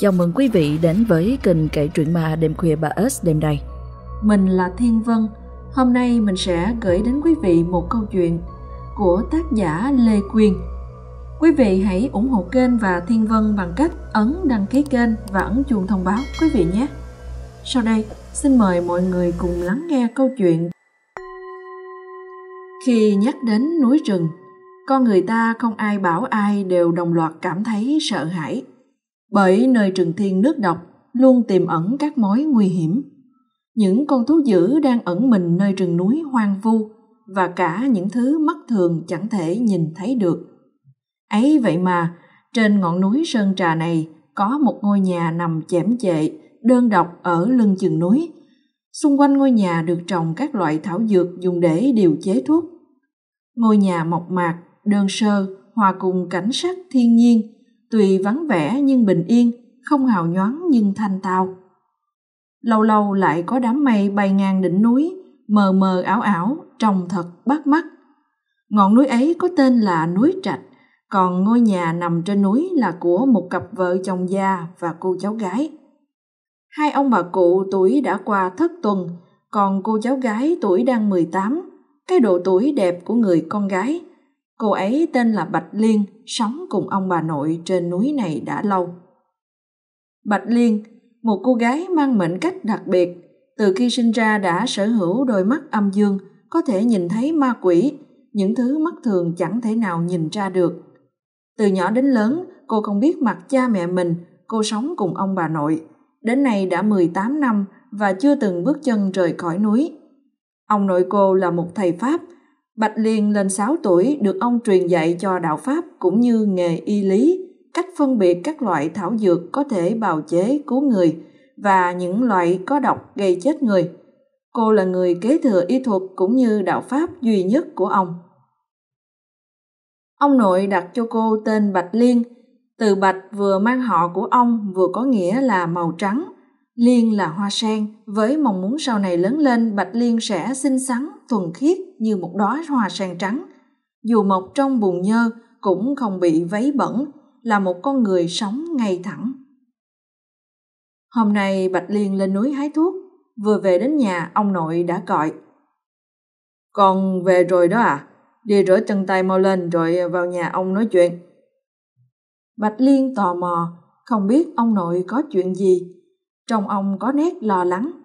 Chào mừng quý vị đến với kênh kể truyện ma đêm khuya bà S đêm nay. Mình là Thiên Vân. Hôm nay mình sẽ gửi đến quý vị một câu chuyện của tác giả Lê Quyên. Quý vị hãy ủng hộ kênh và Thiên Vân bằng cách ấn đăng ký kênh và ấn chuông thông báo quý vị nhé. Sau đây, xin mời mọi người cùng lắng nghe câu chuyện. Khi nhắc đến núi rừng, con người ta không ai bảo ai đều đồng loạt cảm thấy sợ hãi bởi nơi trường thiên nước độc luôn tiềm ẩn các mối nguy hiểm. Những con thú dữ đang ẩn mình nơi rừng núi hoang vu và cả những thứ mắt thường chẳng thể nhìn thấy được. Ấy vậy mà, trên ngọn núi sơn trà này có một ngôi nhà nằm chẻm chệ, đơn độc ở lưng chừng núi. Xung quanh ngôi nhà được trồng các loại thảo dược dùng để điều chế thuốc. Ngôi nhà mộc mạc, đơn sơ, hòa cùng cảnh sắc thiên nhiên tuy vắng vẻ nhưng bình yên không hào nhoáng nhưng thanh tao. Lâu lâu lại có đám mây bay ngang đỉnh núi mờ mờ ảo ảo trông thật bắt mắt. Ngọn núi ấy có tên là núi trạch còn ngôi nhà nằm trên núi là của một cặp vợ chồng già và cô cháu gái. Hai ông bà cụ tuổi đã qua thất tuần còn cô cháu gái tuổi đang 18, cái độ tuổi đẹp của người con gái Cô ấy tên là Bạch Liên, sống cùng ông bà nội trên núi này đã lâu. Bạch Liên, một cô gái mang mệnh cách đặc biệt, từ khi sinh ra đã sở hữu đôi mắt âm dương, có thể nhìn thấy ma quỷ, những thứ mắt thường chẳng thể nào nhìn ra được. Từ nhỏ đến lớn, cô không biết mặt cha mẹ mình, cô sống cùng ông bà nội. Đến nay đã 18 năm và chưa từng bước chân rời khỏi núi. Ông nội cô là một thầy Pháp, Bạch Liên lên 6 tuổi được ông truyền dạy cho đạo Pháp cũng như nghề y lý, cách phân biệt các loại thảo dược có thể bào chế cứu người và những loại có độc gây chết người. Cô là người kế thừa y thuật cũng như đạo Pháp duy nhất của ông. Ông nội đặt cho cô tên Bạch Liên, từ Bạch vừa mang họ của ông vừa có nghĩa là màu trắng, Liên là hoa sen, với mong muốn sau này lớn lên Bạch Liên sẽ xinh xắn, thuần khiết như một đóa hoa sen trắng. Dù mọc trong bùn nhơ cũng không bị vấy bẩn, là một con người sống ngay thẳng. Hôm nay Bạch Liên lên núi hái thuốc, vừa về đến nhà ông nội đã gọi. Con về rồi đó à? Đi rửa chân tay mau lên rồi vào nhà ông nói chuyện. Bạch Liên tò mò, không biết ông nội có chuyện gì trong ông có nét lo lắng.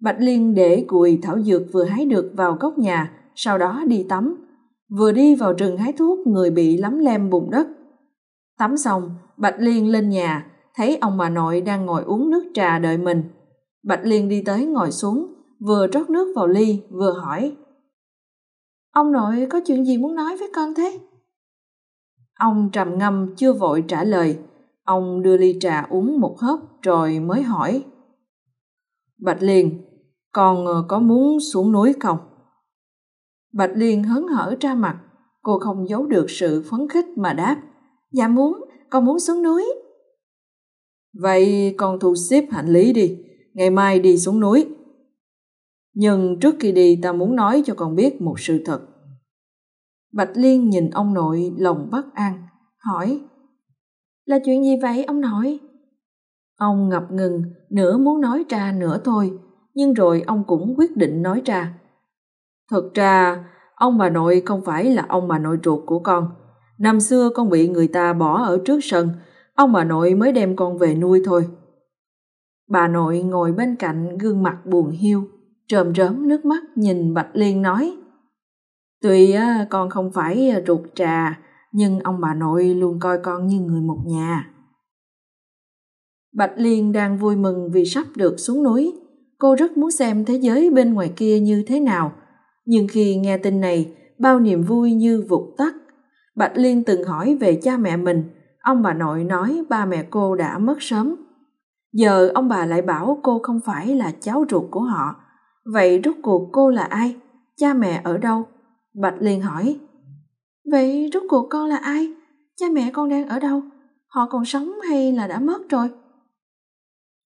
Bạch Liên để cùi thảo dược vừa hái được vào góc nhà, sau đó đi tắm. Vừa đi vào rừng hái thuốc, người bị lắm lem bùn đất. Tắm xong, Bạch Liên lên nhà, thấy ông bà nội đang ngồi uống nước trà đợi mình. Bạch Liên đi tới ngồi xuống, vừa rót nước vào ly, vừa hỏi. Ông nội có chuyện gì muốn nói với con thế? Ông trầm ngâm chưa vội trả lời, Ông đưa ly trà uống một hớp rồi mới hỏi. Bạch Liên, con ờ, có muốn xuống núi không? Bạch Liên hớn hở ra mặt, cô không giấu được sự phấn khích mà đáp. Dạ muốn, con muốn xuống núi. Vậy con thu xếp hành lý đi, ngày mai đi xuống núi. Nhưng trước khi đi ta muốn nói cho con biết một sự thật. Bạch Liên nhìn ông nội lòng bất an, hỏi là chuyện gì vậy ông nội? Ông ngập ngừng, nửa muốn nói ra nửa thôi, nhưng rồi ông cũng quyết định nói ra. Thật ra, ông bà nội không phải là ông bà nội ruột của con. Năm xưa con bị người ta bỏ ở trước sân, ông bà nội mới đem con về nuôi thôi. Bà nội ngồi bên cạnh gương mặt buồn hiu, trơm rớm nước mắt nhìn Bạch Liên nói. Tuy con không phải ruột trà, nhưng ông bà nội luôn coi con như người một nhà. Bạch Liên đang vui mừng vì sắp được xuống núi. Cô rất muốn xem thế giới bên ngoài kia như thế nào. Nhưng khi nghe tin này, bao niềm vui như vụt tắt. Bạch Liên từng hỏi về cha mẹ mình. Ông bà nội nói ba mẹ cô đã mất sớm. Giờ ông bà lại bảo cô không phải là cháu ruột của họ. Vậy rốt cuộc cô là ai? Cha mẹ ở đâu? Bạch Liên hỏi. Vậy rốt cuộc con là ai? Cha mẹ con đang ở đâu? Họ còn sống hay là đã mất rồi?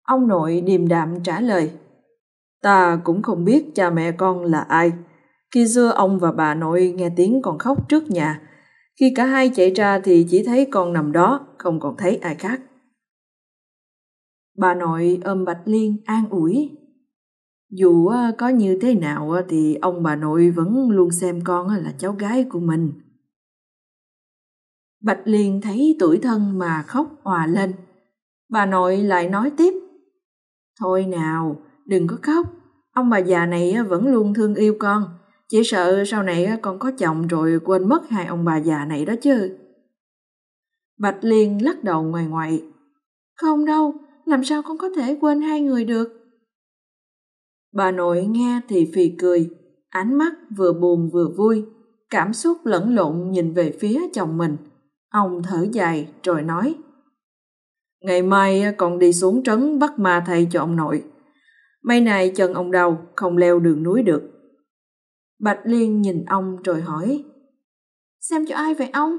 Ông nội điềm đạm trả lời. Ta cũng không biết cha mẹ con là ai. Khi xưa ông và bà nội nghe tiếng con khóc trước nhà. Khi cả hai chạy ra thì chỉ thấy con nằm đó, không còn thấy ai khác. Bà nội ôm Bạch Liên an ủi. Dù à, có như thế nào à, thì ông bà nội vẫn luôn xem con à, là cháu gái của mình. Bạch Liên thấy tuổi thân mà khóc òa lên. Bà nội lại nói tiếp. Thôi nào, đừng có khóc. Ông bà già này vẫn luôn thương yêu con. Chỉ sợ sau này con có chồng rồi quên mất hai ông bà già này đó chứ. Bạch Liên lắc đầu ngoài ngoại. Không đâu, làm sao con có thể quên hai người được? Bà nội nghe thì phì cười, ánh mắt vừa buồn vừa vui, cảm xúc lẫn lộn nhìn về phía chồng mình. Ông thở dài rồi nói. Ngày mai con đi xuống trấn bắt ma thầy cho ông nội may này chân ông đau, không leo đường núi được. Bạch Liên nhìn ông rồi hỏi. Xem cho ai vậy ông?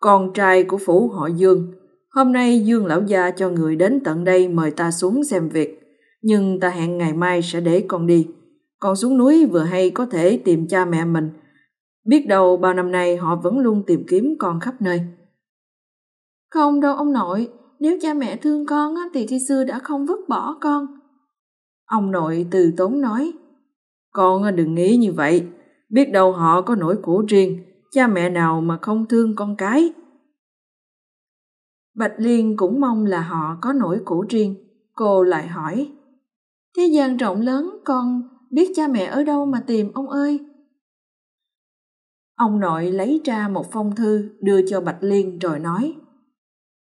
Con trai của phủ họ Dương. Hôm nay Dương lão gia cho người đến tận đây mời ta xuống xem việc. Nhưng ta hẹn ngày mai sẽ để con đi. Con xuống núi vừa hay có thể tìm cha mẹ mình. Biết đâu bao năm nay họ vẫn luôn tìm kiếm con khắp nơi. Không đâu ông nội, nếu cha mẹ thương con thì khi xưa đã không vứt bỏ con. Ông nội từ tốn nói, con đừng nghĩ như vậy, biết đâu họ có nỗi khổ riêng, cha mẹ nào mà không thương con cái. Bạch Liên cũng mong là họ có nỗi khổ riêng. Cô lại hỏi, Thế gian rộng lớn con biết cha mẹ ở đâu mà tìm ông ơi? Ông nội lấy ra một phong thư đưa cho Bạch Liên rồi nói,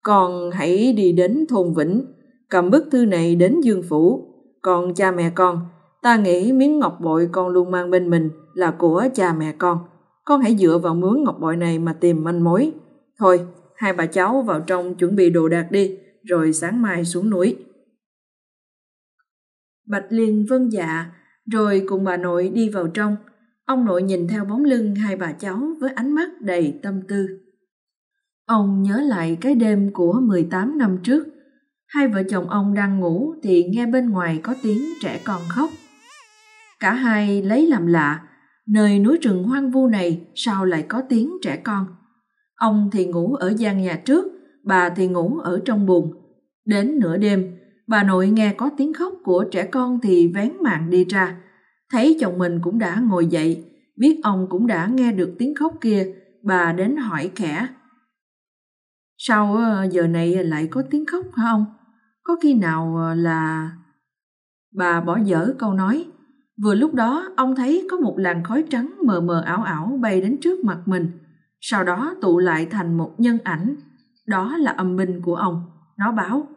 Con hãy đi đến thôn Vĩnh, cầm bức thư này đến Dương Phủ, còn cha mẹ con Ta nghĩ miếng ngọc bội con luôn mang bên mình là của cha mẹ con. Con hãy dựa vào miếng ngọc bội này mà tìm manh mối. Thôi, hai bà cháu vào trong chuẩn bị đồ đạc đi, rồi sáng mai xuống núi. Bạch Liên vâng dạ, rồi cùng bà nội đi vào trong. Ông nội nhìn theo bóng lưng hai bà cháu với ánh mắt đầy tâm tư. Ông nhớ lại cái đêm của 18 năm trước. Hai vợ chồng ông đang ngủ thì nghe bên ngoài có tiếng trẻ con khóc. Cả hai lấy làm lạ, nơi núi rừng hoang vu này sao lại có tiếng trẻ con. Ông thì ngủ ở gian nhà trước, bà thì ngủ ở trong buồng. Đến nửa đêm, bà nội nghe có tiếng khóc của trẻ con thì vén màn đi ra. Thấy chồng mình cũng đã ngồi dậy, biết ông cũng đã nghe được tiếng khóc kia, bà đến hỏi khẽ. Sao ờ, giờ này ờ, lại có tiếng khóc hả ông? Có khi nào ờ, là... Bà bỏ dở câu nói, Vừa lúc đó, ông thấy có một làn khói trắng mờ mờ ảo ảo bay đến trước mặt mình, sau đó tụ lại thành một nhân ảnh. Đó là âm binh của ông. Nó báo,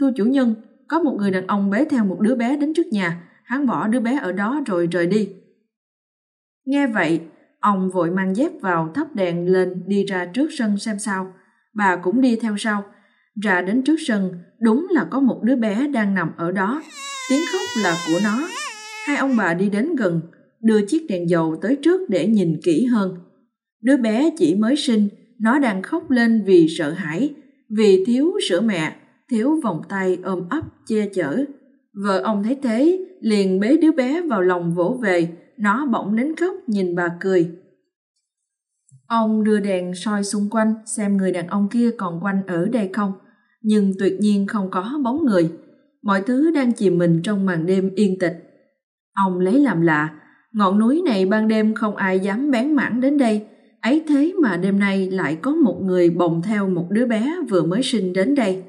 Thưa chủ nhân, có một người đàn ông bế theo một đứa bé đến trước nhà, hắn bỏ đứa bé ở đó rồi rời đi. Nghe vậy, ông vội mang dép vào thắp đèn lên đi ra trước sân xem sao. Bà cũng đi theo sau. Ra đến trước sân, đúng là có một đứa bé đang nằm ở đó. Tiếng khóc là của nó, hai ông bà đi đến gần, đưa chiếc đèn dầu tới trước để nhìn kỹ hơn. Đứa bé chỉ mới sinh, nó đang khóc lên vì sợ hãi, vì thiếu sữa mẹ, thiếu vòng tay ôm ấp che chở. Vợ ông thấy thế, liền bế đứa bé vào lòng vỗ về, nó bỗng nín khóc nhìn bà cười. Ông đưa đèn soi xung quanh xem người đàn ông kia còn quanh ở đây không, nhưng tuyệt nhiên không có bóng người. Mọi thứ đang chìm mình trong màn đêm yên tịch. Ông lấy làm lạ, ngọn núi này ban đêm không ai dám bén mảng đến đây, ấy thế mà đêm nay lại có một người bồng theo một đứa bé vừa mới sinh đến đây.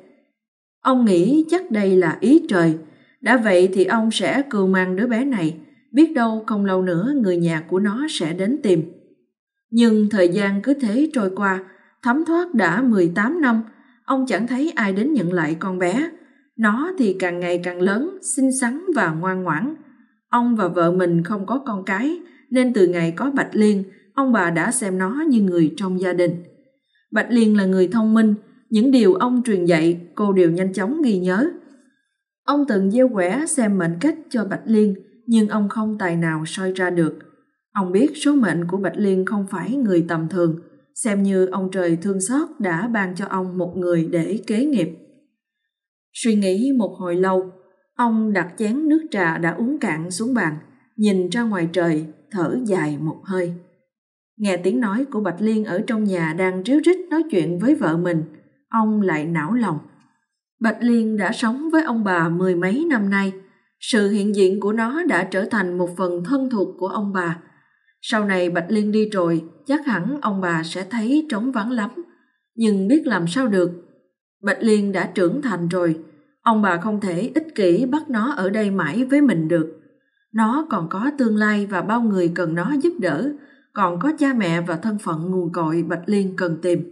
Ông nghĩ chắc đây là ý trời, đã vậy thì ông sẽ cưu mang đứa bé này, biết đâu không lâu nữa người nhà của nó sẽ đến tìm. Nhưng thời gian cứ thế trôi qua, thấm thoát đã 18 năm, ông chẳng thấy ai đến nhận lại con bé. Nó thì càng ngày càng lớn, xinh xắn và ngoan ngoãn, Ông và vợ mình không có con cái, nên từ ngày có Bạch Liên, ông bà đã xem nó như người trong gia đình. Bạch Liên là người thông minh, những điều ông truyền dạy cô đều nhanh chóng ghi nhớ. Ông từng gieo quẻ xem mệnh cách cho Bạch Liên, nhưng ông không tài nào soi ra được. Ông biết số mệnh của Bạch Liên không phải người tầm thường, xem như ông trời thương xót đã ban cho ông một người để kế nghiệp. Suy nghĩ một hồi lâu, Ông đặt chén nước trà đã uống cạn xuống bàn, nhìn ra ngoài trời, thở dài một hơi. Nghe tiếng nói của Bạch Liên ở trong nhà đang ríu rít nói chuyện với vợ mình, ông lại não lòng. Bạch Liên đã sống với ông bà mười mấy năm nay. Sự hiện diện của nó đã trở thành một phần thân thuộc của ông bà. Sau này Bạch Liên đi rồi, chắc hẳn ông bà sẽ thấy trống vắng lắm. Nhưng biết làm sao được. Bạch Liên đã trưởng thành rồi. Ông bà không thể ích kỷ bắt nó ở đây mãi với mình được. Nó còn có tương lai và bao người cần nó giúp đỡ, còn có cha mẹ và thân phận nguồn cội Bạch Liên cần tìm.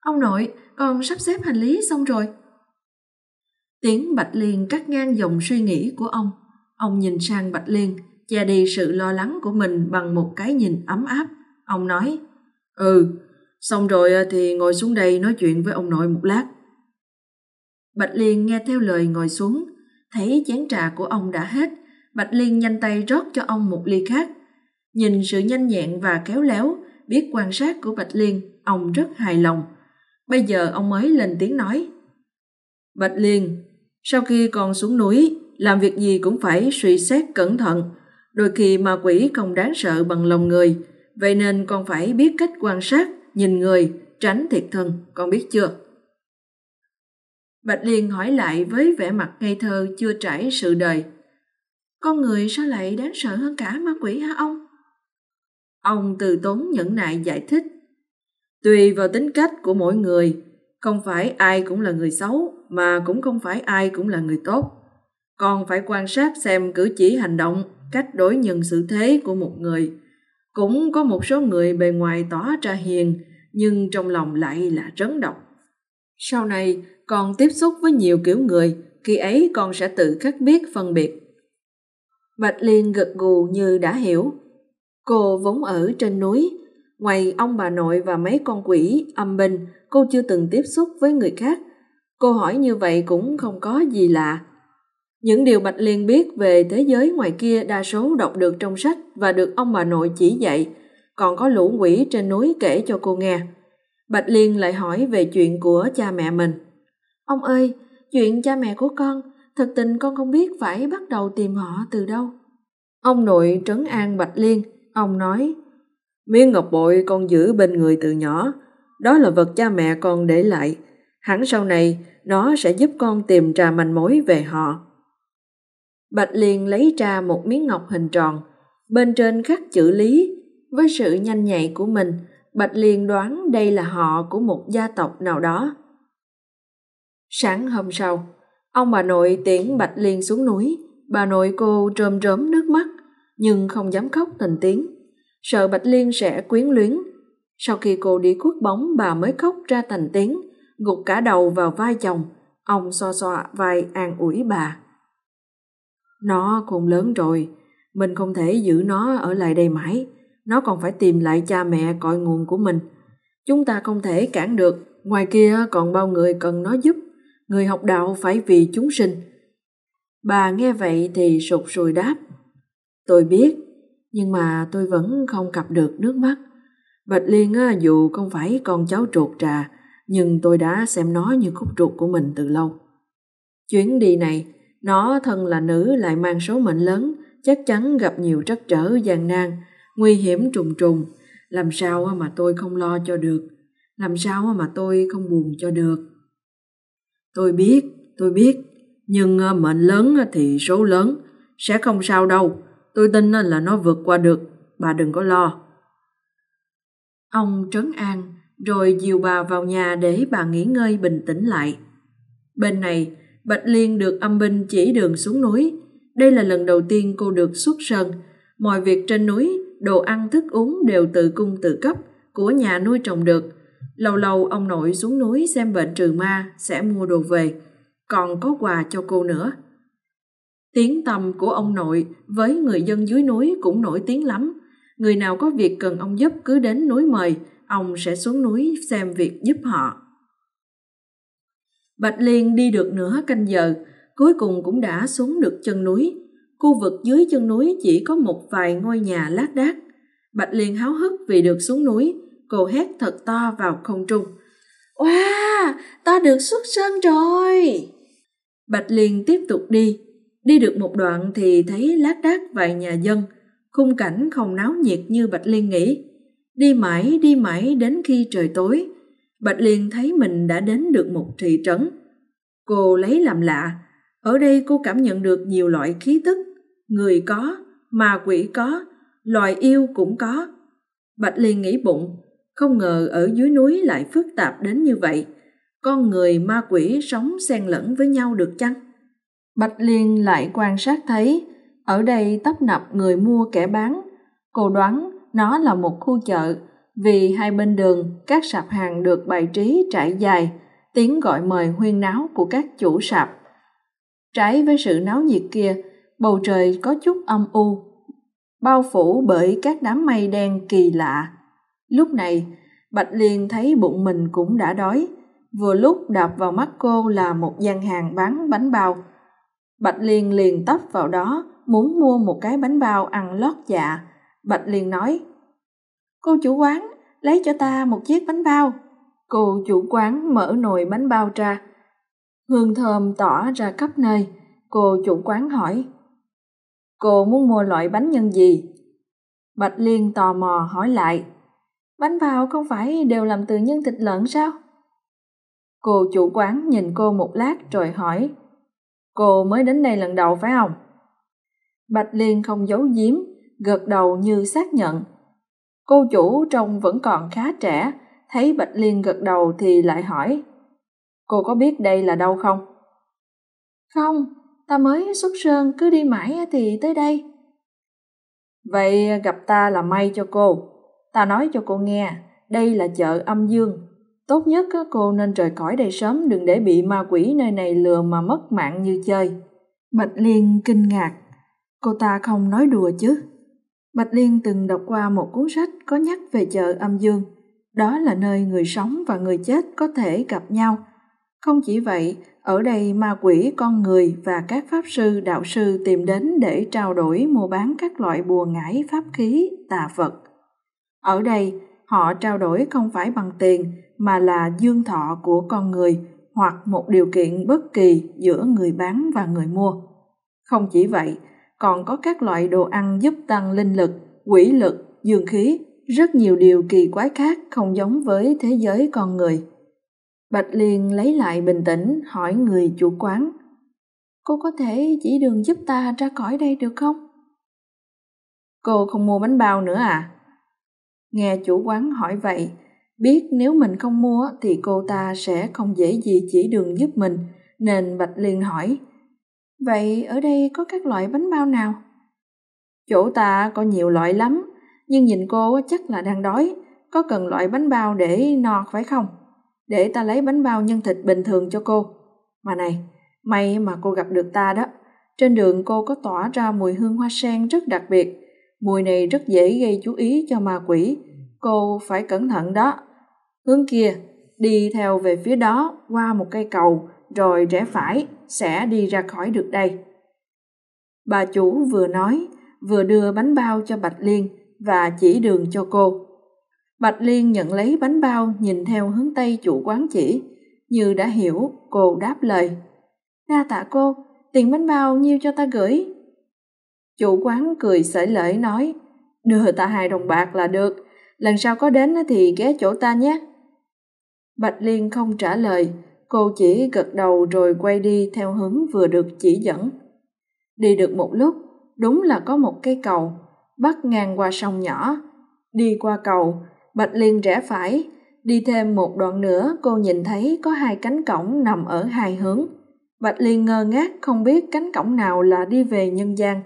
Ông nội, con sắp xếp hành lý xong rồi. Tiếng Bạch Liên cắt ngang dòng suy nghĩ của ông. Ông nhìn sang Bạch Liên, che đi sự lo lắng của mình bằng một cái nhìn ấm áp. Ông nói, Ừ, xong rồi ờ, thì ngồi xuống đây nói chuyện với ông nội một lát. Bạch Liên nghe theo lời ngồi xuống, thấy chén trà của ông đã hết. Bạch Liên nhanh tay rót cho ông một ly khác. Nhìn sự nhanh nhẹn và khéo léo, biết quan sát của Bạch Liên, ông rất hài lòng. Bây giờ ông mới lên tiếng nói. Bạch Liên, sau khi còn xuống núi, làm việc gì cũng phải suy xét cẩn thận. Đôi khi ma quỷ không đáng sợ bằng lòng người, vậy nên con phải biết cách quan sát, nhìn người, tránh thiệt thân, con biết chưa? Bạch Liên hỏi lại với vẻ mặt ngây thơ chưa trải sự đời. Con người sao lại đáng sợ hơn cả ma quỷ hả ông? Ông từ tốn nhẫn nại giải thích. Tùy vào tính cách của mỗi người, không phải ai cũng là người xấu, mà cũng không phải ai cũng là người tốt. Còn phải quan sát xem cử chỉ hành động, cách đối nhân xử thế của một người. Cũng có một số người bề ngoài tỏ ra hiền, nhưng trong lòng lại là trấn độc. Sau này, con tiếp xúc với nhiều kiểu người, khi ấy con sẽ tự khắc biết phân biệt. Bạch Liên gật gù như đã hiểu. Cô vốn ở trên núi, ngoài ông bà nội và mấy con quỷ âm binh, cô chưa từng tiếp xúc với người khác. Cô hỏi như vậy cũng không có gì lạ. Những điều Bạch Liên biết về thế giới ngoài kia đa số đọc được trong sách và được ông bà nội chỉ dạy, còn có lũ quỷ trên núi kể cho cô nghe. Bạch Liên lại hỏi về chuyện của cha mẹ mình. Ông ơi, chuyện cha mẹ của con, thật tình con không biết phải bắt đầu tìm họ từ đâu. Ông nội trấn an Bạch Liên, ông nói, Miếng ngọc bội con giữ bên người từ nhỏ, đó là vật cha mẹ con để lại. Hẳn sau này, nó sẽ giúp con tìm ra manh mối về họ. Bạch Liên lấy ra một miếng ngọc hình tròn, bên trên khắc chữ lý. Với sự nhanh nhạy của mình, Bạch Liên đoán đây là họ của một gia tộc nào đó. Sáng hôm sau, ông bà nội tiễn Bạch Liên xuống núi, bà nội cô rơm rớm nước mắt, nhưng không dám khóc thành tiếng, sợ Bạch Liên sẽ quyến luyến. Sau khi cô đi khuất bóng bà mới khóc ra thành tiếng, gục cả đầu vào vai chồng, ông xoa xoa vai an ủi bà. Nó cũng lớn rồi, mình không thể giữ nó ở lại đây mãi, nó còn phải tìm lại cha mẹ cội nguồn của mình. Chúng ta không thể cản được, ngoài kia còn bao người cần nó giúp người học đạo phải vì chúng sinh. Bà nghe vậy thì sụt sùi đáp. Tôi biết, nhưng mà tôi vẫn không cặp được nước mắt. Bạch Liên dù không phải con cháu trột trà, nhưng tôi đã xem nó như khúc ruột của mình từ lâu. Chuyến đi này, nó thân là nữ lại mang số mệnh lớn, chắc chắn gặp nhiều trắc trở gian nan, nguy hiểm trùng trùng. Làm sao mà tôi không lo cho được, làm sao mà tôi không buồn cho được. Tôi biết, tôi biết, nhưng ờ, mệnh lớn thì số lớn, sẽ không sao đâu. Tôi tin là nó vượt qua được, bà đừng có lo. Ông trấn an, rồi dìu bà vào nhà để bà nghỉ ngơi bình tĩnh lại. Bên này, Bạch Liên được âm binh chỉ đường xuống núi. Đây là lần đầu tiên cô được xuất sân. Mọi việc trên núi, đồ ăn thức uống đều tự cung tự cấp của nhà nuôi trồng được – Lâu lâu ông nội xuống núi xem bệnh trừ ma sẽ mua đồ về, còn có quà cho cô nữa. Tiếng tầm của ông nội với người dân dưới núi cũng nổi tiếng lắm. Người nào có việc cần ông giúp cứ đến núi mời, ông sẽ xuống núi xem việc giúp họ. Bạch Liên đi được nửa canh giờ, cuối cùng cũng đã xuống được chân núi. Khu vực dưới chân núi chỉ có một vài ngôi nhà lác đác. Bạch Liên háo hức vì được xuống núi, Cô hét thật to vào không trung. Wow, ta được xuất sân rồi! Bạch Liên tiếp tục đi. Đi được một đoạn thì thấy lác đác vài nhà dân. Khung cảnh không náo nhiệt như Bạch Liên nghĩ. Đi mãi, đi mãi đến khi trời tối. Bạch Liên thấy mình đã đến được một thị trấn. Cô lấy làm lạ, ở đây cô cảm nhận được nhiều loại khí tức, người có, ma quỷ có, loài yêu cũng có. Bạch Liên nghĩ bụng, không ngờ ở dưới núi lại phức tạp đến như vậy. Con người ma quỷ sống xen lẫn với nhau được chăng? Bạch Liên lại quan sát thấy, ở đây tấp nập người mua kẻ bán. Cô đoán nó là một khu chợ, vì hai bên đường các sạp hàng được bày trí trải dài, tiếng gọi mời huyên náo của các chủ sạp. Trái với sự náo nhiệt kia, bầu trời có chút âm u, bao phủ bởi các đám mây đen kỳ lạ. Lúc này, Bạch Liên thấy bụng mình cũng đã đói, vừa lúc đạp vào mắt cô là một gian hàng bán bánh bao. Bạch Liên liền tấp vào đó, muốn mua một cái bánh bao ăn lót dạ. Bạch Liên nói, Cô chủ quán, lấy cho ta một chiếc bánh bao. Cô chủ quán mở nồi bánh bao ra. Hương thơm tỏa ra khắp nơi. Cô chủ quán hỏi, Cô muốn mua loại bánh nhân gì? Bạch Liên tò mò hỏi lại, Bánh bao không phải đều làm từ nhân thịt lợn sao? Cô chủ quán nhìn cô một lát rồi hỏi, Cô mới đến đây lần đầu phải không? Bạch Liên không giấu giếm, gật đầu như xác nhận. Cô chủ trông vẫn còn khá trẻ, thấy Bạch Liên gật đầu thì lại hỏi, Cô có biết đây là đâu không? Không, ta mới xuất sơn cứ đi mãi thì tới đây. Vậy gặp ta là may cho cô. Ta nói cho cô nghe, đây là chợ âm dương. Tốt nhất cô nên rời khỏi đây sớm đừng để bị ma quỷ nơi này lừa mà mất mạng như chơi. Bạch Liên kinh ngạc. Cô ta không nói đùa chứ. Bạch Liên từng đọc qua một cuốn sách có nhắc về chợ âm dương. Đó là nơi người sống và người chết có thể gặp nhau. Không chỉ vậy, ở đây ma quỷ con người và các pháp sư đạo sư tìm đến để trao đổi mua bán các loại bùa ngải pháp khí tà vật ở đây họ trao đổi không phải bằng tiền mà là dương thọ của con người hoặc một điều kiện bất kỳ giữa người bán và người mua không chỉ vậy còn có các loại đồ ăn giúp tăng linh lực quỷ lực dương khí rất nhiều điều kỳ quái khác không giống với thế giới con người Bạch Liên lấy lại bình tĩnh hỏi người chủ quán. Cô có thể chỉ đường giúp ta ra khỏi đây được không? Cô không mua bánh bao nữa à? Nghe chủ quán hỏi vậy, biết nếu mình không mua thì cô ta sẽ không dễ gì chỉ đường giúp mình, nên Bạch Liên hỏi. Vậy ở đây có các loại bánh bao nào? Chỗ ta có nhiều loại lắm, nhưng nhìn cô chắc là đang đói, có cần loại bánh bao để no phải không? để ta lấy bánh bao nhân thịt bình thường cho cô. Mà này, may mà cô gặp được ta đó. Trên đường cô có tỏa ra mùi hương hoa sen rất đặc biệt. Mùi này rất dễ gây chú ý cho ma quỷ. Cô phải cẩn thận đó. Hướng kia, đi theo về phía đó qua một cây cầu rồi rẽ phải sẽ đi ra khỏi được đây. Bà chủ vừa nói vừa đưa bánh bao cho Bạch Liên và chỉ đường cho cô. Bạch Liên nhận lấy bánh bao nhìn theo hướng Tây chủ quán chỉ, như đã hiểu, cô đáp lời. Đa tạ cô, tiền bánh bao nhiêu cho ta gửi? Chủ quán cười sởi lởi nói, đưa ta hai đồng bạc là được, lần sau có đến thì ghé chỗ ta nhé. Bạch Liên không trả lời, cô chỉ gật đầu rồi quay đi theo hướng vừa được chỉ dẫn. Đi được một lúc, đúng là có một cây cầu, bắt ngang qua sông nhỏ. Đi qua cầu, Bạch Liên rẽ phải, đi thêm một đoạn nữa cô nhìn thấy có hai cánh cổng nằm ở hai hướng. Bạch Liên ngơ ngác không biết cánh cổng nào là đi về nhân gian.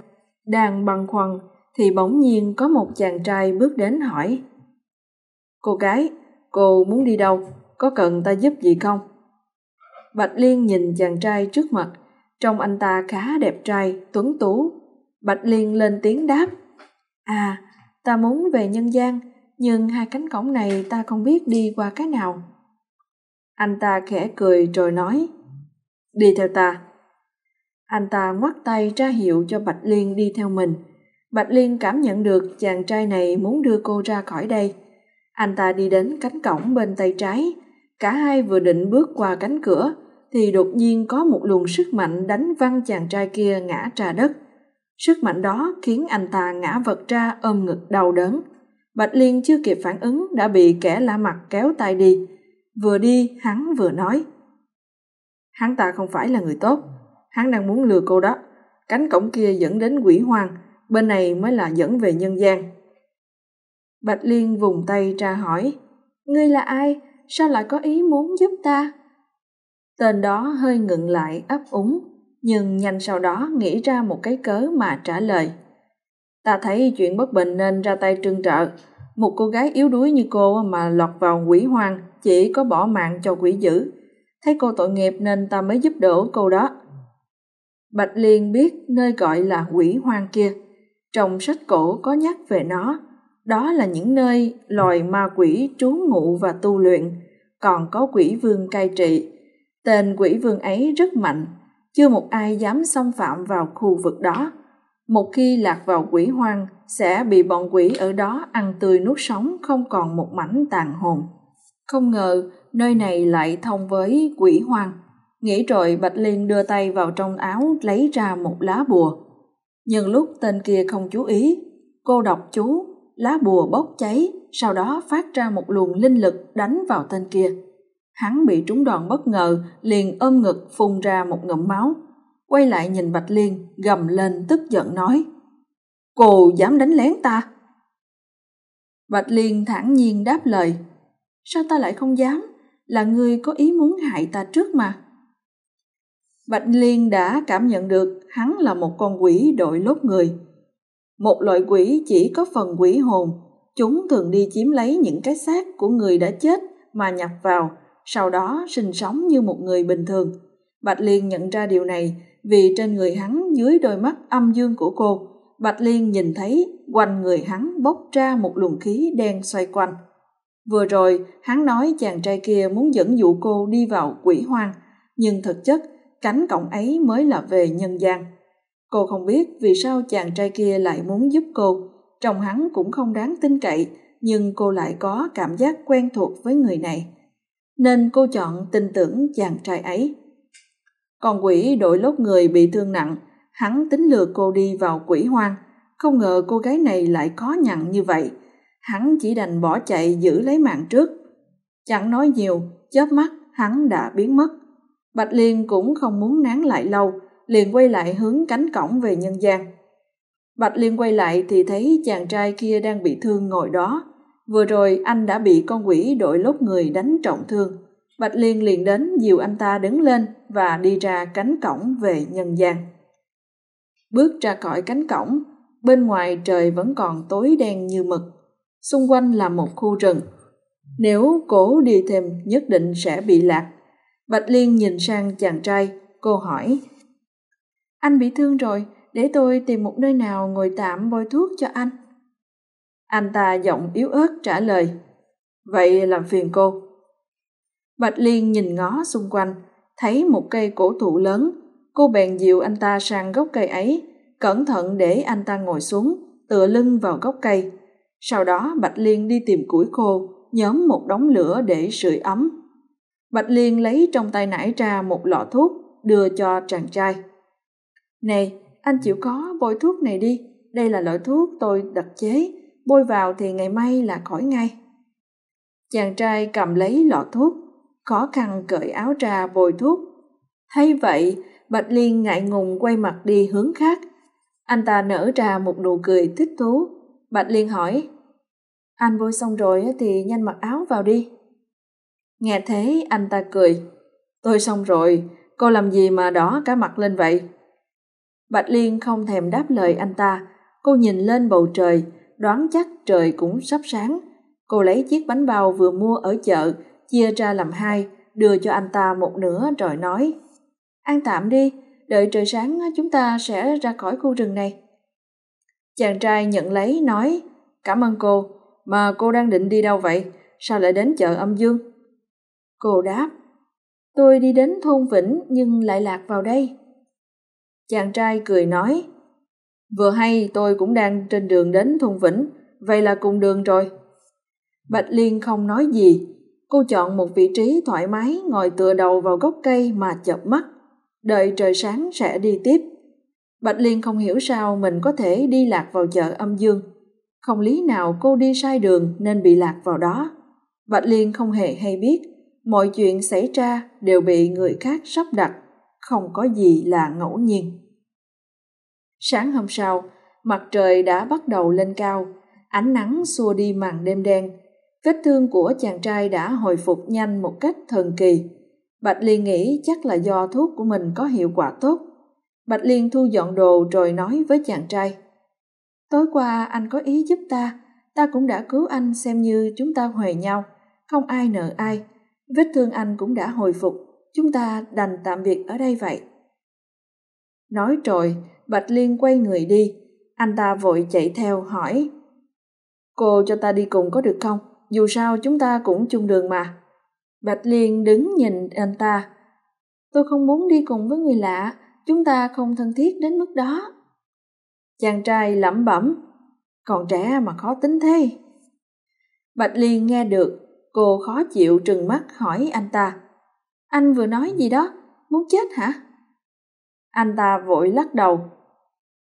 Đang băn khoăn thì bỗng nhiên có một chàng trai bước đến hỏi. Cô gái, cô muốn đi đâu? Có cần ta giúp gì không? Bạch Liên nhìn chàng trai trước mặt, trông anh ta khá đẹp trai, tuấn tú. Bạch Liên lên tiếng đáp. À, ta muốn về nhân gian, nhưng hai cánh cổng này ta không biết đi qua cái nào. Anh ta khẽ cười rồi nói, đi theo ta. Anh ta ngoắt tay ra hiệu cho Bạch Liên đi theo mình. Bạch Liên cảm nhận được chàng trai này muốn đưa cô ra khỏi đây. Anh ta đi đến cánh cổng bên tay trái. Cả hai vừa định bước qua cánh cửa, thì đột nhiên có một luồng sức mạnh đánh văng chàng trai kia ngã trà đất. Sức mạnh đó khiến anh ta ngã vật ra ôm ngực đau đớn. Bạch Liên chưa kịp phản ứng đã bị kẻ lạ mặt kéo tay đi. Vừa đi, hắn vừa nói. Hắn ta không phải là người tốt. Hắn đang muốn lừa cô đó. Cánh cổng kia dẫn đến quỷ hoang, bên này mới là dẫn về nhân gian. Bạch Liên vùng tay ra hỏi, Ngươi là ai? Sao lại có ý muốn giúp ta? Tên đó hơi ngừng lại ấp úng, nhưng nhanh sau đó nghĩ ra một cái cớ mà trả lời. Ta thấy chuyện bất bình nên ra tay trưng trợ. Một cô gái yếu đuối như cô mà lọt vào quỷ hoang chỉ có bỏ mạng cho quỷ dữ. Thấy cô tội nghiệp nên ta mới giúp đỡ cô đó. Bạch Liên biết nơi gọi là quỷ hoang kia. Trong sách cổ có nhắc về nó. Đó là những nơi loài ma quỷ trú ngụ và tu luyện, còn có quỷ vương cai trị. Tên quỷ vương ấy rất mạnh, chưa một ai dám xâm phạm vào khu vực đó. Một khi lạc vào quỷ hoang, sẽ bị bọn quỷ ở đó ăn tươi nuốt sống không còn một mảnh tàn hồn. Không ngờ nơi này lại thông với quỷ hoang. Nghĩ rồi Bạch Liên đưa tay vào trong áo lấy ra một lá bùa. Nhưng lúc tên kia không chú ý, cô đọc chú, lá bùa bốc cháy, sau đó phát ra một luồng linh lực đánh vào tên kia. Hắn bị trúng đòn bất ngờ, liền ôm ngực phun ra một ngụm máu. Quay lại nhìn Bạch Liên, gầm lên tức giận nói. Cô dám đánh lén ta? Bạch Liên thản nhiên đáp lời. Sao ta lại không dám? Là ngươi có ý muốn hại ta trước mà. Bạch Liên đã cảm nhận được hắn là một con quỷ đội lốt người. Một loại quỷ chỉ có phần quỷ hồn, chúng thường đi chiếm lấy những cái xác của người đã chết mà nhập vào, sau đó sinh sống như một người bình thường. Bạch Liên nhận ra điều này vì trên người hắn dưới đôi mắt âm dương của cô, Bạch Liên nhìn thấy quanh người hắn bốc ra một luồng khí đen xoay quanh. Vừa rồi, hắn nói chàng trai kia muốn dẫn dụ cô đi vào quỷ hoang, nhưng thực chất cánh cổng ấy mới là về nhân gian. Cô không biết vì sao chàng trai kia lại muốn giúp cô, trong hắn cũng không đáng tin cậy, nhưng cô lại có cảm giác quen thuộc với người này. Nên cô chọn tin tưởng chàng trai ấy. Còn quỷ đội lốt người bị thương nặng, hắn tính lừa cô đi vào quỷ hoang, không ngờ cô gái này lại có nhặn như vậy. Hắn chỉ đành bỏ chạy giữ lấy mạng trước. Chẳng nói nhiều, chớp mắt hắn đã biến mất. Bạch Liên cũng không muốn nán lại lâu, liền quay lại hướng cánh cổng về nhân gian. Bạch Liên quay lại thì thấy chàng trai kia đang bị thương ngồi đó. Vừa rồi anh đã bị con quỷ đội lốt người đánh trọng thương. Bạch Liên liền đến dìu anh ta đứng lên và đi ra cánh cổng về nhân gian. Bước ra khỏi cánh cổng, bên ngoài trời vẫn còn tối đen như mực. Xung quanh là một khu rừng. Nếu cố đi thêm nhất định sẽ bị lạc. Bạch Liên nhìn sang chàng trai, cô hỏi anh bị thương rồi, để tôi tìm một nơi nào ngồi tạm bôi thuốc cho anh. Anh ta giọng yếu ớt trả lời. Vậy làm phiền cô. Bạch Liên nhìn ngó xung quanh, thấy một cây cổ thụ lớn. Cô bèn dìu anh ta sang gốc cây ấy, cẩn thận để anh ta ngồi xuống, tựa lưng vào gốc cây. Sau đó Bạch Liên đi tìm củi khô, nhóm một đống lửa để sưởi ấm. Bạch Liên lấy trong tay nải ra một lọ thuốc, đưa cho chàng trai. Này, anh chịu có bôi thuốc này đi, đây là loại thuốc tôi đặc chế, bôi vào thì ngày mai là khỏi ngay. Chàng trai cầm lấy lọ thuốc, khó khăn cởi áo trà bồi thuốc. Thấy vậy, Bạch Liên ngại ngùng quay mặt đi hướng khác. Anh ta nở ra một nụ cười thích thú. Bạch Liên hỏi, anh bôi xong rồi thì nhanh mặc áo vào đi. Nghe thế anh ta cười, tôi xong rồi, cô làm gì mà đỏ cả mặt lên vậy? Bạch Liên không thèm đáp lời anh ta, cô nhìn lên bầu trời, đoán chắc trời cũng sắp sáng. Cô lấy chiếc bánh bao vừa mua ở chợ, chia ra làm hai, đưa cho anh ta một nửa rồi nói Ăn tạm đi, đợi trời sáng chúng ta sẽ ra khỏi khu rừng này. Chàng trai nhận lấy nói Cảm ơn cô, mà cô đang định đi đâu vậy? Sao lại đến chợ âm dương? Cô đáp Tôi đi đến thôn Vĩnh nhưng lại lạc vào đây. Chàng trai cười nói, vừa hay tôi cũng đang trên đường đến thôn Vĩnh, vậy là cùng đường rồi. Bạch Liên không nói gì, cô chọn một vị trí thoải mái ngồi tựa đầu vào gốc cây mà chợp mắt, đợi trời sáng sẽ đi tiếp. Bạch Liên không hiểu sao mình có thể đi lạc vào chợ âm dương. Không lý nào cô đi sai đường nên bị lạc vào đó. Bạch Liên không hề hay biết. mọi chuyện xảy ra đều bị người khác sắp đặt không có gì là ngẫu nhiên sáng hôm sau, mặt trời đã bắt đầu lên cao, ánh nắng xua đi màn đêm đen. Vết thương của chàng trai đã hồi phục nhanh một cách thần kỳ. Bạch liên nghĩ chắc là do thuốc của mình có hiệu quả tốt. Bạch liên thu dọn đồ rồi nói với chàng trai, tối qua anh có ý giúp ta ta cũng đã cứu anh xem như chúng ta huề nhau, không ai nợ ai. Vết thương anh cũng đã hồi phục, chúng ta đành tạm biệt ở đây vậy. Nói rồi bạch liên quay người đi. Anh ta vội chạy theo, hỏi. Cô cho ta đi cùng có được không? Dù sao chúng ta cũng chung đường mà. Bạch liên đứng nhìn anh ta. Tôi không muốn đi cùng với người lạ. Chúng ta không thân thiết đến mức đó. Chàng trai lẩm bẩm. Còn trẻ mà khó tính thế. Bạch liên nghe được. Cô khó chịu trừng mắt hỏi anh ta. Anh vừa nói gì đó? Muốn chết hả? Anh ta vội lắc đầu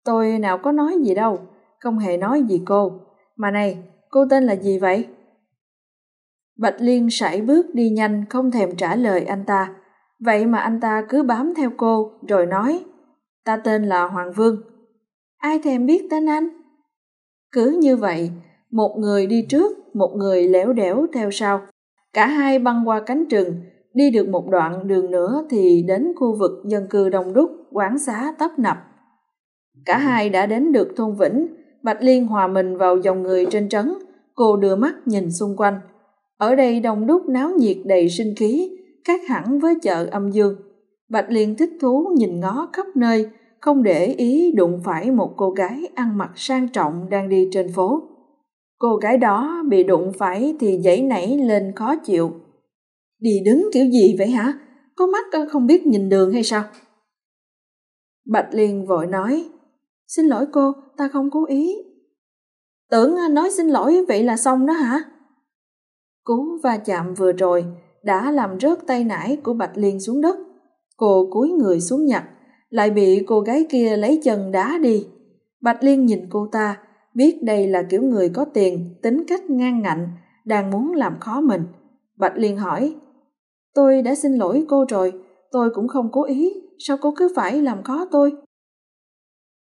tôi nào có nói gì đâu, không hề nói gì cô. Mà này, cô tên là gì vậy? Bạch liên sải bước đi nhanh, không thèm trả lời anh ta. Vậy mà anh ta cứ bám theo cô, rồi nói, ta tên là hoàng vương. Ai thèm biết tên anh? Cứ như vậy, một người đi trước, một người lẻo đẻo theo sau. Cả hai băng qua cánh rừng, đi được một đoạn đường nữa thì đến khu vực dân cư đông đúc, quán xá tấp nập cả hai đã đến được thôn vĩnh bạch liên hòa mình vào dòng người trên trấn cô đưa mắt nhìn xung quanh. Ở đây đông đúc náo nhiệt đầy sinh khí khác hẳn với chợ âm dương. Bạch liên thích thú nhìn ngó khắp nơi không để ý đụng phải một cô gái ăn mặc sang trọng đang đi trên phố. Cô gái đó bị đụng phải thì dãy nảy lên khó chịu. Đi đứng kiểu gì vậy hả? Có mắt không biết nhìn đường hay sao? Bạch liên vội nói xin lỗi cô, ta không cố ý. Tưởng à, nói xin lỗi vậy là xong đó hả? Cú va chạm vừa rồi đã làm rớt tay nải của bạch liên xuống đất. Cô cúi người xuống nhặt, lại bị cô gái kia lấy chân đá đi. Bạch liên nhìn cô ta, biết đây là kiểu người có tiền, tính cách ngang ngạnh, đang muốn làm khó mình. Bạch liên hỏi, tôi đã xin lỗi cô rồi, tôi cũng không cố ý, sao cô cứ phải làm khó tôi?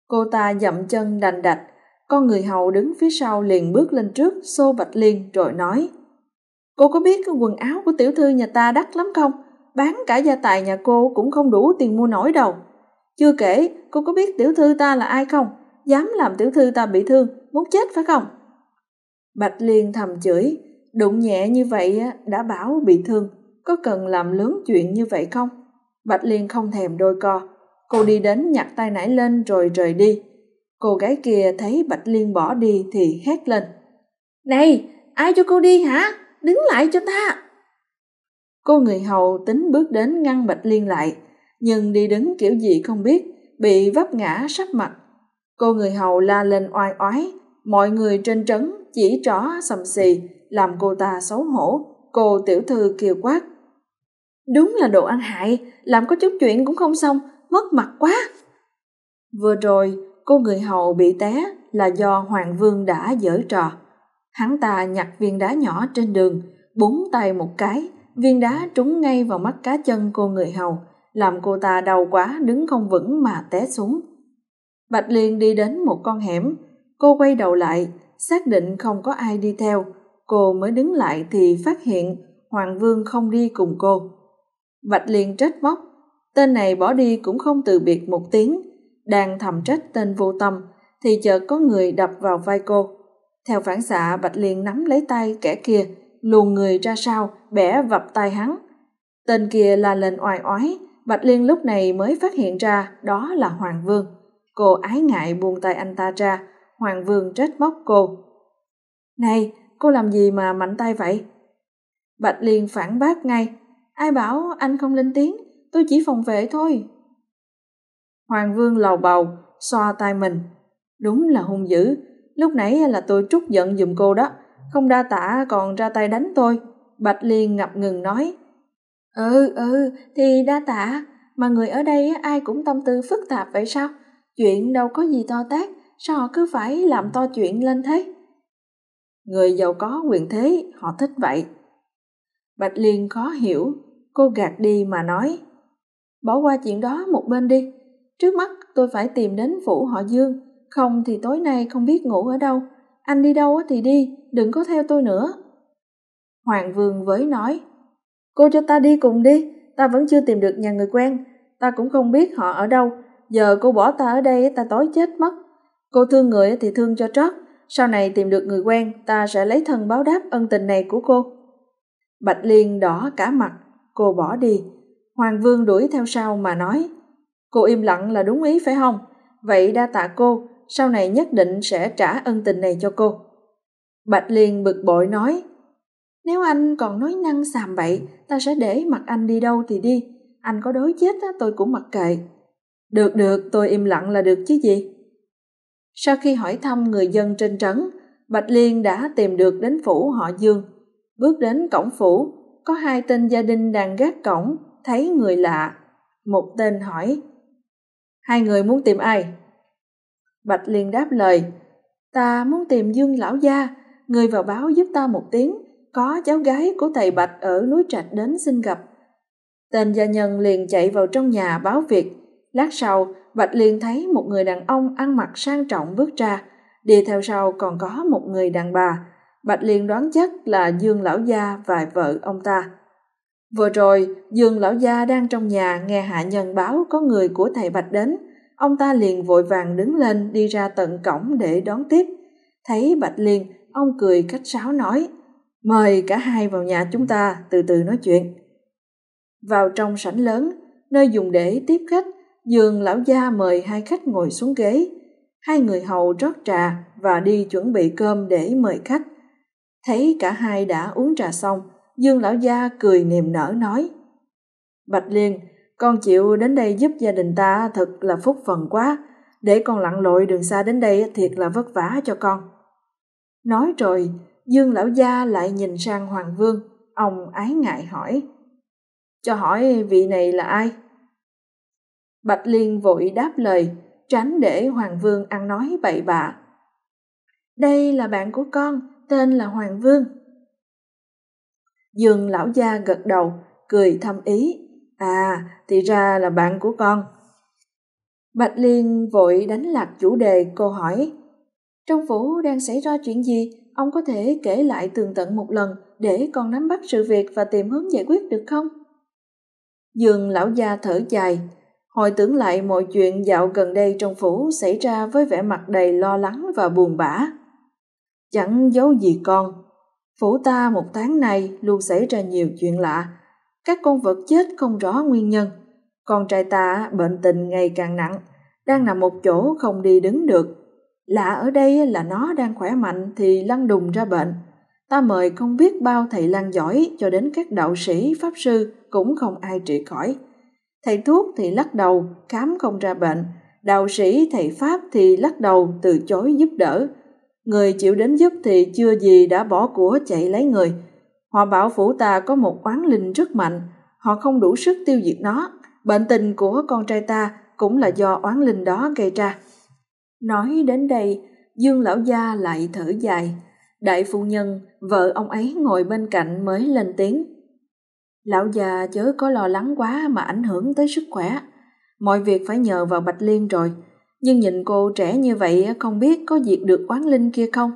Cô ta dậm chân đành đạch. Con người hầu đứng phía sau liền bước lên trước, xô bạch liên rồi nói, cô có biết cái quần áo của tiểu thư nhà ta đắt lắm không? Bán cả gia tài nhà cô cũng không đủ tiền mua nổi đâu. Chưa kể, cô có biết tiểu thư ta là ai không? Dám làm tiểu thư ta bị thương, muốn chết phải không? Bạch liên thầm chửi, đụng nhẹ như vậy đã bảo bị thương, có cần làm lớn chuyện như vậy không? Bạch liên không thèm đôi co cô đi đến nhặt tay nải lên rồi rời đi. Cô gái kia thấy bạch liên bỏ đi thì hét lên. Này ai cho cô đi hả? Đứng lại cho ta. Cô người hầu tính bước đến ngăn bạch liên lại nhưng đi đứng kiểu gì không biết bị vấp ngã sắp mặt. Cô người hầu la lên oai oái mọi người trên trấn chỉ trỏ sầm xì làm cô ta xấu hổ cô tiểu thư kêu quát. Đúng là đồ ăn hại làm có chút chuyện cũng không xong mất mặt quá. Vừa rồi, cô người hầu bị té là do hoàng vương đã dở trò. Hắn ta nhặt viên đá nhỏ trên đường, búng tay một cái, viên đá trúng ngay vào mắt cá chân cô người hầu, làm cô ta đau quá, đứng không vững mà té xuống. Bạch liên đi đến một con hẻm, cô quay đầu lại, xác định không có ai đi theo. Cô mới đứng lại thì phát hiện hoàng vương không đi cùng cô. Bạch liên trách móc tên này bỏ đi cũng không từ biệt một tiếng. Đang thầm trách tên vô tâm, thì chợt có người đập vào vai cô. Theo phản xạ, bạch liên nắm lấy tay kẻ kia, luồn người ra sau, bẻ vập tay hắn. Tên kia la lên oai oái, bạch liên lúc này mới phát hiện ra đó là hoàng vương. Cô ái ngại buông tay anh ta ra, hoàng vương trách móc cô. Này, cô làm gì mà mạnh tay vậy? Bạch liên phản bác ngay, ai bảo anh không lên tiếng? Tôi chỉ phòng vệ thôi. Hoàng vương lầu bầu xoa tay mình. Đúng là hung dữ. Lúc nãy là tôi trút giận giùm cô đó. Không đa tả còn ra tay đánh tôi. Bạch liên ngập ngừng nói. Ừ ừ thì đa tả. Mà người ở đây ai cũng tâm tư phức tạp vậy sao? Chuyện đâu có gì to tát. Sao họ cứ phải làm to chuyện lên thế? Người giàu có quyền thế họ thích vậy. Bạch Liên khó hiểu, cô gạt đi mà nói. Bỏ qua chuyện đó một bên đi. Trước mắt tôi phải tìm đến phủ họ Dương, không thì tối nay không biết ngủ ở đâu. Anh đi đâu thì đi, đừng có theo tôi nữa. Hoàng Vương với nói, cô cho ta đi cùng đi, ta vẫn chưa tìm được nhà người quen, ta cũng không biết họ ở đâu, giờ cô bỏ ta ở đây ta tối chết mất. Cô thương người thì thương cho trót, sau này tìm được người quen, ta sẽ lấy thân báo đáp ân tình này của cô. Bạch Liên đỏ cả mặt, cô bỏ đi. Hoàng Vương đuổi theo sau mà nói, cô im lặng là đúng ý phải không? Vậy đa tạ cô, sau này nhất định sẽ trả ân tình này cho cô. Bạch Liên bực bội nói, nếu anh còn nói năng xàm bậy, ta sẽ để mặt anh đi đâu thì đi. Anh có đối chết tôi cũng mặc kệ. Được được, tôi im lặng là được chứ gì. Sau khi hỏi thăm người dân trên trấn, Bạch Liên đã tìm được đến phủ họ Dương. Bước đến cổng phủ, có hai tên gia đình đang gác cổng, thấy người lạ. Một tên hỏi, hai người muốn tìm ai? Bạch Liên đáp lời, ta muốn tìm Dương lão gia, người vào báo giúp ta một tiếng, có cháu gái của thầy Bạch ở núi Trạch đến xin gặp. Tên gia nhân liền chạy vào trong nhà báo việc. Lát sau, Bạch liền thấy một người đàn ông ăn mặc sang trọng bước ra. Đi theo sau còn có một người đàn bà. Bạch liền đoán chắc là Dương Lão Gia và vợ ông ta. Vừa rồi, Dương Lão Gia đang trong nhà nghe hạ nhân báo có người của thầy Bạch đến. Ông ta liền vội vàng đứng lên đi ra tận cổng để đón tiếp. Thấy Bạch Liên, ông cười cách sáo nói, mời cả hai vào nhà chúng ta từ từ nói chuyện. Vào trong sảnh lớn, nơi dùng để tiếp khách, giường lão gia mời hai khách ngồi xuống ghế. Hai người hầu rót trà và đi chuẩn bị cơm để mời khách. Thấy cả hai đã uống trà xong, Dương lão gia cười niềm nở nói. Bạch Liên, con chịu đến đây giúp gia đình ta thật là phúc phần quá, để con lặn lội đường xa đến đây thiệt là vất vả cho con. Nói rồi, Dương lão gia lại nhìn sang Hoàng Vương, ông ái ngại hỏi. Cho hỏi vị này là ai? Bạch Liên vội đáp lời, tránh để Hoàng Vương ăn nói bậy bạ. Đây là bạn của con, tên là Hoàng Vương. Dương lão gia gật đầu, cười thâm ý. À, thì ra là bạn của con. Bạch Liên vội đánh lạc chủ đề cô hỏi. Trong phủ đang xảy ra chuyện gì? Ông có thể kể lại tường tận một lần để con nắm bắt sự việc và tìm hướng giải quyết được không? Dương lão gia thở dài, hồi tưởng lại mọi chuyện dạo gần đây trong phủ xảy ra với vẻ mặt đầy lo lắng và buồn bã. Chẳng giấu gì con, phủ ta một tháng nay luôn xảy ra nhiều chuyện lạ, các con vật chết không rõ nguyên nhân. Con trai ta bệnh tình ngày càng nặng, đang nằm một chỗ không đi đứng được. Lạ ở đây là nó đang khỏe mạnh thì lăn đùng ra bệnh. Ta mời không biết bao thầy lang giỏi cho đến các đạo sĩ, pháp sư cũng không ai trị khỏi. Thầy thuốc thì lắc đầu, khám không ra bệnh. Đạo sĩ, thầy pháp thì lắc đầu, từ chối giúp đỡ. Người chịu đến giúp thì chưa gì đã bỏ của chạy lấy người. Họ bảo phủ ta có một oán linh rất mạnh, họ không đủ sức tiêu diệt nó. Bệnh tình của con trai ta cũng là do oán linh đó gây ra. Nói đến đây, Dương lão gia lại thở dài. Đại phu nhân, vợ ông ấy ngồi bên cạnh mới lên tiếng. Lão già chớ có lo lắng quá mà ảnh hưởng tới sức khỏe. Mọi việc phải nhờ vào Bạch Liên rồi. Nhưng nhìn cô trẻ như vậy không biết có diệt được oán linh kia không?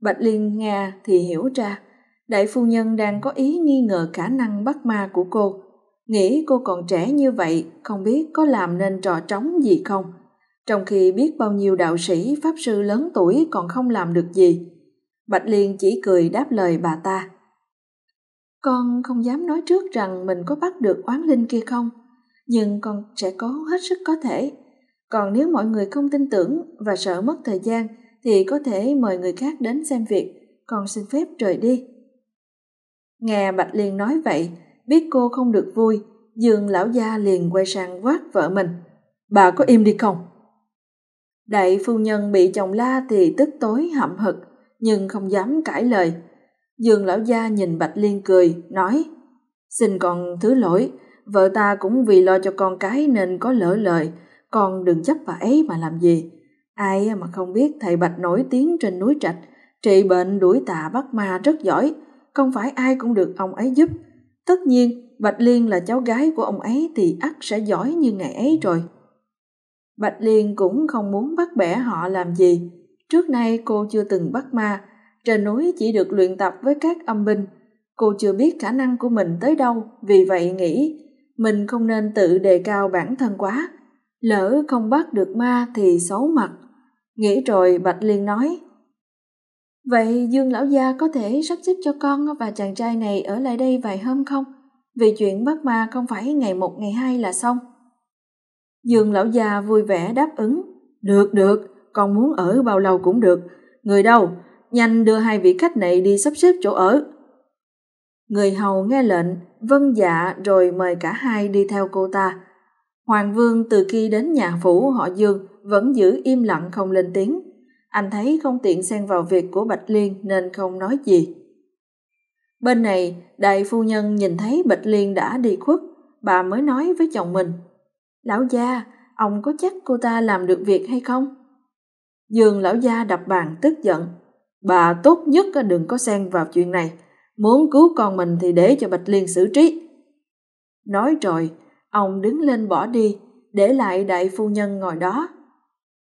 Bạch Liên nghe thì hiểu ra. Đại phu nhân đang có ý nghi ngờ khả năng bắt ma của cô. Nghĩ cô còn trẻ như vậy, không biết có làm nên trò trống gì không. Trong khi biết bao nhiêu đạo sĩ, pháp sư lớn tuổi còn không làm được gì. Bạch Liên chỉ cười đáp lời bà ta. Con không dám nói trước rằng mình có bắt được oán linh kia không, nhưng con sẽ cố hết sức có thể. Còn nếu mọi người không tin tưởng và sợ mất thời gian thì có thể mời người khác đến xem việc, con xin phép rời đi. Nghe Bạch Liên nói vậy, biết cô không được vui, Dương lão gia liền quay sang quát vợ mình. Bà có im đi không? Đại phu nhân bị chồng la thì tức tối hậm hực, nhưng không dám cãi lời. Dương lão gia nhìn Bạch Liên cười, nói, xin con thứ lỗi, vợ ta cũng vì lo cho con cái nên có lỡ lời, con đừng chấp bà ấy mà làm gì. Ai mà không biết thầy Bạch nổi tiếng trên núi Trạch, trị bệnh đuổi tà bắt ma rất giỏi, không phải ai cũng được ông ấy giúp. Tất nhiên, Bạch Liên là cháu gái của ông ấy thì ắt sẽ giỏi như ngày ấy rồi. Bạch Liên cũng không muốn bắt bẻ họ làm gì. Trước nay cô chưa từng bắt ma, trên núi chỉ được luyện tập với các âm binh. Cô chưa biết khả năng của mình tới đâu, vì vậy nghĩ mình không nên tự đề cao bản thân quá. Lỡ không bắt được ma thì xấu mặt. Nghĩ rồi Bạch liền nói, Vậy Dương Lão Gia có thể sắp xếp cho con và chàng trai này ở lại đây vài hôm không? Vì chuyện bắt ma không phải ngày một ngày hai là xong. Dương Lão Gia vui vẻ đáp ứng. Được, được, con muốn ở bao lâu cũng được. Người đâu? Nhanh đưa hai vị khách này đi sắp xếp chỗ ở. Người hầu nghe lệnh, vâng dạ rồi mời cả hai đi theo cô ta. Hoàng Vương từ khi đến nhà phủ họ Dương vẫn giữ im lặng không lên tiếng. Anh thấy không tiện xen vào việc của Bạch Liên nên không nói gì. Bên này, đại phu nhân nhìn thấy Bạch Liên đã đi khuất, bà mới nói với chồng mình. Lão gia, ông có chắc cô ta làm được việc hay không? Dương lão gia đập bàn tức giận. Bà tốt nhất đừng có xen vào chuyện này. Muốn cứu con mình thì để cho Bạch Liên xử trí. Nói rồi, ông đứng lên bỏ đi, để lại đại phu nhân ngồi đó.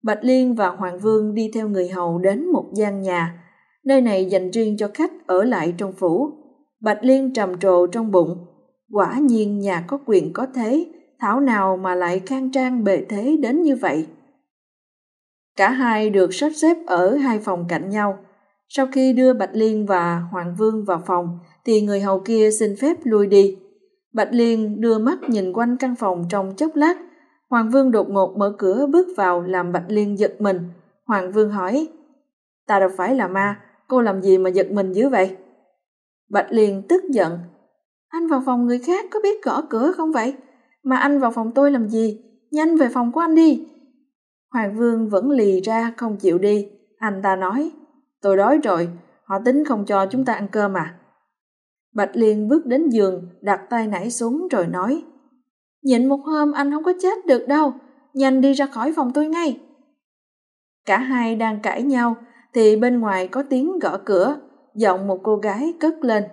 Bạch Liên và Hoàng Vương đi theo người hầu đến một gian nhà. Nơi này dành riêng cho khách ở lại trong phủ. Bạch Liên trầm trồ trong bụng. Quả nhiên nhà có quyền có thế, thảo nào mà lại khang trang bề thế đến như vậy. Cả hai được sắp xếp ở hai phòng cạnh nhau. Sau khi đưa Bạch Liên và Hoàng Vương vào phòng, thì người hầu kia xin phép lui đi. Bạch Liên đưa mắt nhìn quanh căn phòng trong chốc lát. Hoàng Vương đột ngột mở cửa bước vào làm Bạch Liên giật mình. Hoàng Vương hỏi, ta đâu phải là ma, cô làm gì mà giật mình dữ vậy? Bạch Liên tức giận, anh vào phòng người khác có biết gõ cửa không vậy? Mà anh vào phòng tôi làm gì? Nhanh về phòng của anh đi. Hoàng Vương vẫn lì ra không chịu đi. Anh ta nói, tôi đói rồi, họ tính không cho chúng ta ăn cơm à. Bạch Liên bước đến giường, đặt tay nảy xuống rồi nói, Nhịn một hôm anh không có chết được đâu, nhanh đi ra khỏi phòng tôi ngay. Cả hai đang cãi nhau, thì bên ngoài có tiếng gõ cửa, giọng một cô gái cất lên.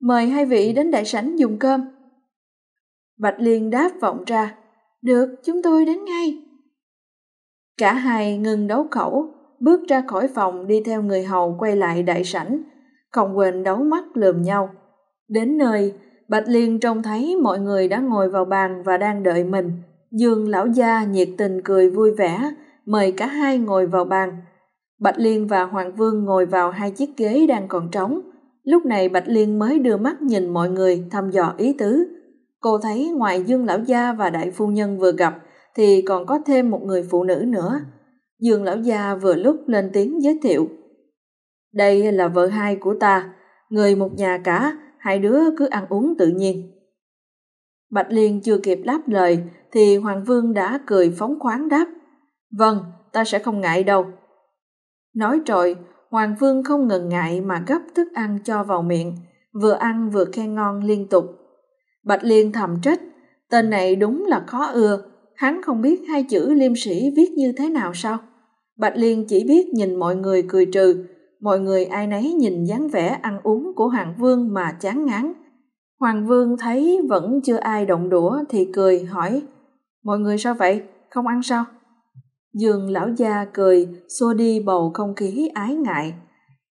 Mời hai vị đến đại sảnh dùng cơm. Bạch Liên đáp vọng ra, được, chúng tôi đến ngay. Cả hai ngừng đấu khẩu, bước ra khỏi phòng đi theo người hầu quay lại đại sảnh, không quên đấu mắt lườm nhau. Đến nơi, Bạch Liên trông thấy mọi người đã ngồi vào bàn và đang đợi mình. Dương lão gia nhiệt tình cười vui vẻ, mời cả hai ngồi vào bàn. Bạch Liên và Hoàng Vương ngồi vào hai chiếc ghế đang còn trống. Lúc này Bạch Liên mới đưa mắt nhìn mọi người thăm dò ý tứ. Cô thấy ngoài Dương lão gia và đại phu nhân vừa gặp thì còn có thêm một người phụ nữ nữa. Dương lão gia vừa lúc lên tiếng giới thiệu. Đây là vợ hai của ta, người một nhà cả, hai đứa cứ ăn uống tự nhiên. Bạch Liên chưa kịp đáp lời thì Hoàng Vương đã cười phóng khoáng đáp. Vâng, ta sẽ không ngại đâu. Nói trội Hoàng Vương không ngần ngại mà gấp thức ăn cho vào miệng, vừa ăn vừa khen ngon liên tục. Bạch Liên thầm trách, tên này đúng là khó ưa, hắn không biết hai chữ liêm sĩ viết như thế nào sao? Bạch Liên chỉ biết nhìn mọi người cười trừ, mọi người ai nấy nhìn dáng vẻ ăn uống của Hoàng Vương mà chán ngán. Hoàng Vương thấy vẫn chưa ai động đũa thì cười hỏi, mọi người sao vậy, không ăn sao? Dương lão gia cười, xua đi bầu không khí ái ngại.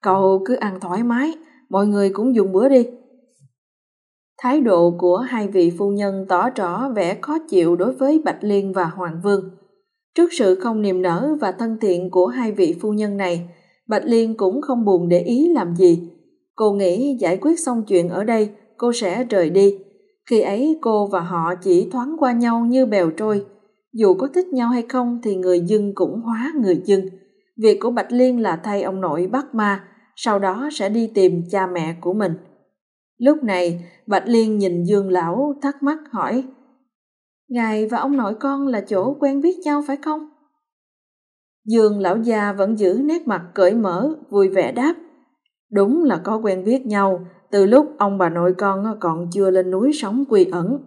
Cậu cứ ăn thoải mái, mọi người cũng dùng bữa đi. Thái độ của hai vị phu nhân tỏ rõ vẻ khó chịu đối với Bạch Liên và Hoàng Vương. Trước sự không niềm nở và thân thiện của hai vị phu nhân này, Bạch Liên cũng không buồn để ý làm gì. Cô nghĩ giải quyết xong chuyện ở đây, cô sẽ rời đi. Khi ấy cô và họ chỉ thoáng qua nhau như bèo trôi. Dù có thích nhau hay không thì người dân cũng hóa người dân. Việc của Bạch Liên là thay ông nội bắt ma, sau đó sẽ đi tìm cha mẹ của mình. Lúc này, Bạch Liên nhìn Dương Lão thắc mắc hỏi Ngài và ông nội con là chỗ quen biết nhau phải không? Dương Lão Gia vẫn giữ nét mặt cởi mở, vui vẻ đáp Đúng là có quen biết nhau, từ lúc ông bà nội con còn chưa lên núi sống quy ẩn.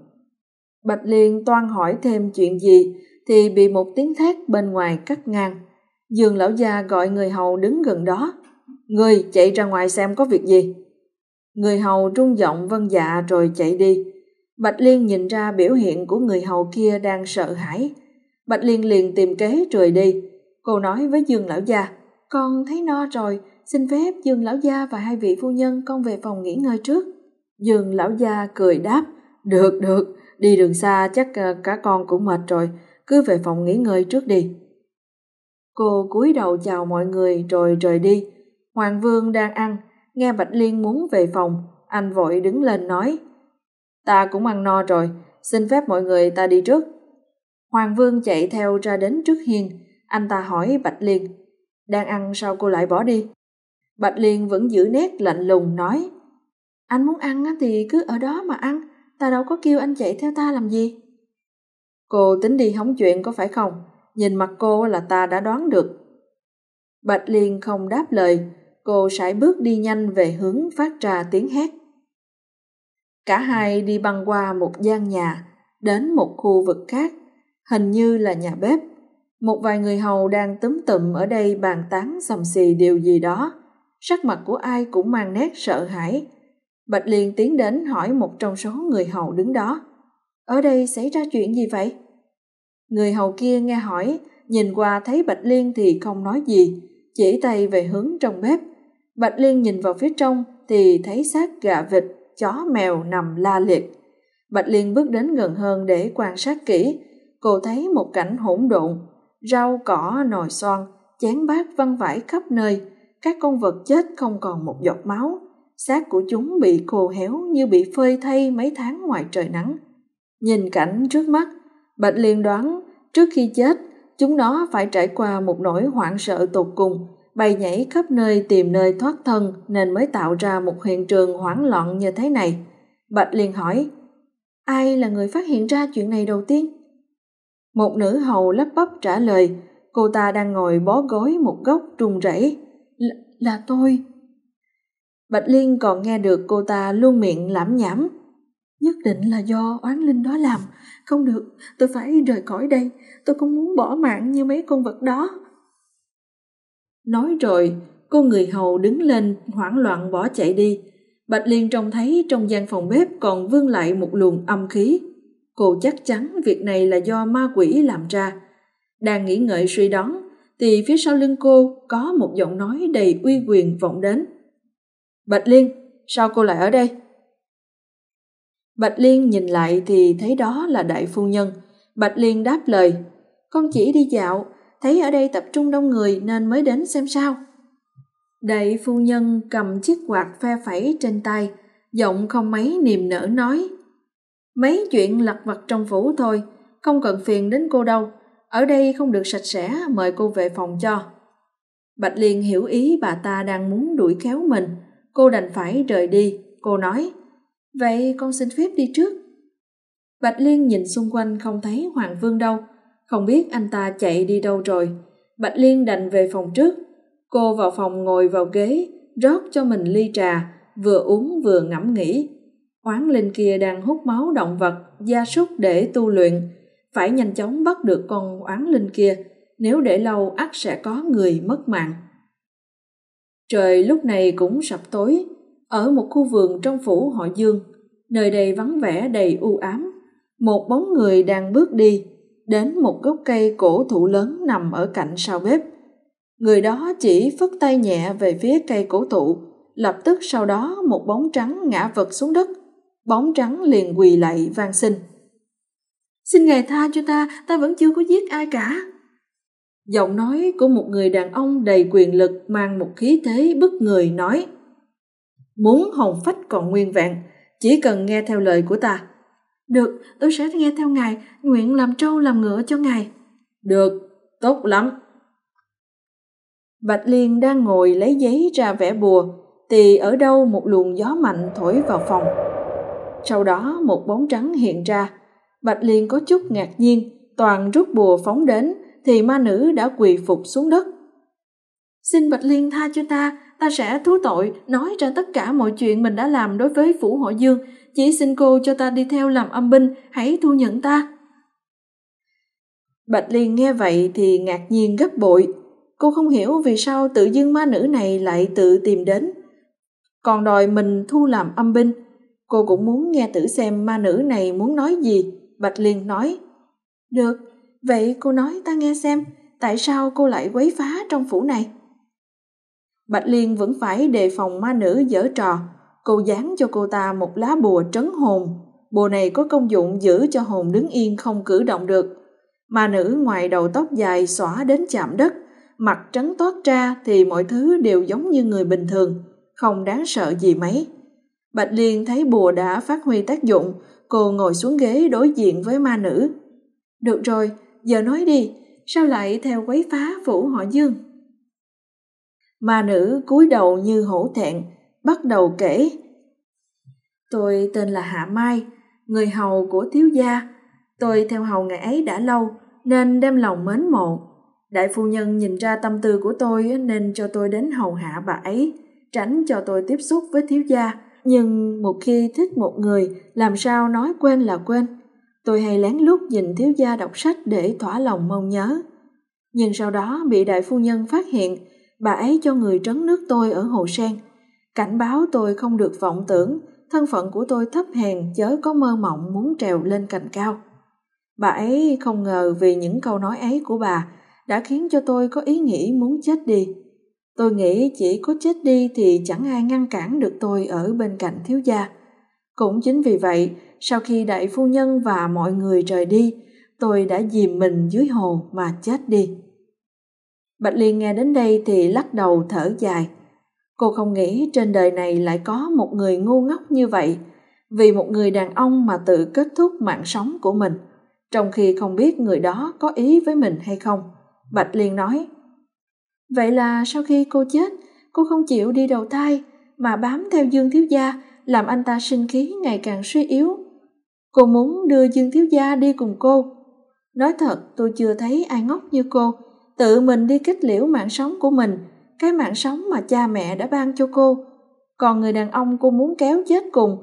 Bạch Liên toan hỏi thêm chuyện gì thì bị một tiếng thét bên ngoài cắt ngang. Dương Lão Gia gọi người hầu đứng gần đó. Người chạy ra ngoài xem có việc gì. Người hầu trung giọng vân dạ rồi chạy đi. Bạch Liên nhìn ra biểu hiện của người hầu kia đang sợ hãi. Bạch Liên liền tìm kế rời đi. Cô nói với Dương Lão Gia, con thấy no rồi, xin phép Dương Lão Gia và hai vị phu nhân con về phòng nghỉ ngơi trước. Dương Lão Gia cười đáp, được được, đi đường xa chắc ờ, cả con cũng mệt rồi, cứ về phòng nghỉ ngơi trước đi. Cô cúi đầu chào mọi người rồi rời đi. Hoàng Vương đang ăn, nghe Bạch Liên muốn về phòng, anh vội đứng lên nói. Ta cũng ăn no rồi, xin phép mọi người ta đi trước. Hoàng Vương chạy theo ra đến trước hiên, anh ta hỏi Bạch Liên, đang ăn sao cô lại bỏ đi? Bạch Liên vẫn giữ nét lạnh lùng nói, anh muốn ăn thì cứ ở đó mà ăn, ta đâu có kêu anh chạy theo ta làm gì. Cô tính đi hóng chuyện có phải không? Nhìn mặt cô là ta đã đoán được. Bạch Liên không đáp lời, cô sải bước đi nhanh về hướng phát ra tiếng hét. Cả hai đi băng qua một gian nhà, đến một khu vực khác, hình như là nhà bếp. Một vài người hầu đang túm tụm ở đây bàn tán xầm xì điều gì đó. Sắc mặt của ai cũng mang nét sợ hãi. Bạch Liên tiến đến hỏi một trong số người hầu đứng đó. Ở đây xảy ra chuyện gì vậy? Người hầu kia nghe hỏi, nhìn qua thấy Bạch Liên thì không nói gì, chỉ tay về hướng trong bếp. Bạch Liên nhìn vào phía trong thì thấy xác gà vịt, chó mèo nằm la liệt. Bạch Liên bước đến gần hơn để quan sát kỹ. Cô thấy một cảnh hỗn độn, rau cỏ nồi xoan, chén bát văng vãi khắp nơi. Các con vật chết không còn một giọt máu. Xác của chúng bị khô héo như bị phơi thay mấy tháng ngoài trời nắng. Nhìn cảnh trước mắt, Bạch Liên đoán trước khi chết, chúng nó phải trải qua một nỗi hoảng sợ tột cùng, bay nhảy khắp nơi tìm nơi thoát thân nên mới tạo ra một hiện trường hoảng loạn như thế này. Bạch Liên hỏi, ai là người phát hiện ra chuyện này đầu tiên? Một nữ hầu lắp bắp trả lời, cô ta đang ngồi bó gối một góc trùng rẫy. Là, là tôi. Bạch Liên còn nghe được cô ta luôn miệng lãm nhảm. Nhất định là do oán linh đó làm. Không được, tôi phải rời khỏi đây. Tôi không muốn bỏ mạng như mấy con vật đó. Nói rồi, cô người hầu đứng lên hoảng loạn bỏ chạy đi. Bạch Liên trông thấy trong gian phòng bếp còn vương lại một luồng âm khí. Cô chắc chắn việc này là do ma quỷ làm ra. Đang nghĩ ngợi suy đoán, thì phía sau lưng cô có một giọng nói đầy uy quyền vọng đến. Bạch Liên, sao cô lại ở đây? Bạch Liên nhìn lại thì thấy đó là đại phu nhân. Bạch Liên đáp lời, con chỉ đi dạo, thấy ở đây tập trung đông người nên mới đến xem sao. Đại phu nhân cầm chiếc quạt phe phẩy trên tay, giọng không mấy niềm nở nói. Mấy chuyện lặt vặt trong phủ thôi, không cần phiền đến cô đâu. Ở đây không được sạch sẽ, mời cô về phòng cho. Bạch Liên hiểu ý bà ta đang muốn đuổi kéo mình. Cô đành phải rời đi. Cô nói, vậy con xin phép đi trước. Bạch Liên nhìn xung quanh không thấy Hoàng Vương đâu, không biết anh ta chạy đi đâu rồi. Bạch Liên đành về phòng trước. Cô vào phòng ngồi vào ghế, rót cho mình ly trà, vừa uống vừa ngẫm nghĩ. Oán linh kia đang hút máu động vật, gia súc để tu luyện. Phải nhanh chóng bắt được con oán linh kia, nếu để lâu ắt sẽ có người mất mạng. Trời lúc này cũng sập tối, ở một khu vườn trong phủ họ Dương, nơi đây vắng vẻ đầy u ám. Một bóng người đang bước đi, đến một gốc cây cổ thụ lớn nằm ở cạnh sau bếp. Người đó chỉ phất tay nhẹ về phía cây cổ thụ, lập tức sau đó một bóng trắng ngã vật xuống đất. Bóng trắng liền quỳ lạy van xin. Xin ngài tha cho ta, ta vẫn chưa có giết ai cả. Giọng nói của một người đàn ông đầy quyền lực mang một khí thế bức người nói Muốn hồn phách còn nguyên vẹn, chỉ cần nghe theo lời của ta. Được, tôi sẽ nghe theo ngài, nguyện làm trâu làm ngựa cho ngài. Được, tốt lắm. Bạch Liên đang ngồi lấy giấy ra vẽ bùa, thì ở đâu một luồng gió mạnh thổi vào phòng. Sau đó một bóng trắng hiện ra, Bạch Liên có chút ngạc nhiên, toàn rút bùa phóng đến, thì ma nữ đã quỳ phục xuống đất. Xin Bạch Liên tha cho ta, ta sẽ thú tội, nói ra tất cả mọi chuyện mình đã làm đối với phủ họ Dương, chỉ xin cô cho ta đi theo làm âm binh, hãy thu nhận ta. Bạch Liên nghe vậy thì ngạc nhiên gấp bội. Cô không hiểu vì sao tự dưng ma nữ này lại tự tìm đến. còn đòi mình thu làm âm binh. Cô cũng muốn nghe thử xem ma nữ này muốn nói gì. Bạch Liên nói, Được, vậy cô nói ta nghe xem, tại sao cô lại quấy phá trong phủ này? Bạch Liên vẫn phải đề phòng ma nữ dở trò. Cô dán cho cô ta một lá bùa trấn hồn. Bùa này có công dụng giữ cho hồn đứng yên không cử động được. Ma nữ ngoài đầu tóc dài xõa đến chạm đất, mặt trắng toát ra thì mọi thứ đều giống như người bình thường, không đáng sợ gì mấy. Bạch Liên thấy bùa đã phát huy tác dụng, cô ngồi xuống ghế đối diện với ma nữ. Được rồi, giờ nói đi, sao lại theo quấy phá phủ họ Dương? Ma nữ cúi đầu như hổ thẹn, bắt đầu kể. Tôi tên là Hạ Mai, người hầu của thiếu gia. Tôi theo hầu ngày ấy đã lâu, nên đem lòng mến mộ. Đại phu nhân nhìn ra tâm tư của tôi nên cho tôi đến hầu hạ bà ấy, tránh cho tôi tiếp xúc với thiếu gia. Nhưng một khi thích một người, làm sao nói quên là quên. Tôi hay lén lút nhìn thiếu gia đọc sách để thỏa lòng mong nhớ. Nhưng sau đó bị đại phu nhân phát hiện, bà ấy cho người trấn nước tôi ở Hồ Sen. Cảnh báo tôi không được vọng tưởng, thân phận của tôi thấp hèn chớ có mơ mộng muốn trèo lên cành cao. Bà ấy không ngờ vì những câu nói ấy của bà đã khiến cho tôi có ý nghĩ muốn chết đi. Tôi nghĩ chỉ có chết đi thì chẳng ai ngăn cản được tôi ở bên cạnh thiếu gia. Cũng chính vì vậy, sau khi đại phu nhân và mọi người rời đi, tôi đã dìm mình dưới hồ mà chết đi. Bạch Liên nghe đến đây thì lắc đầu thở dài. Cô không nghĩ trên đời này lại có một người ngu ngốc như vậy, vì một người đàn ông mà tự kết thúc mạng sống của mình, trong khi không biết người đó có ý với mình hay không. Bạch Liên nói, Vậy là sau khi cô chết, cô không chịu đi đầu thai, mà bám theo Dương Thiếu Gia, làm anh ta sinh khí ngày càng suy yếu. Cô muốn đưa Dương Thiếu Gia đi cùng cô. Nói thật, tôi chưa thấy ai ngốc như cô, tự mình đi kết liễu mạng sống của mình, cái mạng sống mà cha mẹ đã ban cho cô. Còn người đàn ông cô muốn kéo chết cùng,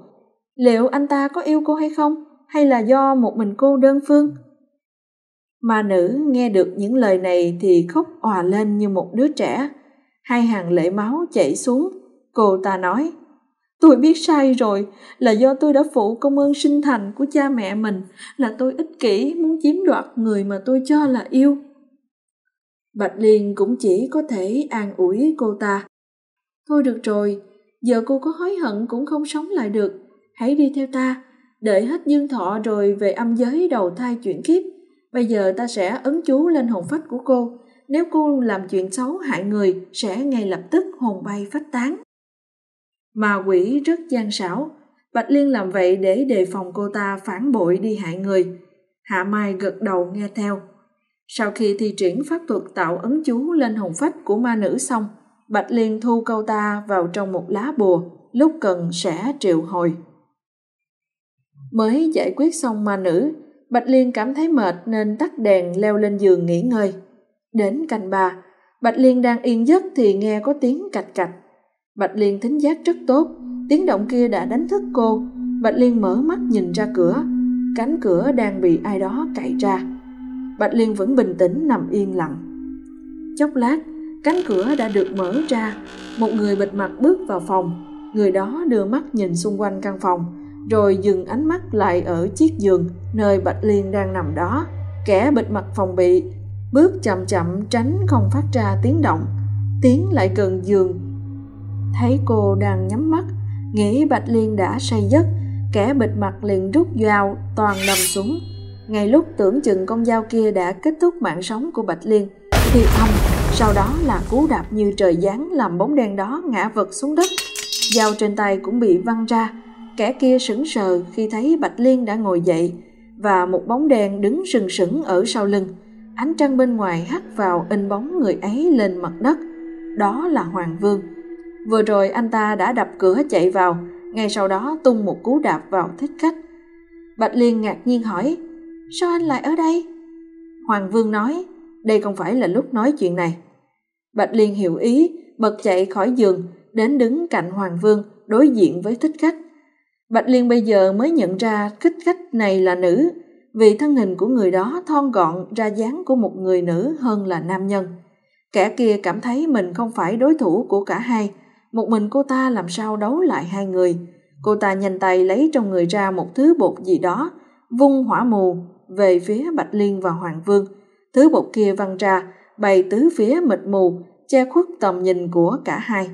liệu anh ta có yêu cô hay không, hay là do một mình cô đơn phương? Ma nữ nghe được những lời này thì khóc òa lên như một đứa trẻ. Hai hàng lệ máu chảy xuống. Cô ta nói, Tôi biết sai rồi, là do tôi đã phụ công ơn sinh thành của cha mẹ mình, là tôi ích kỷ muốn chiếm đoạt người mà tôi cho là yêu. Bạch Liên cũng chỉ có thể an ủi cô ta. Thôi được rồi, giờ cô có hối hận cũng không sống lại được. Hãy đi theo ta, đợi hết dương thọ rồi về âm giới đầu thai chuyển kiếp. Bây giờ ta sẽ ấn chú lên hồn phách của cô. Nếu cô làm chuyện xấu hại người, sẽ ngay lập tức hồn bay phách tán. Mà quỷ rất gian xảo. Bạch Liên làm vậy để đề phòng cô ta phản bội đi hại người. Hạ Mai gật đầu nghe theo. Sau khi thi triển pháp thuật tạo ấn chú lên hồn phách của ma nữ xong, Bạch Liên thu câu ta vào trong một lá bùa, lúc cần sẽ triệu hồi. Mới giải quyết xong ma nữ, Bạch Liên cảm thấy mệt nên tắt đèn leo lên giường nghỉ ngơi. Đến canh ba, Bạch Liên đang yên giấc thì nghe có tiếng cạch cạch. Bạch Liên thính giác rất tốt, tiếng động kia đã đánh thức cô. Bạch Liên mở mắt nhìn ra cửa, cánh cửa đang bị ai đó cậy ra. Bạch Liên vẫn bình tĩnh nằm yên lặng. Chốc lát, cánh cửa đã được mở ra, một người bịt mặt bước vào phòng. Người đó đưa mắt nhìn xung quanh căn phòng, rồi dừng ánh mắt lại ở chiếc giường nơi Bạch Liên đang nằm đó. Kẻ bịt mặt phòng bị, bước chậm chậm tránh không phát ra tiếng động, tiến lại gần giường. Thấy cô đang nhắm mắt, nghĩ Bạch Liên đã say giấc, kẻ bịt mặt liền rút dao toàn đâm xuống. Ngay lúc tưởng chừng con dao kia đã kết thúc mạng sống của Bạch Liên, thì ông sau đó là cú đạp như trời giáng làm bóng đen đó ngã vật xuống đất. Dao trên tay cũng bị văng ra, Kẻ kia sững sờ khi thấy Bạch Liên đã ngồi dậy và một bóng đen đứng sừng sững ở sau lưng. Ánh trăng bên ngoài hắt vào in bóng người ấy lên mặt đất. Đó là Hoàng Vương. Vừa rồi anh ta đã đập cửa chạy vào, ngay sau đó tung một cú đạp vào thích khách. Bạch Liên ngạc nhiên hỏi, sao anh lại ở đây? Hoàng Vương nói, đây không phải là lúc nói chuyện này. Bạch Liên hiểu ý, bật chạy khỏi giường, đến đứng cạnh Hoàng Vương, đối diện với thích khách. Bạch Liên bây giờ mới nhận ra khích khách này là nữ, vì thân hình của người đó thon gọn ra dáng của một người nữ hơn là nam nhân. Kẻ kia cảm thấy mình không phải đối thủ của cả hai, một mình cô ta làm sao đấu lại hai người. Cô ta nhanh tay lấy trong người ra một thứ bột gì đó, vung hỏa mù về phía Bạch Liên và Hoàng Vương. Thứ bột kia văng ra, bay tứ phía mịt mù, che khuất tầm nhìn của cả hai.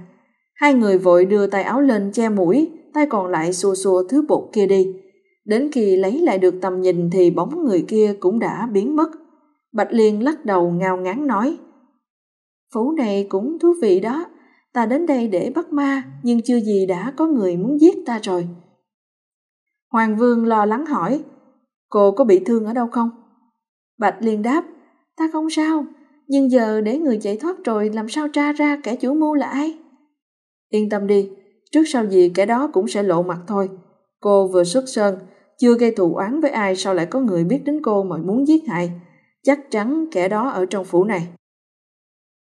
Hai người vội đưa tay áo lên che mũi, tay còn lại xua xua thứ bột kia đi. Đến khi lấy lại được tầm nhìn thì bóng người kia cũng đã biến mất. Bạch Liên lắc đầu ngao ngán nói. Phủ này cũng thú vị đó, ta đến đây để bắt ma, nhưng chưa gì đã có người muốn giết ta rồi. Hoàng Vương lo lắng hỏi, cô có bị thương ở đâu không? Bạch Liên đáp, ta không sao, nhưng giờ để người chạy thoát rồi làm sao tra ra kẻ chủ mưu là ai? Yên tâm đi, trước sau gì kẻ đó cũng sẽ lộ mặt thôi. Cô vừa xuất sơn, chưa gây thù oán với ai sao lại có người biết đến cô mà muốn giết hại. Chắc chắn kẻ đó ở trong phủ này.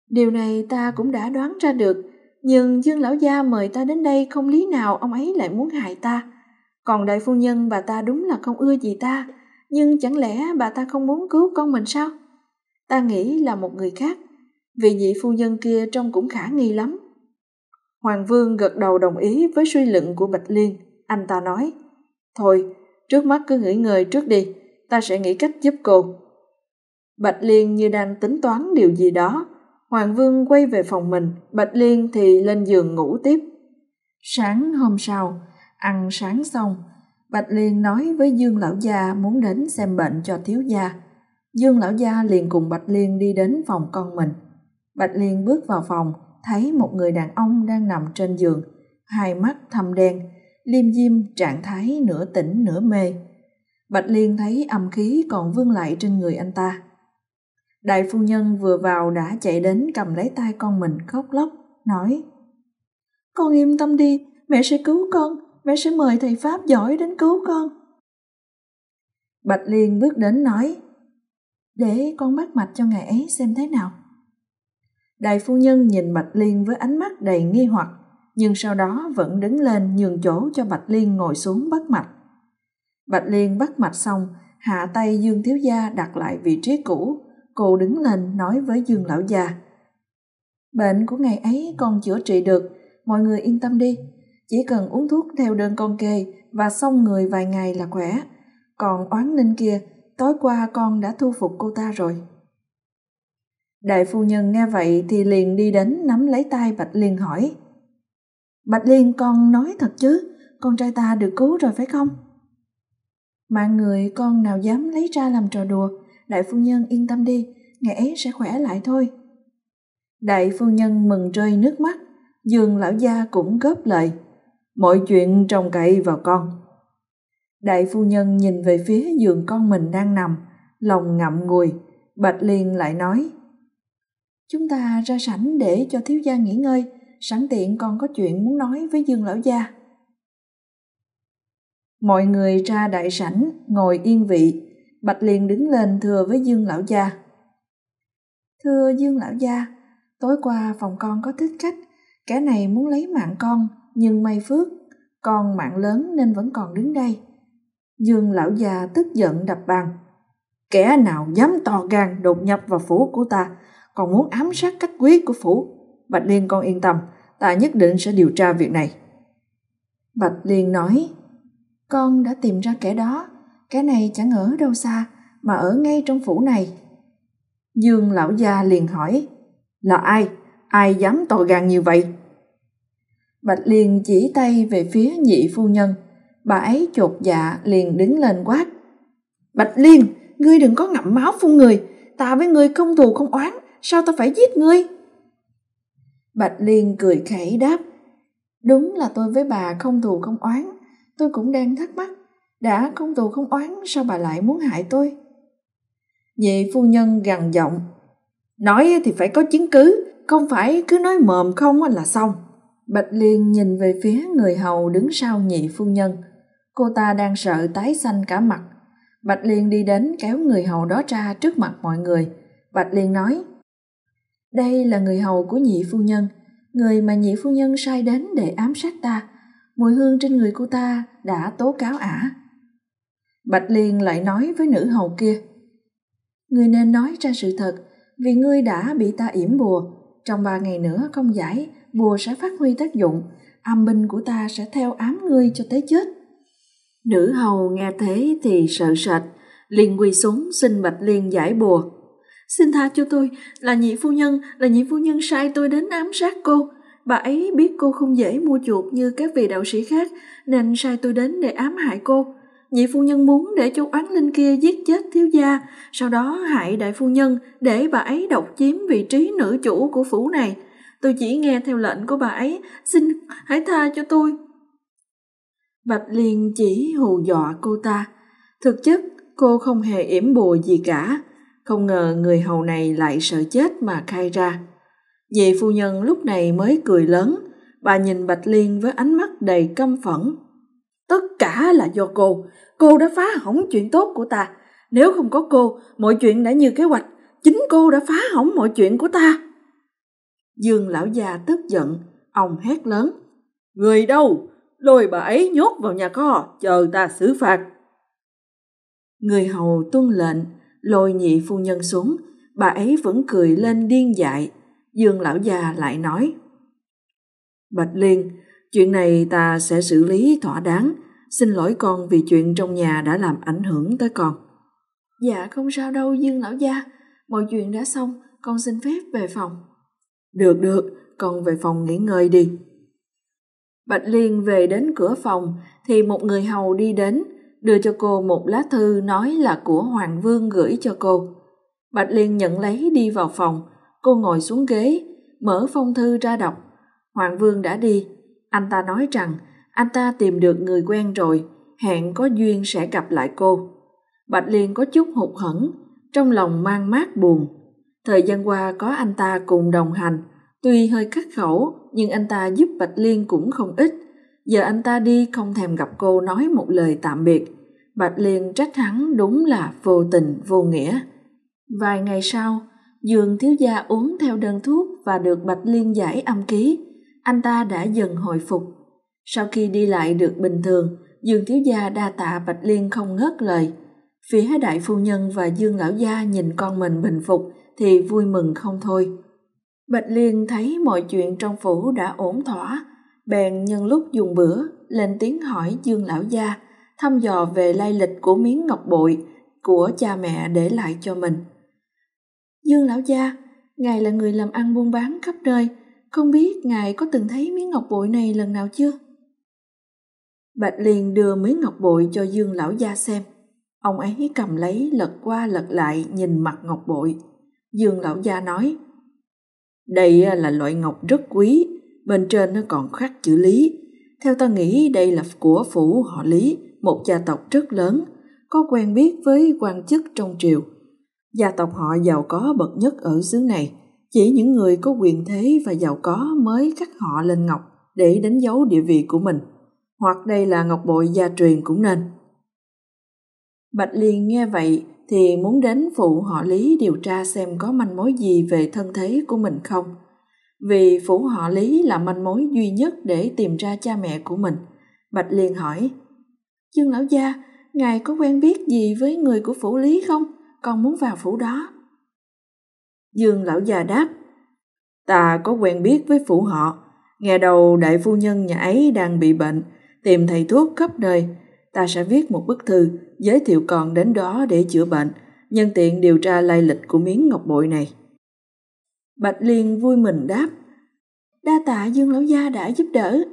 Điều này ta cũng đã đoán ra được, nhưng Dương Lão Gia mời ta đến đây không lý nào ông ấy lại muốn hại ta. Còn đại phu nhân bà ta đúng là không ưa gì ta, nhưng chẳng lẽ bà ta không muốn cứu con mình sao? Ta nghĩ là một người khác, vì nhị phu nhân kia trông cũng khả nghi lắm. Hoàng Vương gật đầu đồng ý với suy luận của Bạch Liên. Anh ta nói, Thôi, trước mắt cứ nghỉ ngơi trước đi, ta sẽ nghĩ cách giúp cô. Bạch Liên như đang tính toán điều gì đó. Hoàng Vương quay về phòng mình, Bạch Liên thì lên giường ngủ tiếp. Sáng hôm sau, ăn sáng xong, Bạch Liên nói với Dương Lão Gia muốn đến xem bệnh cho thiếu gia. Dương Lão Gia liền cùng Bạch Liên đi đến phòng con mình. Bạch Liên bước vào phòng, thấy một người đàn ông đang nằm trên giường, hai mắt thâm đen, liêm diêm trạng thái nửa tỉnh nửa mê. Bạch Liên thấy âm khí còn vương lại trên người anh ta. Đại phu nhân vừa vào đã chạy đến cầm lấy tay con mình khóc lóc, nói Con yên tâm đi, mẹ sẽ cứu con, mẹ sẽ mời thầy Pháp giỏi đến cứu con. Bạch Liên bước đến nói Để con bắt mạch cho ngài ấy xem thế nào. Đại phu nhân nhìn Bạch Liên với ánh mắt đầy nghi hoặc, nhưng sau đó vẫn đứng lên nhường chỗ cho Bạch Liên ngồi xuống bắt mạch. Bạch Liên bắt mạch xong, hạ tay Dương Thiếu Gia đặt lại vị trí cũ, cô đứng lên nói với Dương Lão Gia. Bệnh của ngày ấy con chữa trị được, mọi người yên tâm đi, chỉ cần uống thuốc theo đơn con kê và xong người vài ngày là khỏe. Còn oán ninh kia, tối qua con đã thu phục cô ta rồi. Đại phu nhân nghe vậy thì liền đi đến nắm lấy tay Bạch Liên hỏi. Bạch Liên con nói thật chứ, con trai ta được cứu rồi phải không? Mạng người con nào dám lấy ra làm trò đùa, đại phu nhân yên tâm đi, ngày ấy sẽ khỏe lại thôi. Đại phu nhân mừng rơi nước mắt, Dương lão gia cũng góp lời. Mọi chuyện trông cậy vào con. Đại phu nhân nhìn về phía giường con mình đang nằm, lòng ngậm ngùi, Bạch Liên lại nói. Chúng ta ra sảnh để cho thiếu gia nghỉ ngơi, sẵn tiện còn có chuyện muốn nói với Dương lão gia. Mọi người ra đại sảnh, ngồi yên vị, Bạch liền đứng lên thưa với Dương lão gia. Thưa Dương lão gia, tối qua phòng con có thích khách, kẻ này muốn lấy mạng con, nhưng may phước, con mạng lớn nên vẫn còn đứng đây. Dương lão già tức giận đập bàn. Kẻ nào dám to gan đột nhập vào phủ của ta, còn muốn ám sát cách quyết của phủ. Bạch Liên con yên tâm, ta nhất định sẽ điều tra việc này. Bạch Liên nói, con đã tìm ra kẻ đó, kẻ này chẳng ở đâu xa, mà ở ngay trong phủ này. Dương lão gia liền hỏi, là ai? Ai dám to gan như vậy? Bạch Liên chỉ tay về phía nhị phu nhân, bà ấy chột dạ liền đứng lên quát. Bạch Liên, ngươi đừng có ngậm máu phun người, ta với ngươi không thù không oán, sao ta phải giết ngươi? Bạch Liên cười khẩy đáp, đúng là tôi với bà không thù không oán, tôi cũng đang thắc mắc, đã không thù không oán sao bà lại muốn hại tôi? Nhị phu nhân gằn giọng, nói thì phải có chứng cứ, không phải cứ nói mồm không là xong. Bạch Liên nhìn về phía người hầu đứng sau nhị phu nhân. Cô ta đang sợ tái xanh cả mặt. Bạch Liên đi đến kéo người hầu đó ra trước mặt mọi người. Bạch Liên nói, đây là người hầu của nhị phu nhân, người mà nhị phu nhân sai đến để ám sát ta. Mùi hương trên người của ta đã tố cáo ả. Bạch Liên lại nói với nữ hầu kia, Người nên nói ra sự thật, vì ngươi đã bị ta yểm bùa, trong ba ngày nữa không giải bùa sẽ phát huy tác dụng, âm binh của ta sẽ theo ám ngươi cho tới chết. Nữ hầu nghe thế thì sợ sệt, liền quỳ xuống xin Bạch Liên giải bùa. Xin tha cho tôi, là nhị phu nhân, là nhị phu nhân sai tôi đến ám sát cô. Bà ấy biết cô không dễ mua chuộc như các vị đạo sĩ khác, nên sai tôi đến để ám hại cô. Nhị phu nhân muốn để cho oán linh kia giết chết thiếu gia, sau đó hại đại phu nhân để bà ấy độc chiếm vị trí nữ chủ của phủ này. Tôi chỉ nghe theo lệnh của bà ấy, xin hãy tha cho tôi. Bạch Liên chỉ hù dọa cô ta. Thực chất, cô không hề yểm bùa gì cả. Không ngờ người hầu này lại sợ chết mà khai ra. Vị phu nhân lúc này mới cười lớn, bà nhìn Bạch Liên với ánh mắt đầy căm phẫn. Tất cả là do cô, cô đã phá hỏng chuyện tốt của ta. Nếu không có cô, mọi chuyện đã như kế hoạch, chính cô đã phá hỏng mọi chuyện của ta. Dương lão già tức giận, ông hét lớn. Người đâu? Lôi bà ấy nhốt vào nhà kho, chờ ta xử phạt. Người hầu tuân lệnh, lôi nhị phu nhân xuống, bà ấy vẫn cười lên điên dại. Dương lão già lại nói. Bạch Liên, chuyện này ta sẽ xử lý thỏa đáng. Xin lỗi con vì chuyện trong nhà đã làm ảnh hưởng tới con. Dạ không sao đâu Dương lão gia, mọi chuyện đã xong, con xin phép về phòng. Được được, con về phòng nghỉ ngơi đi. Bạch Liên về đến cửa phòng thì một người hầu đi đến, đưa cho cô một lá thư nói là của Hoàng Vương gửi cho cô. Bạch Liên nhận lấy đi vào phòng, cô ngồi xuống ghế, mở phong thư ra đọc. Hoàng Vương đã đi, anh ta nói rằng anh ta tìm được người quen rồi, hẹn có duyên sẽ gặp lại cô. Bạch Liên có chút hụt hẫng, trong lòng mang mát buồn. Thời gian qua có anh ta cùng đồng hành, tuy hơi khắc khẩu nhưng anh ta giúp Bạch Liên cũng không ít. Giờ anh ta đi không thèm gặp cô nói một lời tạm biệt. Bạch Liên trách hắn đúng là vô tình vô nghĩa. Vài ngày sau, Dương thiếu gia uống theo đơn thuốc và được Bạch Liên giải âm ký. Anh ta đã dần hồi phục. Sau khi đi lại được bình thường, Dương thiếu gia đa tạ Bạch Liên không ngớt lời. Phía đại phu nhân và Dương lão gia nhìn con mình bình phục thì vui mừng không thôi. Bạch Liên thấy mọi chuyện trong phủ đã ổn thỏa, bèn nhân lúc dùng bữa lên tiếng hỏi Dương lão gia thăm dò về lai lịch của miếng ngọc bội của cha mẹ để lại cho mình. Dương lão gia, ngài là người làm ăn buôn bán khắp nơi, không biết ngài có từng thấy miếng ngọc bội này lần nào chưa? Bạch liền đưa miếng ngọc bội cho Dương lão gia xem. Ông ấy cầm lấy lật qua lật lại nhìn mặt ngọc bội. Dương lão gia nói, đây là loại ngọc rất quý, bên trên nó còn khắc chữ Lý. Theo ta nghĩ đây là của phủ họ Lý, một gia tộc rất lớn, có quen biết với quan chức trong triều. Gia tộc họ giàu có bậc nhất ở xứ này, chỉ những người có quyền thế và giàu có mới cắt họ lên ngọc để đánh dấu địa vị của mình. Hoặc đây là ngọc bội gia truyền cũng nên. Bạch Liên nghe vậy thì muốn đến phụ họ Lý điều tra xem có manh mối gì về thân thế của mình không. Vì phủ họ Lý là manh mối duy nhất để tìm ra cha mẹ của mình. Bạch Liên hỏi, Dương Lão Gia, ngài có quen biết gì với người của phủ Lý không? Con muốn vào phủ đó. Dương Lão già đáp, ta có quen biết với phủ họ. Nghe đầu đại phu nhân nhà ấy đang bị bệnh, tìm thầy thuốc khắp nơi, ta sẽ viết một bức thư giới thiệu con đến đó để chữa bệnh, nhân tiện điều tra lai lịch của miếng ngọc bội này. Bạch Liên vui mừng đáp, đa tạ Dương Lão Gia đã giúp đỡ.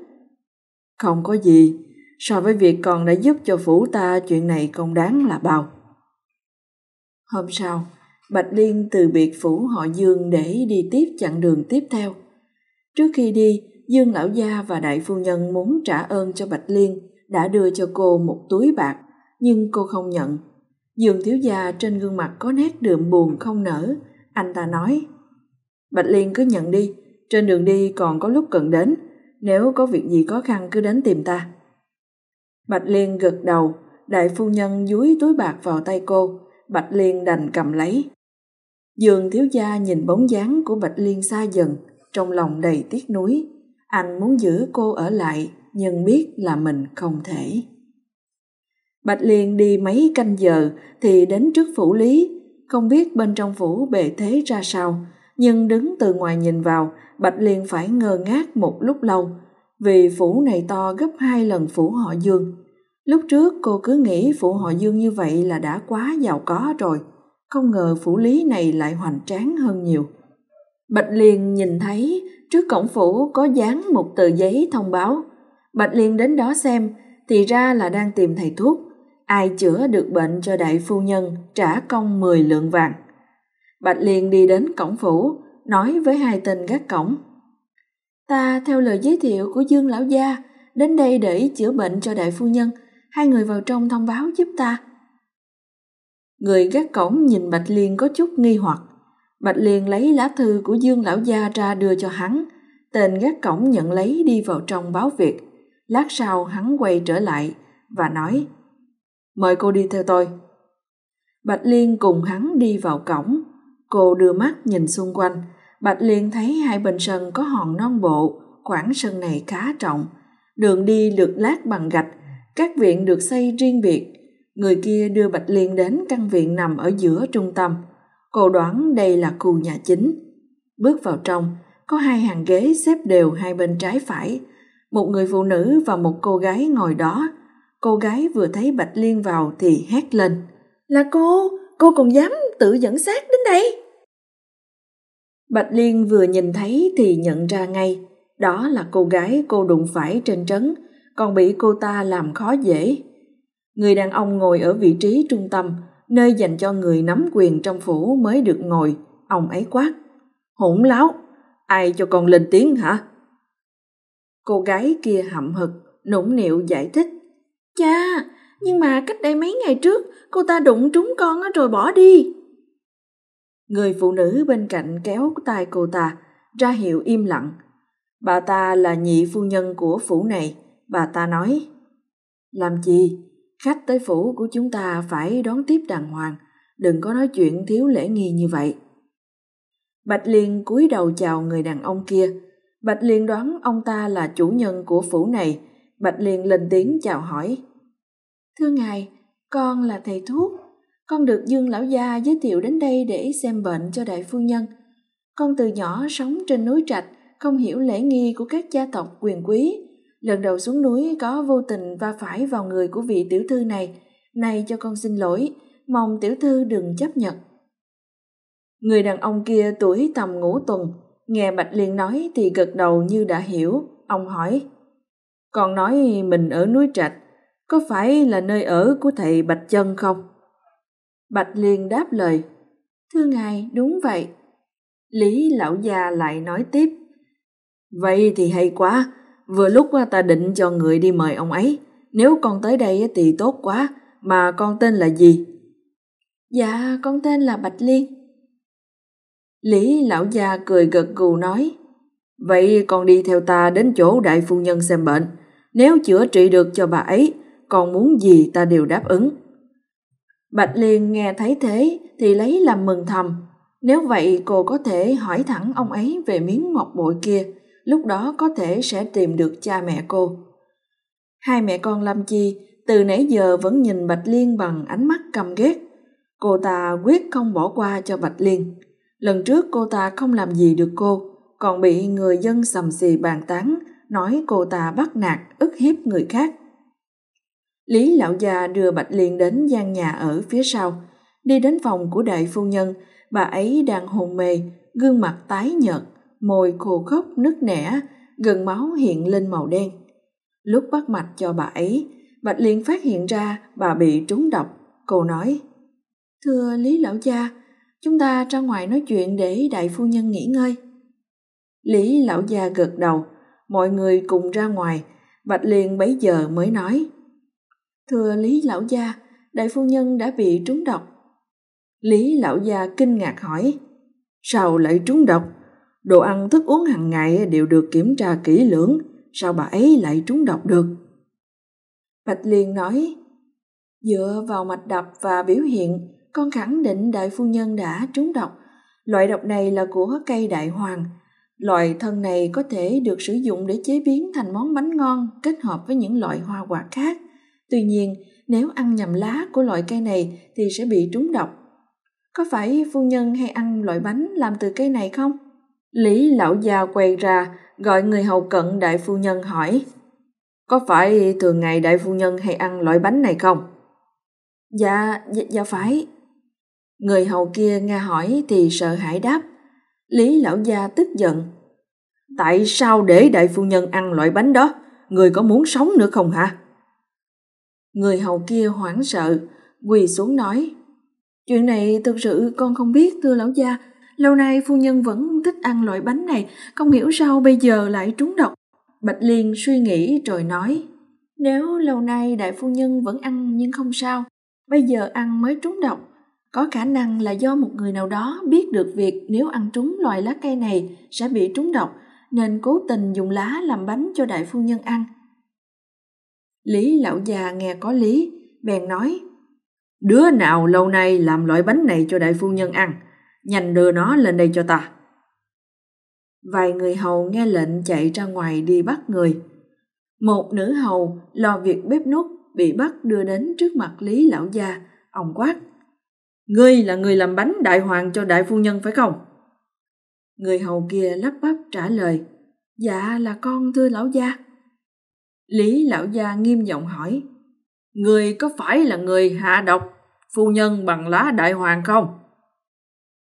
Không có gì, so với việc con đã giúp cho phủ ta chuyện này không đáng là bao. Hôm sau, Bạch Liên từ biệt phủ họ Dương để đi tiếp chặng đường tiếp theo. Trước khi đi, Dương Lão Gia và Đại Phu Nhân muốn trả ơn cho Bạch Liên đã đưa cho cô một túi bạc, nhưng cô không nhận. Dương thiếu gia trên gương mặt có nét đượm buồn không nở, anh ta nói. Bạch Liên cứ nhận đi, trên đường đi còn có lúc cần đến, nếu có việc gì khó khăn cứ đến tìm ta. Bạch Liên gật đầu, đại phu nhân dúi túi bạc vào tay cô, Bạch Liên đành cầm lấy. Dương thiếu gia nhìn bóng dáng của Bạch Liên xa dần, trong lòng đầy tiếc nuối. Anh muốn giữ cô ở lại nhưng biết là mình không thể. Bạch Liên đi mấy canh giờ thì đến trước phủ lý, không biết bên trong phủ bề thế ra sao, nhưng đứng từ ngoài nhìn vào, Bạch Liên phải ngơ ngác một lúc lâu, vì phủ này to gấp hai lần phủ họ Dương. Lúc trước cô cứ nghĩ phủ họ Dương như vậy là đã quá giàu có rồi, không ngờ phủ lý này lại hoành tráng hơn nhiều. Bạch Liên nhìn thấy trước cổng phủ có dán một tờ giấy thông báo. Bạch Liên đến đó xem, thì ra là đang tìm thầy thuốc. Ai chữa được bệnh cho đại phu nhân trả công 10 lượng vàng. Bạch Liên đi đến cổng phủ, nói với hai tên gác cổng. Ta theo lời giới thiệu của Dương Lão Gia, đến đây để chữa bệnh cho đại phu nhân, hai người vào trong thông báo giúp ta. Người gác cổng nhìn Bạch Liên có chút nghi hoặc. Bạch Liên lấy lá thư của Dương Lão Gia ra đưa cho hắn. Tên gác cổng nhận lấy đi vào trong báo việc. Lát sau hắn quay trở lại và nói Mời cô đi theo tôi. Bạch Liên cùng hắn đi vào cổng. Cô đưa mắt nhìn xung quanh. Bạch Liên thấy hai bên sân có hòn non bộ, khoảng sân này khá trọng. Đường đi được lát bằng gạch, các viện được xây riêng biệt. Người kia đưa Bạch Liên đến căn viện nằm ở giữa trung tâm. Cô đoán đây là khu nhà chính. Bước vào trong, có hai hàng ghế xếp đều hai bên trái phải. Một người phụ nữ và một cô gái ngồi đó. Cô gái vừa thấy Bạch Liên vào thì hét lên. Là cô, cô còn dám tự dẫn xác đến đây? Bạch Liên vừa nhìn thấy thì nhận ra ngay, đó là cô gái cô đụng phải trên trấn, còn bị cô ta làm khó dễ. Người đàn ông ngồi ở vị trí trung tâm, nơi dành cho người nắm quyền trong phủ mới được ngồi, ông ấy quát. Hỗn láo, ai cho con lên tiếng hả? Cô gái kia hậm hực, nũng nịu giải thích. Cha, nhưng mà cách đây mấy ngày trước, cô ta đụng trúng con rồi bỏ đi. Người phụ nữ bên cạnh kéo tay cô ta, ra hiệu im lặng. Bà ta là nhị phu nhân của phủ này, bà ta nói. Làm gì? Khách tới phủ của chúng ta phải đón tiếp đàng hoàng, đừng có nói chuyện thiếu lễ nghi như vậy. Bạch Liên cúi đầu chào người đàn ông kia. Bạch Liên đoán ông ta là chủ nhân của phủ này. Bạch Liên lên tiếng chào hỏi. Thưa ngài, con là thầy thuốc. Con được Dương Lão Gia giới thiệu đến đây để xem bệnh cho đại phu nhân. Con từ nhỏ sống trên núi Trạch, không hiểu lễ nghi của các gia tộc quyền quý. Lần đầu xuống núi có vô tình va phải vào người của vị tiểu thư này. nay cho con xin lỗi, mong tiểu thư đừng chấp nhận. Người đàn ông kia tuổi tầm ngũ tuần, nghe Bạch Liên nói thì gật đầu như đã hiểu. Ông hỏi, con nói mình ở núi Trạch, có phải là nơi ở của thầy Bạch Chân không? Bạch Liên đáp lời, thưa ngài, đúng vậy. Lý lão già lại nói tiếp, vậy thì hay quá, vừa lúc ta định cho người đi mời ông ấy, nếu con tới đây thì tốt quá, mà con tên là gì? Dạ, con tên là Bạch Liên. Lý lão già cười gật gù nói, vậy con đi theo ta đến chỗ đại phu nhân xem bệnh, nếu chữa trị được cho bà ấy, còn muốn gì ta đều đáp ứng. Bạch Liên nghe thấy thế thì lấy làm mừng thầm. Nếu vậy cô có thể hỏi thẳng ông ấy về miếng ngọc bội kia, lúc đó có thể sẽ tìm được cha mẹ cô. Hai mẹ con Lâm Chi từ nãy giờ vẫn nhìn Bạch Liên bằng ánh mắt căm ghét. Cô ta quyết không bỏ qua cho Bạch Liên. Lần trước cô ta không làm gì được cô, còn bị người dân sầm xì bàn tán, nói cô ta bắt nạt, ức hiếp người khác. Lý lão già đưa Bạch Liên đến gian nhà ở phía sau. Đi đến phòng của đại phu nhân, bà ấy đang hôn mê, gương mặt tái nhợt, môi khô khốc nứt nẻ, gần máu hiện lên màu đen. Lúc bắt mạch cho bà ấy, Bạch Liên phát hiện ra bà bị trúng độc. Cô nói, Thưa Lý lão gia, chúng ta ra ngoài nói chuyện để đại phu nhân nghỉ ngơi. Lý lão gia gật đầu, mọi người cùng ra ngoài, Bạch Liên bấy giờ mới nói, Thưa Lý Lão Gia, đại phu nhân đã bị trúng độc. Lý Lão Gia kinh ngạc hỏi, sao lại trúng độc? Đồ ăn thức uống hàng ngày đều được kiểm tra kỹ lưỡng, sao bà ấy lại trúng độc được? Bạch Liên nói, dựa vào mạch đập và biểu hiện, con khẳng định đại phu nhân đã trúng độc. Loại độc này là của cây đại hoàng. Loại thân này có thể được sử dụng để chế biến thành món bánh ngon kết hợp với những loại hoa quả khác. Tuy nhiên, nếu ăn nhầm lá của loại cây này thì sẽ bị trúng độc. có phải phu nhân hay ăn loại bánh làm từ cây này không? Lý lão già quay ra, gọi người hầu cận đại phu nhân hỏi. Có phải thường ngày đại phu nhân hay ăn loại bánh này không? Dạ, dạ, dạ phải. Người hầu kia nghe hỏi thì sợ hãi đáp. Lý lão gia tức giận. Tại sao để đại phu nhân ăn loại bánh đó? Người có muốn sống nữa không hả? Người hầu kia hoảng sợ, quỳ xuống nói. Chuyện này thực sự con không biết thưa lão gia. Lâu nay phu nhân vẫn thích ăn loại bánh này, không hiểu sao bây giờ lại trúng độc. Bạch Liên suy nghĩ rồi nói. Nếu lâu nay đại phu nhân vẫn ăn nhưng không sao, bây giờ ăn mới trúng độc. Có khả năng là do một người nào đó biết được việc nếu ăn trúng loại lá cây này sẽ bị trúng độc, nên cố tình dùng lá làm bánh cho đại phu nhân ăn. Lý lão già nghe có lý, bèn nói, Đứa nào lâu nay làm loại bánh này cho đại phu nhân ăn, nhanh đưa nó lên đây cho ta. Vài người hầu nghe lệnh chạy ra ngoài đi bắt người. Một nữ hầu lo việc bếp nút bị bắt đưa đến trước mặt Lý lão gia, ông quát. Ngươi là người làm bánh đại hoàng cho đại phu nhân phải không? Người hầu kia lắp bắp trả lời. Dạ là con thưa lão gia. Lý lão gia nghiêm giọng hỏi. Người có phải là người hạ độc phu nhân bằng lá đại hoàng không?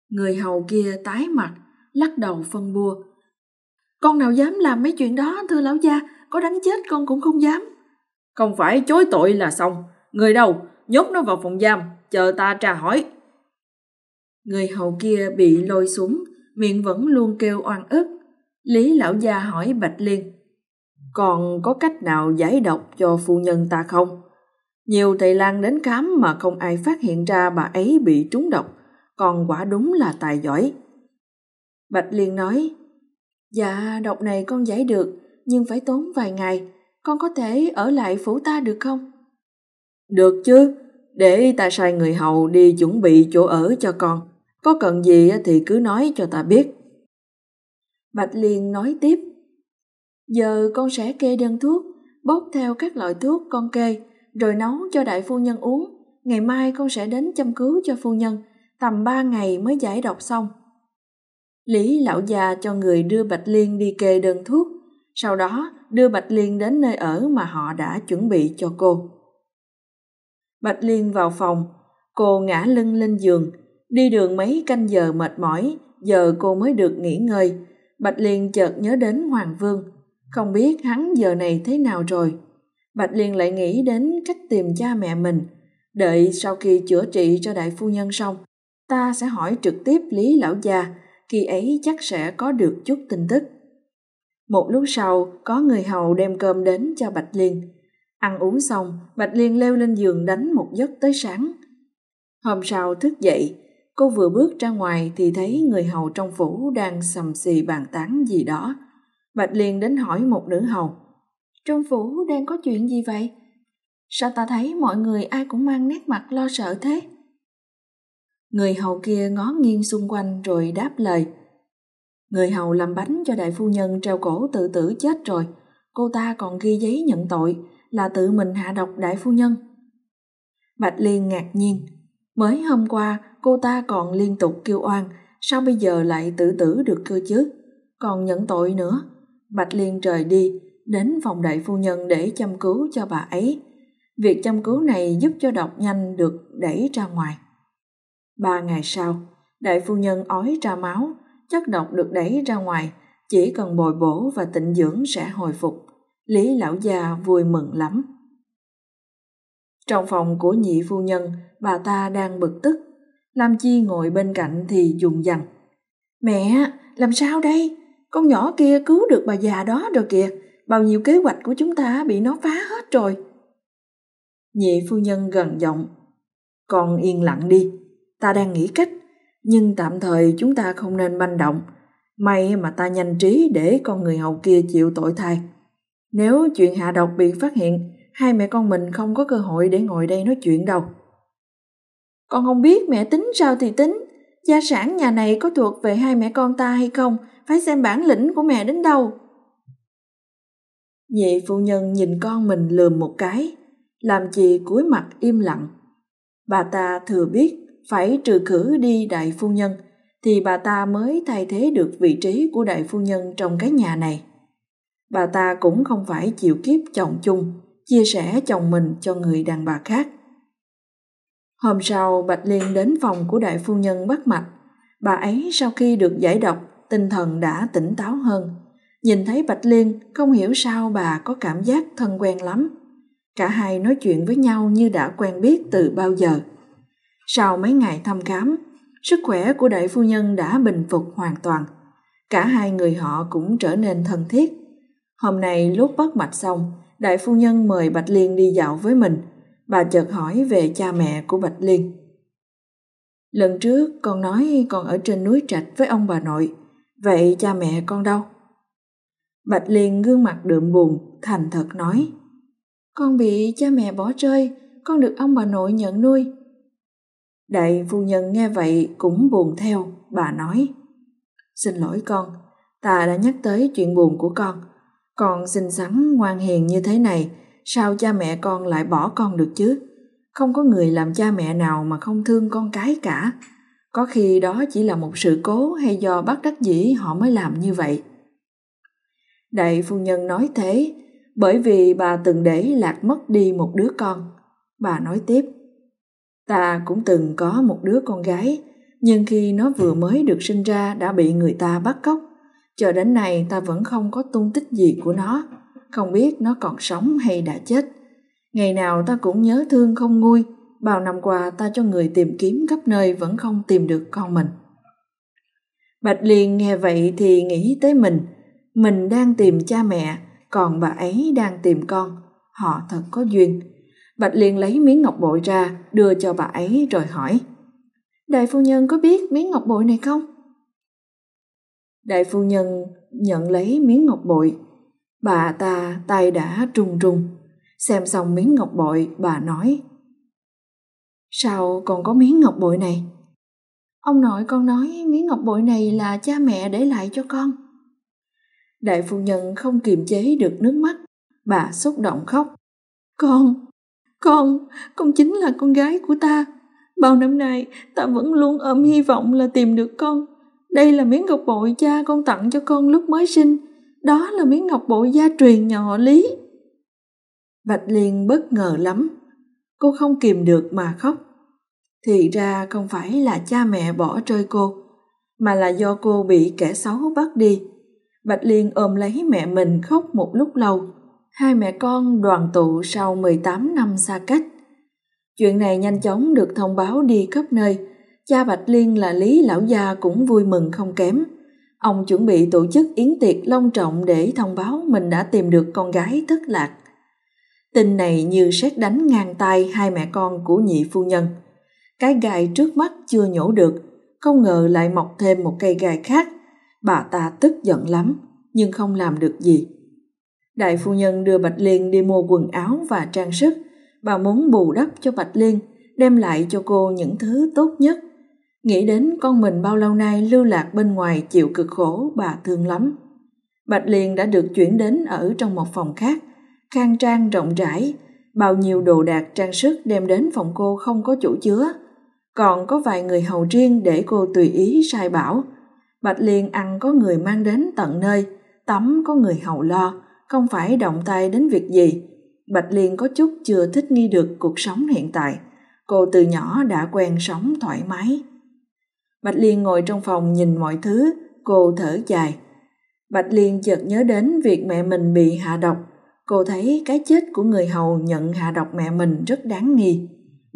Người hầu kia tái mặt, lắc đầu phân bua. Con nào dám làm mấy chuyện đó thưa lão gia, có đánh chết con cũng không dám. Không phải chối tội là xong, người đâu, nhốt nó vào phòng giam, chờ ta tra hỏi. Người hầu kia bị lôi xuống, miệng vẫn luôn kêu oan ức. Lý lão gia hỏi Bạch Liên, còn có cách nào giải độc cho phu nhân ta không? Nhiều thầy lang đến khám mà không ai phát hiện ra bà ấy bị trúng độc, còn quả đúng là tài giỏi. Bạch Liên nói, Dạ, độc này con giải được, nhưng phải tốn vài ngày, con có thể ở lại phủ ta được không? Được chứ, để ta sai người hầu đi chuẩn bị chỗ ở cho con, có cần gì thì cứ nói cho ta biết. Bạch Liên nói tiếp, Giờ con sẽ kê đơn thuốc, bốc theo các loại thuốc con kê, rồi nấu cho đại phu nhân uống. Ngày mai con sẽ đến chăm cứu cho phu nhân, tầm ba ngày mới giải độc xong. Lý lão già cho người đưa Bạch Liên đi kê đơn thuốc, sau đó đưa Bạch Liên đến nơi ở mà họ đã chuẩn bị cho cô. Bạch Liên vào phòng, cô ngã lưng lên giường, đi đường mấy canh giờ mệt mỏi, giờ cô mới được nghỉ ngơi. Bạch Liên chợt nhớ đến Hoàng Vương, không biết hắn giờ này thế nào rồi. Bạch Liên lại nghĩ đến cách tìm cha mẹ mình. Đợi sau khi chữa trị cho đại phu nhân xong, ta sẽ hỏi trực tiếp Lý Lão Gia, khi ấy chắc sẽ có được chút tin tức. Một lúc sau, có người hầu đem cơm đến cho Bạch Liên. Ăn uống xong, Bạch Liên leo lên giường đánh một giấc tới sáng. Hôm sau thức dậy, cô vừa bước ra ngoài thì thấy người hầu trong phủ đang sầm xì bàn tán gì đó. Bạch Liên đến hỏi một nữ hầu. Trong phủ đang có chuyện gì vậy? Sao ta thấy mọi người ai cũng mang nét mặt lo sợ thế? Người hầu kia ngó nghiêng xung quanh rồi đáp lời. Người hầu làm bánh cho đại phu nhân treo cổ tự tử chết rồi. Cô ta còn ghi giấy nhận tội là tự mình hạ độc đại phu nhân. Bạch Liên ngạc nhiên. Mới hôm qua cô ta còn liên tục kêu oan, sao bây giờ lại tự tử được cơ chứ? Còn nhận tội nữa. Bạch Liên rời đi, đến phòng đại phu nhân để chăm cứu cho bà ấy. Việc chăm cứu này giúp cho độc nhanh được đẩy ra ngoài. Ba ngày sau, đại phu nhân ói ra máu, chất độc được đẩy ra ngoài, chỉ cần bồi bổ và tịnh dưỡng sẽ hồi phục. Lý lão già vui mừng lắm. Trong phòng của nhị phu nhân, bà ta đang bực tức. Lam Chi ngồi bên cạnh thì dùng dằn. Mẹ, làm sao đây? Con nhỏ kia cứu được bà già đó rồi kìa. Bao nhiêu kế hoạch của chúng ta bị nó phá hết rồi. Nhị phu nhân gần giọng. Con yên lặng đi, ta đang nghĩ cách, nhưng tạm thời chúng ta không nên manh động. May mà ta nhanh trí để con người hầu kia chịu tội thay. Nếu chuyện hạ độc bị phát hiện, hai mẹ con mình không có cơ hội để ngồi đây nói chuyện đâu. Con không biết mẹ tính sao thì tính, gia sản nhà này có thuộc về hai mẹ con ta hay không, phải xem bản lĩnh của mẹ đến đâu. Nhị phu nhân nhìn con mình lườm một cái, làm chị cúi mặt im lặng. Bà ta thừa biết phải trừ khử đi đại phu nhân thì bà ta mới thay thế được vị trí của đại phu nhân trong cái nhà này bà ta cũng không phải chịu kiếp chồng chung chia sẻ chồng mình cho người đàn bà khác hôm sau, bạch liên đến phòng của đại phu nhân bắt mạch. Bà ấy sau khi được giải độc, tinh thần đã tỉnh táo hơn. Nhìn thấy bạch liên, không hiểu sao bà có cảm giác thân quen lắm. Cả hai nói chuyện với nhau như đã quen biết từ bao giờ. Sau mấy ngày thăm khám, sức khỏe của đại phu nhân đã bình phục hoàn toàn. Cả hai người họ cũng trở nên thân thiết. Hôm nay lúc bắt mạch xong, đại phu nhân mời bạch liên đi dạo với mình bà chợt hỏi về cha mẹ của bạch liên. Lần trước con nói con ở trên núi trạch với ông bà nội, vậy cha mẹ con đâu? Bạch liên gương mặt đượm buồn, thành thật nói, con bị cha mẹ bỏ rơi, con được ông bà nội nhận nuôi. Đại phu nhân nghe vậy cũng buồn theo, bà nói, xin lỗi con, ta đã nhắc tới chuyện buồn của con. Con xinh xắn ngoan hiền như thế này sao cha mẹ con lại bỏ con được chứ? Không có người làm cha mẹ nào mà không thương con cái cả. Có khi đó chỉ là một sự cố hay do bắt đắc dĩ họ mới làm như vậy. Đại phu nhân nói thế, bởi vì bà từng để lạc mất đi một đứa con. Bà nói tiếp, ta cũng từng có một đứa con gái, nhưng khi nó vừa mới được sinh ra đã bị người ta bắt cóc. Chờ đến nay ta vẫn không có tung tích gì của nó không biết nó còn sống hay đã chết. Ngày nào ta cũng nhớ thương không nguôi. Bao năm qua ta cho người tìm kiếm khắp nơi vẫn không tìm được con mình. Bạch liên nghe vậy thì nghĩ tới mình. Mình đang tìm cha mẹ, còn bà ấy đang tìm con. Họ thật có duyên. Bạch liên lấy miếng ngọc bội ra, đưa cho bà ấy rồi hỏi, đại phu nhân có biết miếng ngọc bội này không? Đại phu nhân nhận lấy miếng ngọc bội bà ta tay đã trùng trùng. Xem xong miếng ngọc bội, bà nói, sao còn có miếng ngọc bội này? Ông nội con nói, miếng ngọc bội này là cha mẹ để lại cho con. Đại phu nhân không kiềm chế được nước mắt. Bà xúc động khóc. Con con con chính là con gái của ta. Bao năm nay, ta vẫn luôn ôm hy vọng là tìm được con. Đây là miếng ngọc bội cha con tặng cho con lúc mới sinh đó là miếng ngọc bội gia truyền nhà họ lý bạch liên bất ngờ lắm cô không kìm được mà khóc thì ra không phải là cha mẹ bỏ rơi cô, mà là do cô bị kẻ xấu bắt đi bạch liên ôm lấy mẹ mình khóc một lúc lâu hai mẹ con đoàn tụ sau 18 năm xa cách. Chuyện này nhanh chóng được thông báo đi khắp nơi. Cha Bạch Liên là Lý Lão Gia cũng vui mừng không kém. Ông chuẩn bị tổ chức yến tiệc long trọng để thông báo mình đã tìm được con gái thất lạc. Tin này như xét đánh ngang tay hai mẹ con của nhị phu nhân. Cái gai trước mắt chưa nhổ được, không ngờ lại mọc thêm một cây gai khác. Bà ta tức giận lắm, nhưng không làm được gì Đại phu nhân đưa Bạch Liên đi mua quần áo và trang sức. Bà muốn bù đắp cho Bạch Liên, đem lại cho cô những thứ tốt nhất. Nghĩ đến con mình bao lâu nay lưu lạc bên ngoài chịu cực khổ, bà thương lắm. Bạch Liên đã được chuyển đến ở trong một phòng khác, khang trang rộng rãi, bao nhiêu đồ đạc trang sức đem đến phòng cô không có chỗ chứa. Còn có vài người hầu riêng để cô tùy ý sai bảo. Bạch Liên ăn có người mang đến tận nơi, tắm có người hầu lo, không phải động tay đến việc gì. Bạch Liên có chút chưa thích nghi được cuộc sống hiện tại. Cô từ nhỏ đã quen sống thoải mái. Bạch Liên ngồi trong phòng nhìn mọi thứ, cô thở dài. Bạch Liên chợt nhớ đến việc mẹ mình bị hạ độc. Cô thấy cái chết của người hầu nhận hạ độc mẹ mình rất đáng nghi.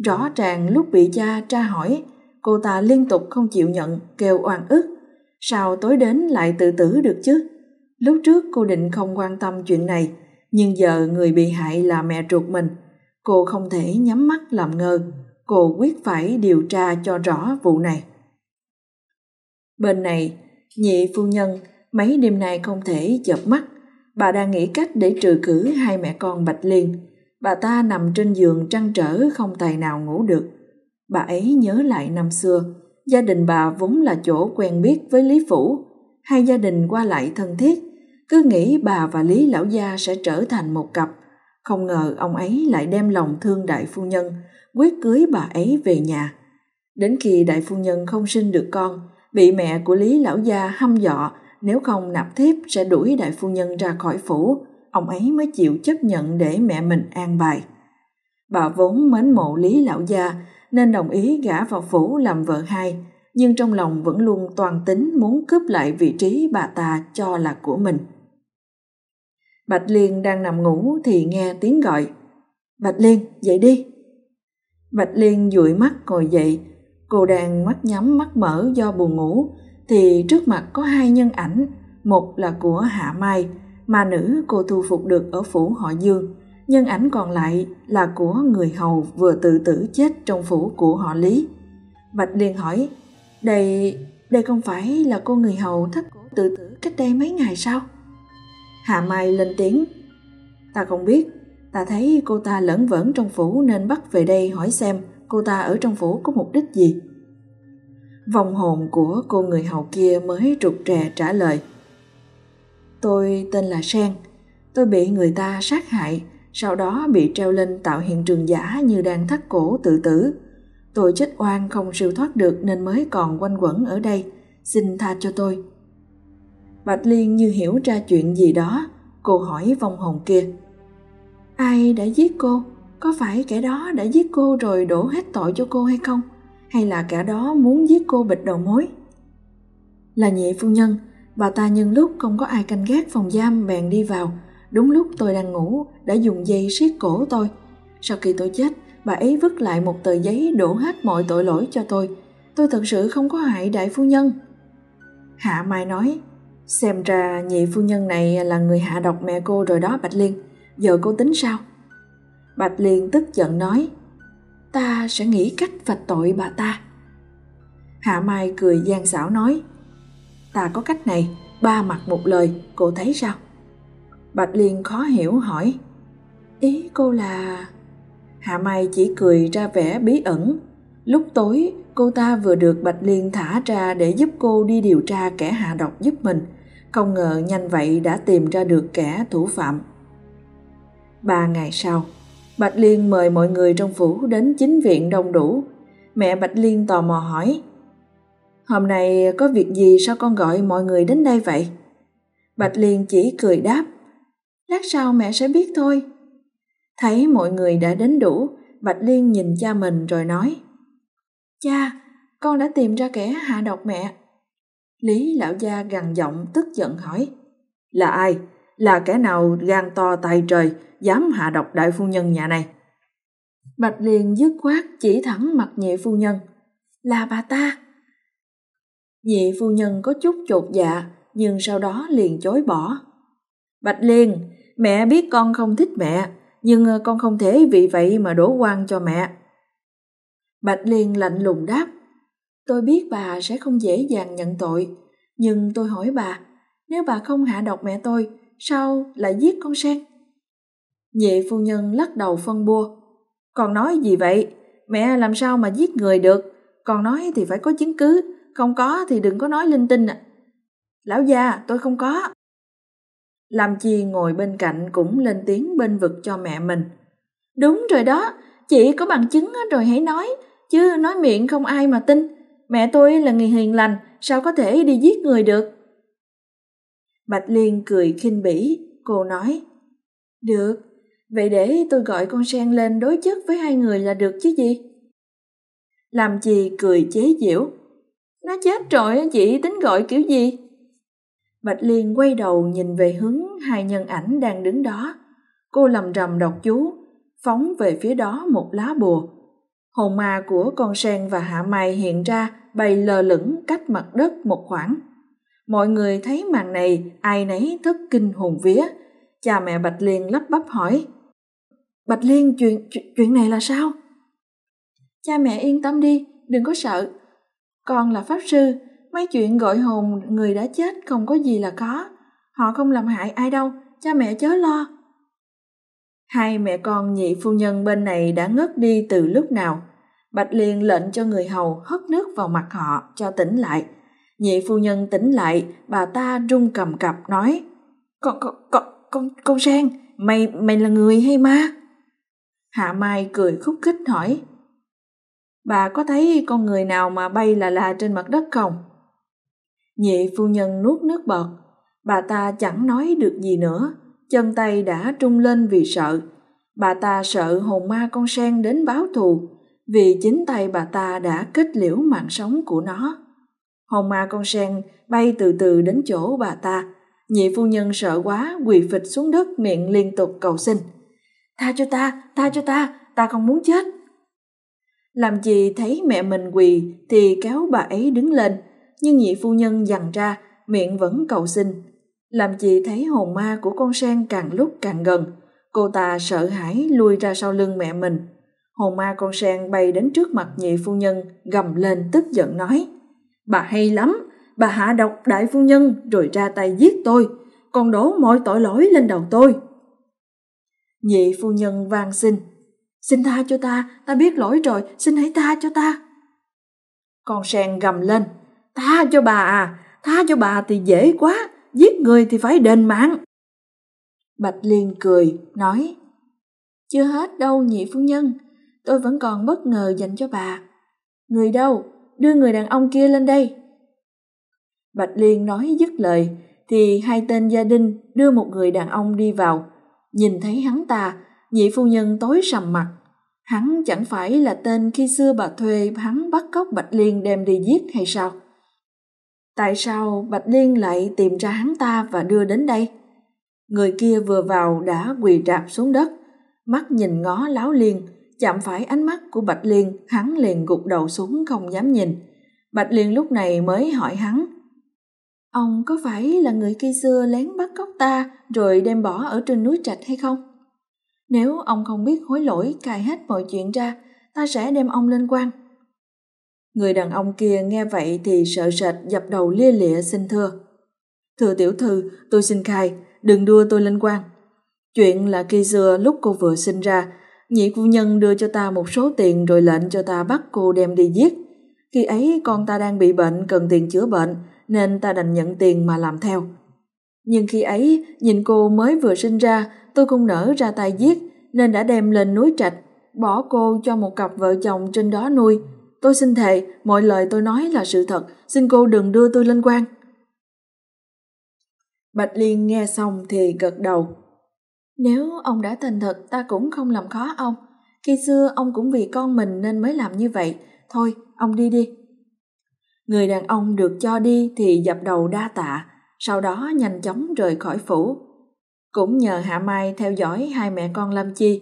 Rõ ràng lúc bị cha tra hỏi, cô ta liên tục không chịu nhận, kêu oan ức. Sao tối đến lại tự tử được chứ? Lúc trước cô định không quan tâm chuyện này, nhưng giờ người bị hại là mẹ ruột mình. Cô không thể nhắm mắt làm ngơ, cô quyết phải điều tra cho rõ vụ này. Bên này, nhị phu nhân mấy đêm nay không thể chợp mắt, bà đang nghĩ cách để trừ cử hai mẹ con Bạch Liên. Bà ta nằm trên giường trăn trở không tài nào ngủ được. Bà ấy nhớ lại năm xưa, gia đình bà vốn là chỗ quen biết với Lý Phủ, hai gia đình qua lại thân thiết, cứ nghĩ bà và Lý Lão Gia sẽ trở thành một cặp. Không ngờ ông ấy lại đem lòng thương đại phu nhân, quyết cưới bà ấy về nhà. Đến khi đại phu nhân không sinh được con, bị mẹ của Lý lão gia hăm dọ nếu không nạp thiếp sẽ đuổi đại phu nhân ra khỏi phủ, ông ấy mới chịu chấp nhận để mẹ mình an bài. Bà vốn mến mộ Lý lão gia nên đồng ý gả vào phủ làm vợ hai, nhưng trong lòng vẫn luôn toàn tính muốn cướp lại vị trí bà ta cho là của mình. Bạch Liên đang nằm ngủ thì nghe tiếng gọi. Bạch Liên, dậy đi. Bạch Liên dụi mắt ngồi dậy, cô đang mắt nhắm mắt mở do buồn ngủ, thì trước mặt có hai nhân ảnh, một là của Hạ Mai, mà nữ cô thu phục được ở phủ họ Dương, nhân ảnh còn lại là của người hầu vừa tự tử chết trong phủ của họ Lý. Bạch Liên hỏi, đây, đây không phải là cô người hầu thất cổ tự tử cách đây mấy ngày sao? Hạ Mai lên tiếng, ta không biết, ta thấy cô ta lẫn vẩn trong phủ nên bắt về đây hỏi xem cô ta ở trong phủ có mục đích gì. Vòng hồn của cô người hầu kia mới trục trè trả lời. Tôi tên là Sen, tôi bị người ta sát hại, sau đó bị treo lên tạo hiện trường giả như đang thắt cổ tự tử. Tôi chết oan không siêu thoát được nên mới còn quanh quẩn ở đây, xin tha cho tôi. Bạch Liên như hiểu ra chuyện gì đó, cô hỏi vong hồn kia. Ai đã giết cô? Có phải kẻ đó đã giết cô rồi đổ hết tội cho cô hay không? Hay là kẻ đó muốn giết cô bịt đầu mối? Là nhị phu nhân, bà ta nhân lúc không có ai canh gác phòng giam bèn đi vào. Đúng lúc tôi đang ngủ, đã dùng dây siết cổ tôi. Sau khi tôi chết, bà ấy vứt lại một tờ giấy đổ hết mọi tội lỗi cho tôi. Tôi thật sự không có hại đại phu nhân. Hạ Mai nói, xem ra nhị phu nhân này là người hạ độc mẹ cô rồi đó Bạch Liên. Giờ cô tính sao? Bạch Liên tức giận nói, ta sẽ nghĩ cách vạch tội bà ta. Hạ Mai cười gian xảo nói, ta có cách này, ba mặt một lời, cô thấy sao? Bạch Liên khó hiểu hỏi, ý cô là... Hạ Mai chỉ cười ra vẻ bí ẩn. Lúc tối, cô ta vừa được Bạch Liên thả ra để giúp cô đi điều tra kẻ hạ độc giúp mình. Không ngờ nhanh vậy đã tìm ra được kẻ thủ phạm. Ba ngày sau, Bạch Liên mời mọi người trong phủ đến chính viện đông đủ. Mẹ Bạch Liên tò mò hỏi, Hôm nay có việc gì sao con gọi mọi người đến đây vậy? Bạch Liên chỉ cười đáp, Lát sau mẹ sẽ biết thôi. Thấy mọi người đã đến đủ, Bạch Liên nhìn cha mình rồi nói, Cha, con đã tìm ra kẻ hạ độc mẹ. Lý lão gia gằn giọng tức giận hỏi, Là ai? Là kẻ nào gan to tay trời, dám hạ độc đại phu nhân nhà này? Bạch liền dứt khoát chỉ thẳng mặt nhị phu nhân. Là bà ta. Nhị phu nhân có chút chột dạ, nhưng sau đó liền chối bỏ. Bạch Liên, mẹ biết con không thích mẹ, nhưng con không thể vì vậy mà đổ quan cho mẹ. Bạch Liên lạnh lùng đáp, tôi biết bà sẽ không dễ dàng nhận tội, nhưng tôi hỏi bà, nếu bà không hạ độc mẹ tôi, sao lại giết con sen? Nhị phu nhân lắc đầu phân bua. Còn nói gì vậy? Mẹ làm sao mà giết người được? Còn nói thì phải có chứng cứ, không có thì đừng có nói linh tinh ạ. À. Lão già, tôi không có. Làm chi ngồi bên cạnh cũng lên tiếng bên vực cho mẹ mình. Đúng rồi đó, chị có bằng chứng rồi hãy nói, chứ nói miệng không ai mà tin. Mẹ tôi là người hiền lành, sao có thể đi giết người được? Bạch Liên cười khinh bỉ, cô nói, Được, vậy để tôi gọi con sen lên đối chất với hai người là được chứ gì? Làm chi cười chế giễu, nó chết rồi chị tính gọi kiểu gì? Bạch Liên quay đầu nhìn về hướng hai nhân ảnh đang đứng đó. Cô lầm rầm đọc chú, phóng về phía đó một lá bùa. Hồn ma của con sen và hạ mai hiện ra bay lờ lửng cách mặt đất một khoảng. Mọi người thấy màn này ai nấy thất kinh hồn vía. Cha mẹ Bạch Liên lắp bắp hỏi. Bạch Liên chuyện, chuyện, chuyện này là sao? Cha mẹ yên tâm đi, đừng có sợ. Con là Pháp Sư, mấy chuyện gọi hồn người đã chết không có gì là có. Họ không làm hại ai đâu, cha mẹ chớ lo. Hai mẹ con nhị phu nhân bên này đã ngất đi từ lúc nào. Bạch Liên lệnh cho người hầu hất nước vào mặt họ cho tỉnh lại. Nhị phu nhân tỉnh lại, bà ta run cầm cập nói Con, con, con, con, con Sang, mày, mày là người hay ma? Hạ Mai cười khúc khích hỏi bà có thấy con người nào mà bay là là trên mặt đất không? Nhị phu nhân nuốt nước bọt, bà ta chẳng nói được gì nữa, chân tay đã trung lên vì sợ. Bà ta sợ hồn ma con sen đến báo thù, vì chính tay bà ta đã kết liễu mạng sống của nó. Hồn ma con sen bay từ từ đến chỗ bà ta, nhị phu nhân sợ quá quỳ phịch xuống đất miệng liên tục cầu xin. Tha cho ta, tha cho ta, ta không muốn chết. Làm gì thấy mẹ mình quỳ thì kéo bà ấy đứng lên, nhưng nhị phu nhân dằn ra, miệng vẫn cầu xin. Làm gì thấy hồn ma của con sen càng lúc càng gần, cô ta sợ hãi lui ra sau lưng mẹ mình. Hồn ma con sen bay đến trước mặt nhị phu nhân, gầm lên tức giận nói. Bà hay lắm, bà hạ độc đại phu nhân rồi ra tay giết tôi, còn đổ mọi tội lỗi lên đầu tôi. Nhị phu nhân van xin, xin tha cho ta, ta biết lỗi rồi, xin hãy tha cho ta. Con sen gầm lên, tha cho bà à, tha cho bà thì dễ quá, giết người thì phải đền mạng. Bạch Liên cười, nói, chưa hết đâu nhị phu nhân, tôi vẫn còn bất ngờ dành cho bà. Người đâu, đưa người đàn ông kia lên đây. Bạch Liên nói dứt lời, thì hai tên gia đình đưa một người đàn ông đi vào. Nhìn thấy hắn ta, nhị phu nhân tối sầm mặt. Hắn chẳng phải là tên khi xưa bà thuê hắn bắt cóc Bạch Liên đem đi giết hay sao? Tại sao Bạch Liên lại tìm ra hắn ta và đưa đến đây? Người kia vừa vào đã quỳ rạp xuống đất, mắt nhìn ngó láo liên, chạm phải ánh mắt của Bạch Liên, hắn liền gục đầu xuống không dám nhìn. Bạch Liên lúc này mới hỏi hắn, Ông có phải là người kia xưa lén bắt cóc ta rồi đem bỏ ở trên núi trạch hay không? Nếu ông không biết hối lỗi cài hết mọi chuyện ra, ta sẽ đem ông lên quan. Người đàn ông kia nghe vậy thì sợ sệt dập đầu lia lịa xin thưa. Thưa tiểu thư, tôi xin khai, đừng đưa tôi lên quan. Chuyện là khi xưa lúc cô vừa sinh ra, nhị phu nhân đưa cho ta một số tiền rồi lệnh cho ta bắt cô đem đi giết. Khi ấy con ta đang bị bệnh cần tiền chữa bệnh nên ta đành nhận tiền mà làm theo. Nhưng khi ấy, nhìn cô mới vừa sinh ra, tôi không nỡ ra tay giết nên đã đem lên núi trạch, bỏ cô cho một cặp vợ chồng trên đó nuôi. Tôi xin thề, mọi lời tôi nói là sự thật, xin cô đừng đưa tôi lên quan. Bạch Liên nghe xong thì gật đầu. Nếu ông đã thành thật ta cũng không làm khó ông. Khi xưa ông cũng vì con mình nên mới làm như vậy. Thôi, ông đi đi. Người đàn ông được cho đi thì dập đầu đa tạ, sau đó nhanh chóng rời khỏi phủ. Cũng nhờ Hạ Mai theo dõi hai mẹ con Lâm Chi.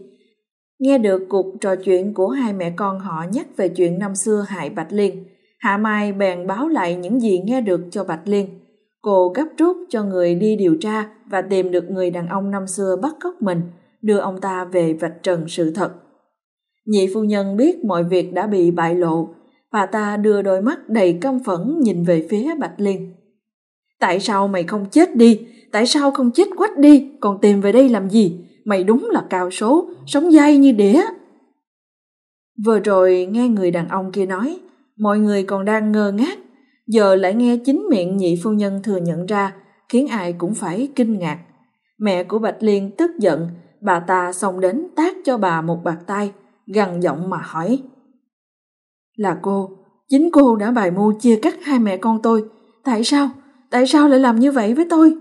Nghe được cuộc trò chuyện của hai mẹ con họ nhắc về chuyện năm xưa hại Bạch Liên, Hạ Mai bèn báo lại những gì nghe được cho Bạch Liên. Cô gấp rút cho người đi điều tra và tìm được người đàn ông năm xưa bắt cóc mình, đưa ông ta về vạch trần sự thật. Nhị phu nhân biết mọi việc đã bị bại lộ, bà ta đưa đôi mắt đầy căm phẫn nhìn về phía Bạch Liên. Tại sao mày không chết đi? Tại sao không chết quách đi? Còn tìm về đây làm gì? Mày đúng là cao số, sống dai như đĩa. Vừa rồi nghe người đàn ông kia nói, mọi người còn đang ngơ ngác, giờ lại nghe chính miệng nhị phu nhân thừa nhận ra, khiến ai cũng phải kinh ngạc. Mẹ của Bạch Liên tức giận, bà ta xông đến tác cho bà một bạt tay, gằn giọng mà hỏi. Là cô, chính cô đã bài mưu chia cắt hai mẹ con tôi. Tại sao? Tại sao lại làm như vậy với tôi?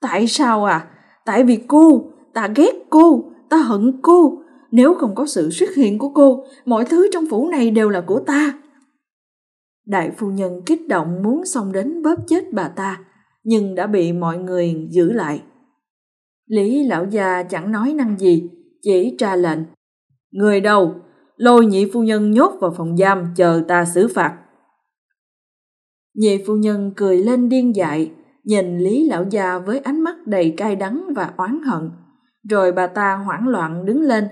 Tại sao à? Tại vì cô, ta ghét cô, ta hận cô. Nếu không có sự xuất hiện của cô, mọi thứ trong phủ này đều là của ta. Đại phu nhân kích động muốn xông đến bóp chết bà ta, nhưng đã bị mọi người giữ lại. Lý lão già chẳng nói năng gì, chỉ ra lệnh. Người đâu, lôi nhị phu nhân nhốt vào phòng giam chờ ta xử phạt. Nhị phu nhân cười lên điên dại, nhìn Lý lão già với ánh mắt đầy cay đắng và oán hận. Rồi bà ta hoảng loạn đứng lên,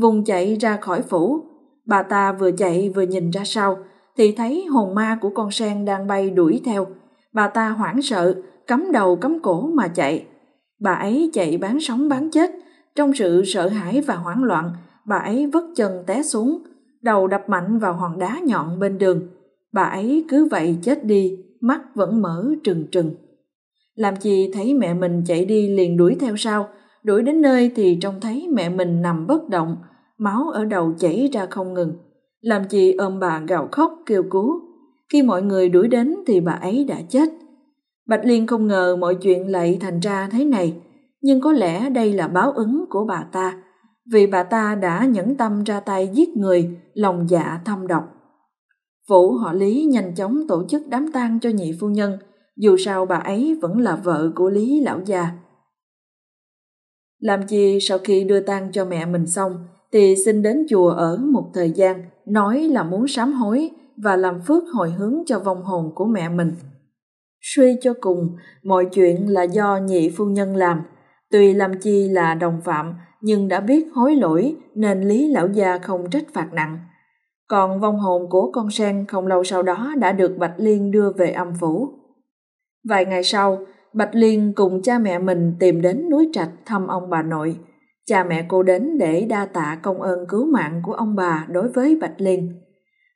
vùng chạy ra khỏi phủ. Bà ta vừa chạy vừa nhìn ra sau, thì thấy hồn ma của con sen đang bay đuổi theo. Bà ta hoảng sợ, cắm đầu cắm cổ mà chạy. Bà ấy chạy bán sống bán chết, trong sự sợ hãi và hoảng loạn, bà ấy vất chân té xuống, đầu đập mạnh vào hòn đá nhọn bên đường. Bà ấy cứ vậy chết đi, mắt vẫn mở trừng trừng. Làm chị thấy mẹ mình chạy đi liền đuổi theo sau, đuổi đến nơi thì trông thấy mẹ mình nằm bất động, máu ở đầu chảy ra không ngừng làm chị ôm bà gào khóc kêu cứu. Khi mọi người đuổi đến thì bà ấy đã chết. Bạch Liên không ngờ mọi chuyện lại thành ra thế này, nhưng có lẽ đây là báo ứng của bà ta, vì bà ta đã nhẫn tâm ra tay giết người, lòng dạ thâm độc. Phủ họ Lý nhanh chóng tổ chức đám tang cho nhị phu nhân, dù sao bà ấy vẫn là vợ của Lý lão già Làm chi sau khi đưa tang cho mẹ mình xong thì xin đến chùa ở một thời gian, nói là muốn sám hối và làm phước hồi hướng cho vong hồn của mẹ mình. Suy cho cùng, mọi chuyện là do nhị phu nhân làm. Tuy làm chi là đồng phạm, nhưng đã biết hối lỗi nên Lý lão gia không trách phạt nặng. Còn vong hồn của con sen không lâu sau đó đã được Bạch Liên đưa về âm phủ. Vài ngày sau, Bạch Liên cùng cha mẹ mình tìm đến núi Trạch thăm ông bà nội. Cha mẹ cô đến để đa tạ công ơn cứu mạng của ông bà đối với Bạch Liên.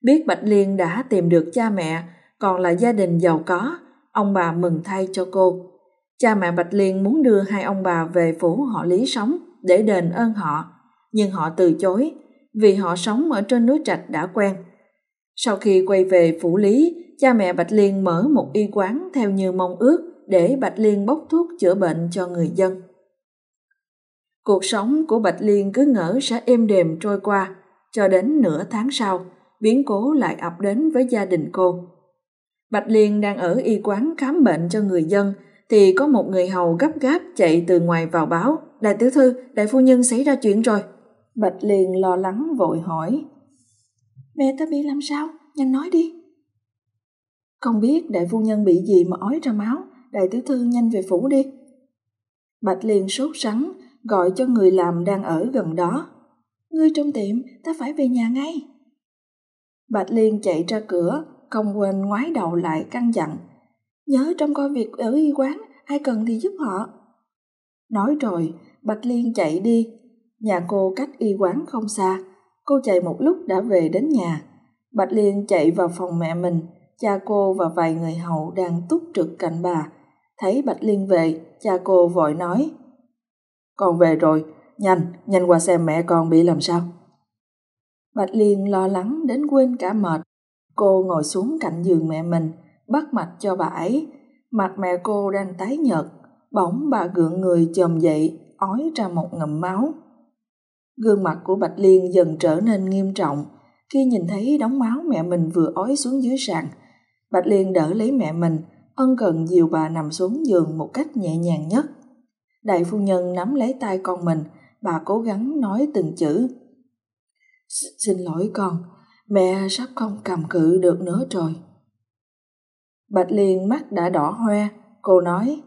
Biết Bạch Liên đã tìm được cha mẹ, còn là gia đình giàu có, ông bà mừng thay cho cô. Cha mẹ Bạch Liên muốn đưa hai ông bà về phủ họ Lý sống để đền ơn họ, nhưng họ từ chối vì họ sống ở trên núi Trạch đã quen. Sau khi quay về phủ Lý, cha mẹ Bạch Liên mở một y quán theo như mong ước để Bạch Liên bốc thuốc chữa bệnh cho người dân. Cuộc sống của Bạch Liên cứ ngỡ sẽ êm đềm trôi qua, cho đến nửa tháng sau, biến cố lại ập đến với gia đình cô. Bạch Liên đang ở y quán khám bệnh cho người dân, thì có một người hầu gấp gáp chạy từ ngoài vào báo. Đại tiểu thư, đại phu nhân xảy ra chuyện rồi. Bạch Liên lo lắng vội hỏi. Mẹ ta bị làm sao? Nhanh nói đi. Không biết đại phu nhân bị gì mà ói ra máu, đại tiểu thư nhanh về phủ đi. Bạch Liên sốt sắng, gọi cho người làm đang ở gần đó. Ngươi trong tiệm, ta phải về nhà ngay. Bạch Liên chạy ra cửa, không quên ngoái đầu lại căn dặn. Nhớ trong coi việc ở y quán, ai cần thì giúp họ. Nói rồi, Bạch Liên chạy đi. Nhà cô cách y quán không xa. Cô chạy một lúc đã về đến nhà. Bạch Liên chạy vào phòng mẹ mình. Cha cô và vài người hầu đang túc trực cạnh bà. Thấy Bạch Liên về, cha cô vội nói. Con về rồi, nhanh, nhanh qua xem mẹ con bị làm sao. Bạch Liên lo lắng đến quên cả mệt. Cô ngồi xuống cạnh giường mẹ mình, bắt mạch cho bà ấy. Mặt mẹ cô đang tái nhợt, bỗng bà gượng người chồm dậy, ói ra một ngậm máu. Gương mặt của Bạch Liên dần trở nên nghiêm trọng khi nhìn thấy đống máu mẹ mình vừa ói xuống dưới sàn. Bạch Liên đỡ lấy mẹ mình, ân cần dìu bà nằm xuống giường một cách nhẹ nhàng nhất. Đại phu nhân nắm lấy tay con mình, bà cố gắng nói từng chữ. Xin lỗi con, mẹ sắp không cầm cự được nữa rồi. Bạch Liên mắt đã đỏ hoe, cô nói,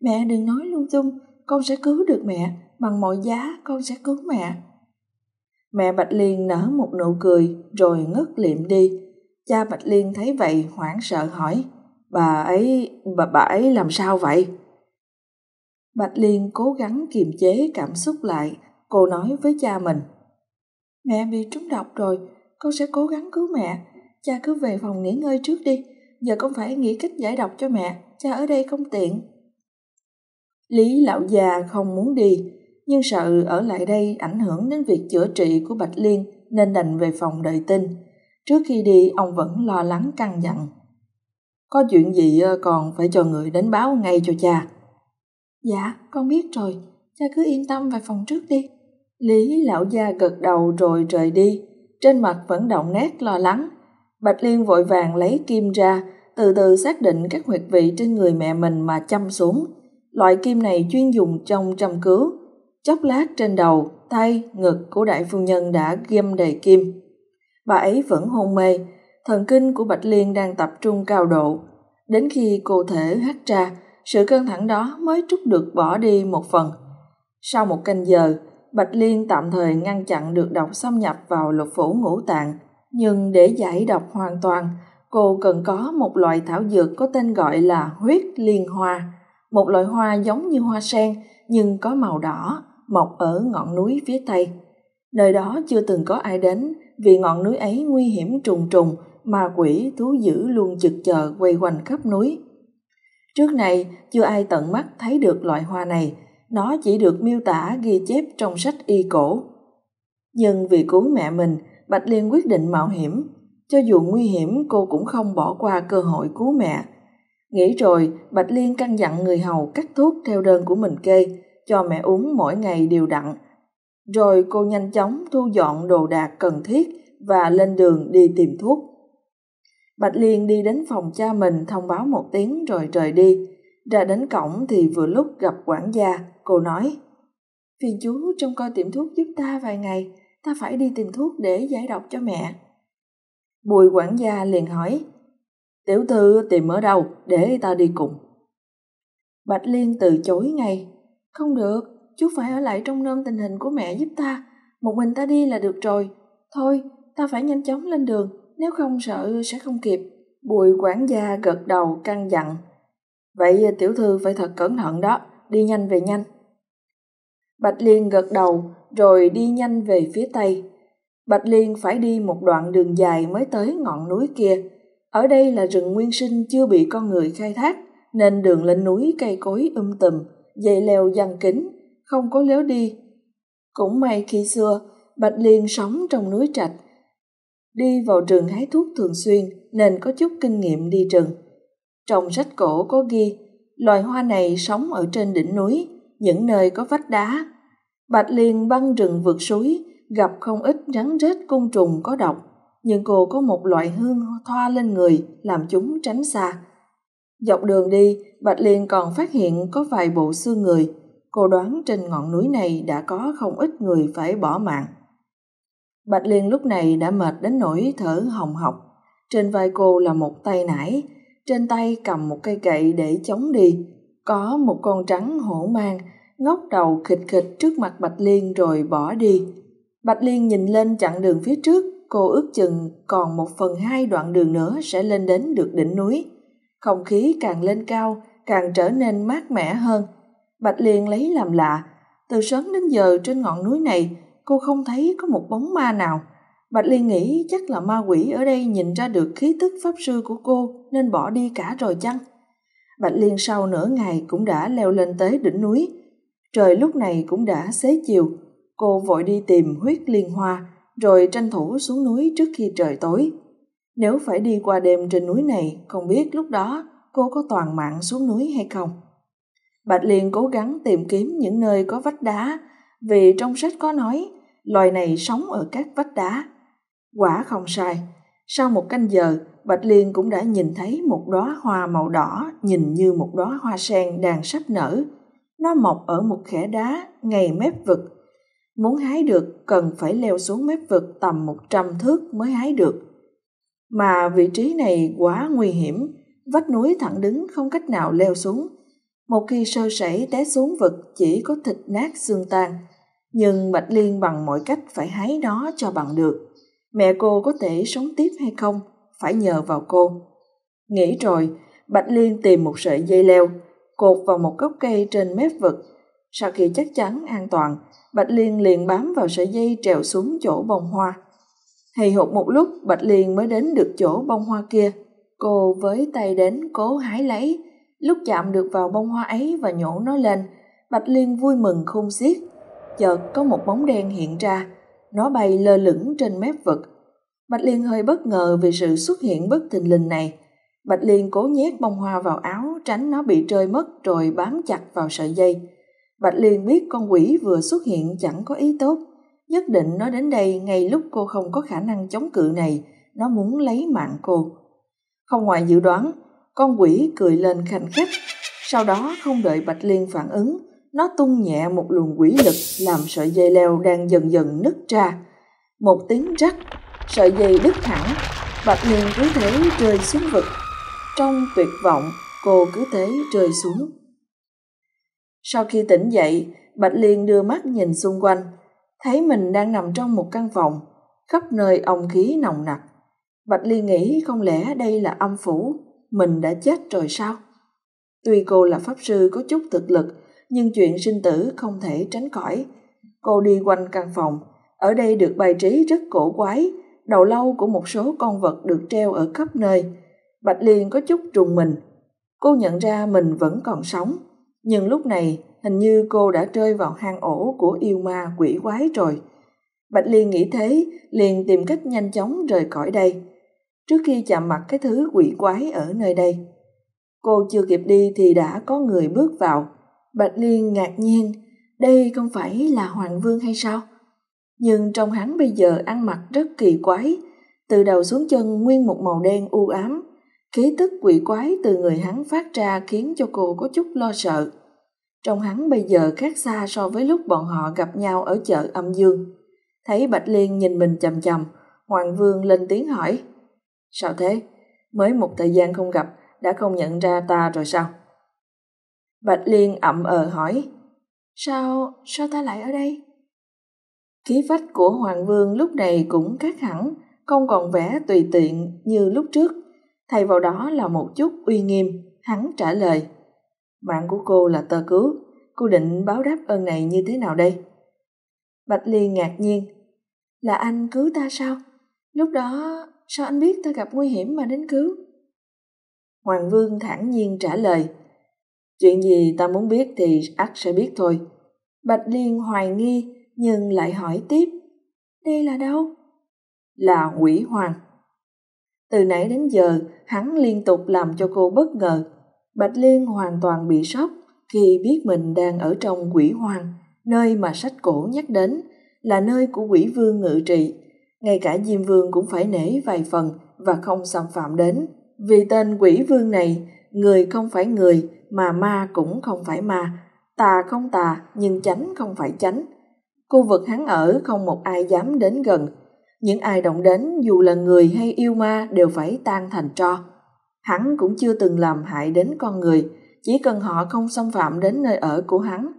mẹ đừng nói lung tung, con sẽ cứu được mẹ, bằng mọi giá con sẽ cứu mẹ. Mẹ Bạch Liên nở một nụ cười rồi ngất liệm đi. Cha Bạch Liên thấy vậy hoảng sợ hỏi, bà ấy, bà, bà ấy làm sao vậy? Bạch Liên cố gắng kiềm chế cảm xúc lại, cô nói với cha mình. Mẹ bị trúng độc rồi, con sẽ cố gắng cứu mẹ. Cha cứ về phòng nghỉ ngơi trước đi, giờ con phải nghĩ cách giải độc cho mẹ, cha ở đây không tiện. Lý lão già không muốn đi, nhưng sợ ở lại đây ảnh hưởng đến việc chữa trị của Bạch Liên nên đành về phòng đợi tin. Trước khi đi, ông vẫn lo lắng căng dặn. Có chuyện gì ờ, còn phải cho người đến báo ngay cho cha. Dạ, con biết rồi, cha cứ yên tâm về phòng trước đi. Lý lão gia gật đầu rồi rời đi, trên mặt vẫn động nét lo lắng. Bạch Liên vội vàng lấy kim ra, từ từ xác định các huyệt vị trên người mẹ mình mà châm xuống. Loại kim này chuyên dùng trong châm cứu. Chốc lát trên đầu, tay, ngực của đại phu nhân đã ghim đầy kim. Bà ấy vẫn hôn mê, thần kinh của Bạch Liên đang tập trung cao độ. Đến khi cô thể hắt ra, sự căng thẳng đó mới trút được bỏ đi một phần. Sau một canh giờ, Bạch Liên tạm thời ngăn chặn được độc xâm nhập vào lục phủ ngũ tạng, nhưng để giải độc hoàn toàn, cô cần có một loại thảo dược có tên gọi là huyết liên hoa, một loại hoa giống như hoa sen nhưng có màu đỏ, mọc ở ngọn núi phía tây. Nơi đó chưa từng có ai đến vì ngọn núi ấy nguy hiểm trùng trùng, mà quỷ thú dữ luôn trực chờ quay quanh khắp núi. Trước này chưa ai tận mắt thấy được loại hoa này, nó chỉ được miêu tả ghi chép trong sách y cổ. Nhưng vì cứu mẹ mình, Bạch Liên quyết định mạo hiểm. Cho dù nguy hiểm, cô cũng không bỏ qua cơ hội cứu mẹ. Nghĩ rồi, Bạch Liên căn dặn người hầu cắt thuốc theo đơn của mình kê, cho mẹ uống mỗi ngày đều đặn. Rồi cô nhanh chóng thu dọn đồ đạc cần thiết và lên đường đi tìm thuốc. Bạch Liên đi đến phòng cha mình thông báo một tiếng rồi rời đi. Ra đến cổng thì vừa lúc gặp quản gia, cô nói Phiền chú trông coi tiệm thuốc giúp ta vài ngày, ta phải đi tìm thuốc để giải độc cho mẹ. Bùi quản gia liền hỏi Tiểu thư tìm ở đâu để ta đi cùng. Bạch Liên từ chối ngay. Không được, chú phải ở lại trong nôm tình hình của mẹ giúp ta. Một mình ta đi là được rồi. Thôi, ta phải nhanh chóng lên đường, nếu không sợ sẽ không kịp. Bùi quản gia gật đầu căng dặn. Vậy tiểu thư phải thật cẩn thận đó, đi nhanh về nhanh. Bạch Liên gật đầu rồi đi nhanh về phía tây. Bạch Liên phải đi một đoạn đường dài mới tới ngọn núi kia. Ở đây là rừng nguyên sinh chưa bị con người khai thác, nên đường lên núi cây cối um tùm, dây leo giăng kính, không có lối đi. Cũng may khi xưa, Bạch Liên sống trong núi trạch. Đi vào rừng hái thuốc thường xuyên nên có chút kinh nghiệm đi rừng. Trong sách cổ có ghi, loài hoa này sống ở trên đỉnh núi, những nơi có vách đá. Bạch Liên băng rừng vượt suối, gặp không ít rắn rết côn trùng có độc, nhưng cô có một loại hương thoa lên người làm chúng tránh xa. Dọc đường đi, Bạch Liên còn phát hiện có vài bộ xương người. Cô đoán trên ngọn núi này đã có không ít người phải bỏ mạng. Bạch Liên lúc này đã mệt đến nỗi thở hồng hộc. Trên vai cô là một tay nải, trên tay cầm một cây gậy để chống đi. Có một con trắng hổ mang, ngóc đầu khịch khịch trước mặt Bạch Liên rồi bỏ đi. Bạch Liên nhìn lên chặng đường phía trước, cô ước chừng còn một phần hai đoạn đường nữa sẽ lên đến được đỉnh núi. Không khí càng lên cao, càng trở nên mát mẻ hơn. Bạch Liên lấy làm lạ, từ sớm đến giờ trên ngọn núi này, cô không thấy có một bóng ma nào. Bạch Liên nghĩ chắc là ma quỷ ở đây nhìn ra được khí tức pháp sư của cô nên bỏ đi cả rồi chăng? Bạch Liên sau nửa ngày cũng đã leo lên tới đỉnh núi. Trời lúc này cũng đã xế chiều, cô vội đi tìm huyết liên hoa rồi tranh thủ xuống núi trước khi trời tối. Nếu phải đi qua đêm trên núi này, không biết lúc đó cô có toàn mạng xuống núi hay không. Bạch Liên cố gắng tìm kiếm những nơi có vách đá, vì trong sách có nói loài này sống ở các vách đá. Quả không sai, sau một canh giờ, Bạch Liên cũng đã nhìn thấy một đóa hoa màu đỏ nhìn như một đóa hoa sen đang sắp nở. Nó mọc ở một khẽ đá ngay mép vực. Muốn hái được cần phải leo xuống mép vực tầm 100 thước mới hái được. Mà vị trí này quá nguy hiểm, vách núi thẳng đứng không cách nào leo xuống. Một khi sơ sẩy té xuống vực chỉ có thịt nát xương tan, nhưng Bạch Liên bằng mọi cách phải hái nó cho bằng được. Mẹ cô có thể sống tiếp hay không, phải nhờ vào cô. Nghĩ rồi, Bạch Liên tìm một sợi dây leo, cột vào một gốc cây trên mép vực. Sau khi chắc chắn an toàn, Bạch Liên liền bám vào sợi dây trèo xuống chỗ bông hoa. Hì hụt một lúc, Bạch Liên mới đến được chỗ bông hoa kia. Cô với tay đến cố hái lấy. Lúc chạm được vào bông hoa ấy và nhổ nó lên, Bạch Liên vui mừng khôn xiết. Chợt có một bóng đen hiện ra, nó bay lơ lửng trên mép vực. Bạch Liên hơi bất ngờ vì sự xuất hiện bất thình lình này. Bạch Liên cố nhét bông hoa vào áo tránh nó bị rơi mất rồi bám chặt vào sợi dây. Bạch Liên biết con quỷ vừa xuất hiện chẳng có ý tốt. Nhất định nó đến đây ngay lúc cô không có khả năng chống cự này, nó muốn lấy mạng cô. Không ngoài dự đoán, con quỷ cười lên khanh khách. Sau đó không đợi Bạch Liên phản ứng, nó tung nhẹ một luồng quỷ lực làm sợi dây leo đang dần dần nứt ra. Một tiếng rắc, sợi dây đứt hẳn, Bạch Liên cứ thế rơi xuống vực. Trong tuyệt vọng, cô cứ thế rơi xuống. Sau khi tỉnh dậy, Bạch Liên đưa mắt nhìn xung quanh, thấy mình đang nằm trong một căn phòng, khắp nơi ông khí nồng nặc. Bạch Liên nghĩ không lẽ đây là âm phủ, mình đã chết rồi sao? Tuy cô là pháp sư có chút thực lực, nhưng chuyện sinh tử không thể tránh khỏi. Cô đi quanh căn phòng, ở đây được bày trí rất cổ quái, đầu lâu của một số con vật được treo ở khắp nơi. Bạch Liên có chút trùng mình. Cô nhận ra mình vẫn còn sống, nhưng lúc này hình như cô đã rơi vào hang ổ của yêu ma quỷ quái rồi. Bạch Liên nghĩ thế, liền tìm cách nhanh chóng rời khỏi đây, trước khi chạm mặt cái thứ quỷ quái ở nơi đây. Cô chưa kịp đi thì đã có người bước vào. Bạch Liên ngạc nhiên, đây không phải là Hoàng Vương hay sao? Nhưng trong hắn bây giờ ăn mặc rất kỳ quái, từ đầu xuống chân nguyên một màu đen u ám, khí tức quỷ quái từ người hắn phát ra khiến cho cô có chút lo sợ. Trong hắn bây giờ khác xa so với lúc bọn họ gặp nhau ở chợ âm dương. Thấy Bạch Liên nhìn mình chầm chầm, Hoàng Vương lên tiếng hỏi. Sao thế? Mới một thời gian không gặp, đã không nhận ra ta rồi sao? Bạch Liên ậm ờ hỏi. Sao, sao ta lại ở đây? Khí phách của Hoàng Vương lúc này cũng khác hẳn, không còn vẻ tùy tiện như lúc trước. Thay vào đó là một chút uy nghiêm, hắn trả lời. Mạng của cô là tơ cứu, cô định báo đáp ơn này như thế nào đây? Bạch Liên ngạc nhiên. Là anh cứu ta sao? Lúc đó sao anh biết ta gặp nguy hiểm mà đến cứu? Hoàng Vương thản nhiên trả lời. Chuyện gì ta muốn biết thì ắt sẽ biết thôi. Bạch Liên hoài nghi nhưng lại hỏi tiếp. Đây là đâu? Là quỷ hoàng. Từ nãy đến giờ, hắn liên tục làm cho cô bất ngờ. Bạch Liên hoàn toàn bị sốc khi biết mình đang ở trong quỷ hoàng, nơi mà sách cổ nhắc đến là nơi của quỷ vương ngự trị. Ngay cả Diêm Vương cũng phải nể vài phần và không xâm phạm đến. Vì tên quỷ vương này, người không phải người mà ma cũng không phải ma, tà không tà nhưng chánh không phải chánh. Khu vực hắn ở không một ai dám đến gần, những ai động đến dù là người hay yêu ma đều phải tan thành tro. Hắn cũng chưa từng làm hại đến con người, chỉ cần họ không xâm phạm đến nơi ở của hắn.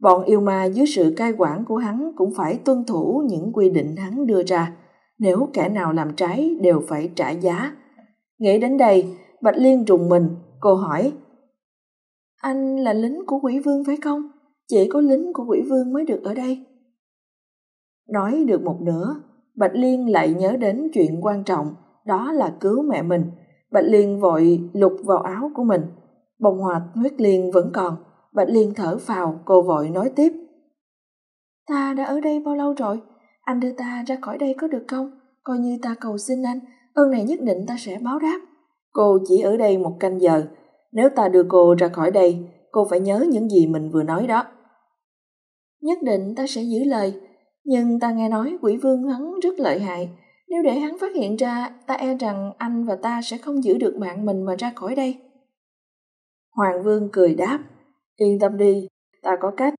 Bọn yêu ma dưới sự cai quản của hắn cũng phải tuân thủ những quy định hắn đưa ra. Nếu kẻ nào làm trái đều phải trả giá. Nghĩ đến đây, Bạch Liên trùng mình, cô hỏi. Anh là lính của quỷ vương phải không? Chỉ có lính của quỷ vương mới được ở đây. Nói được một nửa, Bạch Liên lại nhớ đến chuyện quan trọng, đó là cứu mẹ mình. Bạch Liên vội lục vào áo của mình. Bông hoa huyết liên vẫn còn. Bạch Liên thở phào, cô vội nói tiếp. Ta đã ở đây bao lâu rồi? Anh đưa ta ra khỏi đây có được không? Coi như ta cầu xin anh, ơn này nhất định ta sẽ báo đáp. Cô chỉ ở đây một canh giờ. Nếu ta đưa cô ra khỏi đây, cô phải nhớ những gì mình vừa nói đó. Nhất định ta sẽ giữ lời, nhưng ta nghe nói quỷ vương hắn rất lợi hại. Nếu để hắn phát hiện ra, ta e rằng anh và ta sẽ không giữ được mạng mình mà ra khỏi đây. Hoàng vương cười đáp, yên tâm đi, ta có cách.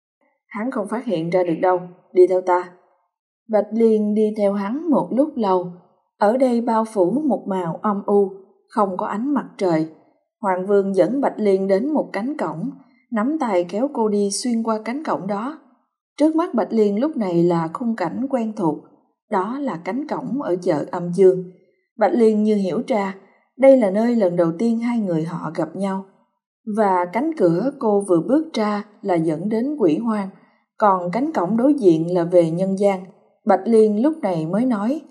Hắn không phát hiện ra được đâu, đi theo ta. Bạch Liên đi theo hắn một lúc lâu. Ở đây bao phủ một màu âm u, không có ánh mặt trời. Hoàng vương dẫn Bạch Liên đến một cánh cổng, nắm tay kéo cô đi xuyên qua cánh cổng đó. Trước mắt Bạch Liên lúc này là khung cảnh quen thuộc, đó là cánh cổng ở chợ âm dương. Bạch Liên như hiểu ra, đây là nơi lần đầu tiên hai người họ gặp nhau. Và cánh cửa cô vừa bước ra là dẫn đến quỷ hoang, còn cánh cổng đối diện là về nhân gian. Bạch Liên lúc này mới nói,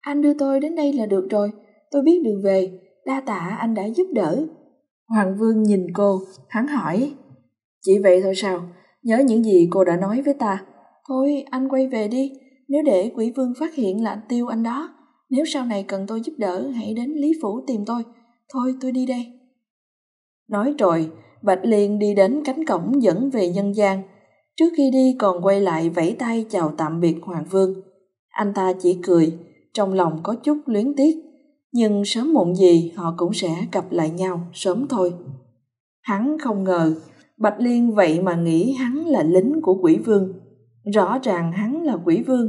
anh đưa tôi đến đây là được rồi, tôi biết đường về, đa tạ anh đã giúp đỡ. Hoàng Vương nhìn cô, hắn hỏi, chỉ vậy thôi sao, nhớ những gì cô đã nói với ta. Thôi, anh quay về đi, nếu để quỷ vương phát hiện là anh tiêu anh đó. Nếu sau này cần tôi giúp đỡ, hãy đến Lý Phủ tìm tôi. Thôi, tôi đi đây. Nói rồi, Bạch Liên đi đến cánh cổng dẫn về nhân gian. Trước khi đi còn quay lại vẫy tay chào tạm biệt Hoàng Vương. Anh ta chỉ cười, trong lòng có chút luyến tiếc. Nhưng sớm muộn gì họ cũng sẽ gặp lại nhau sớm thôi. Hắn không ngờ Bạch Liên vậy mà nghĩ hắn là lính của quỷ vương. Rõ ràng hắn là quỷ vương.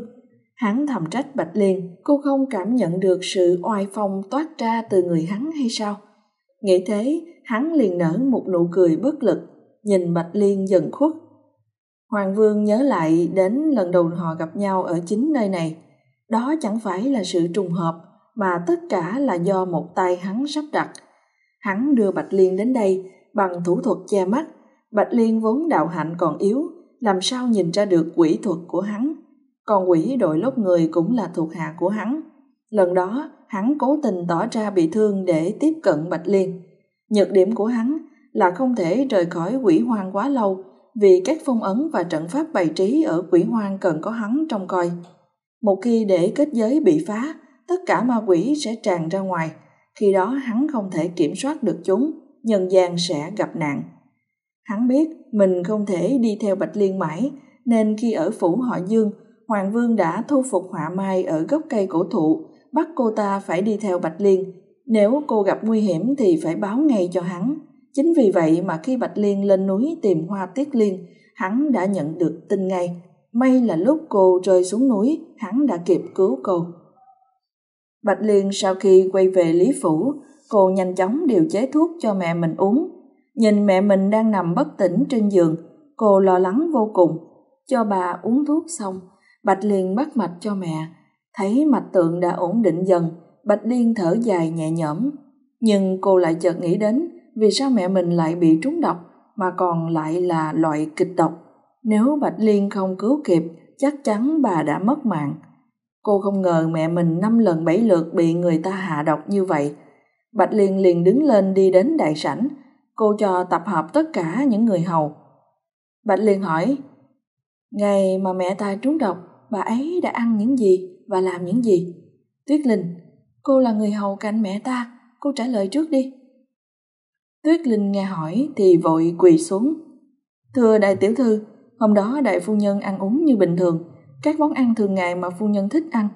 Hắn thầm trách Bạch Liên, cô không cảm nhận được sự oai phong toát ra từ người hắn hay sao? Nghĩ thế, hắn liền nở một nụ cười bất lực, nhìn Bạch Liên dần khuất. Hoàng Vương nhớ lại đến lần đầu họ gặp nhau ở chính nơi này. Đó chẳng phải là sự trùng hợp, mà tất cả là do một tay hắn sắp đặt. Hắn đưa Bạch Liên đến đây bằng thủ thuật che mắt Bạch Liên vốn đạo hạnh còn yếu, làm sao nhìn ra được quỷ thuật của hắn. Còn quỷ đội lốt người cũng là thuộc hạ của hắn. Lần đó, hắn cố tình tỏ ra bị thương để tiếp cận Bạch Liên. Nhược điểm của hắn là không thể rời khỏi quỷ hoang quá lâu vì các phong ấn và trận pháp bày trí ở quỷ hoang cần có hắn trông coi. Một khi để kết giới bị phá, tất cả ma quỷ sẽ tràn ra ngoài, khi đó hắn không thể kiểm soát được chúng, nhân gian sẽ gặp nạn. Hắn biết mình không thể đi theo Bạch Liên mãi, nên khi ở phủ họ Dương, Hoàng Vương đã thu phục họa mai ở gốc cây cổ thụ, bắt cô ta phải đi theo Bạch Liên. Nếu cô gặp nguy hiểm thì phải báo ngay cho hắn. Chính vì vậy mà khi Bạch Liên lên núi tìm hoa tiết liên, hắn đã nhận được tin ngay. May là lúc cô rơi xuống núi, hắn đã kịp cứu cô. Bạch Liên sau khi quay về Lý Phủ, cô nhanh chóng điều chế thuốc cho mẹ mình uống. Nhìn mẹ mình đang nằm bất tỉnh trên giường, cô lo lắng vô cùng. Cho bà uống thuốc xong, Bạch Liên bắt mạch cho mẹ. Thấy mạch tượng đã ổn định dần, Bạch Liên thở dài nhẹ nhõm. Nhưng cô lại chợt nghĩ đến vì sao mẹ mình lại bị trúng độc mà còn lại là loại kịch độc. Nếu Bạch Liên không cứu kịp, chắc chắn bà đã mất mạng. Cô không ngờ mẹ mình năm lần bảy lượt bị người ta hạ độc như vậy. Bạch Liên liền đứng lên đi đến đại sảnh, cô cho tập hợp tất cả những người hầu. Bạch Liên hỏi, Ngày mà mẹ ta trúng độc, bà ấy đã ăn những gì và làm những gì? Tuyết Linh, cô là người hầu cạnh mẹ ta, cô trả lời trước đi. Tuyết Linh nghe hỏi thì vội quỳ xuống. Thưa đại tiểu thư, hôm đó đại phu nhân ăn uống như bình thường, các món ăn thường ngày mà phu nhân thích ăn.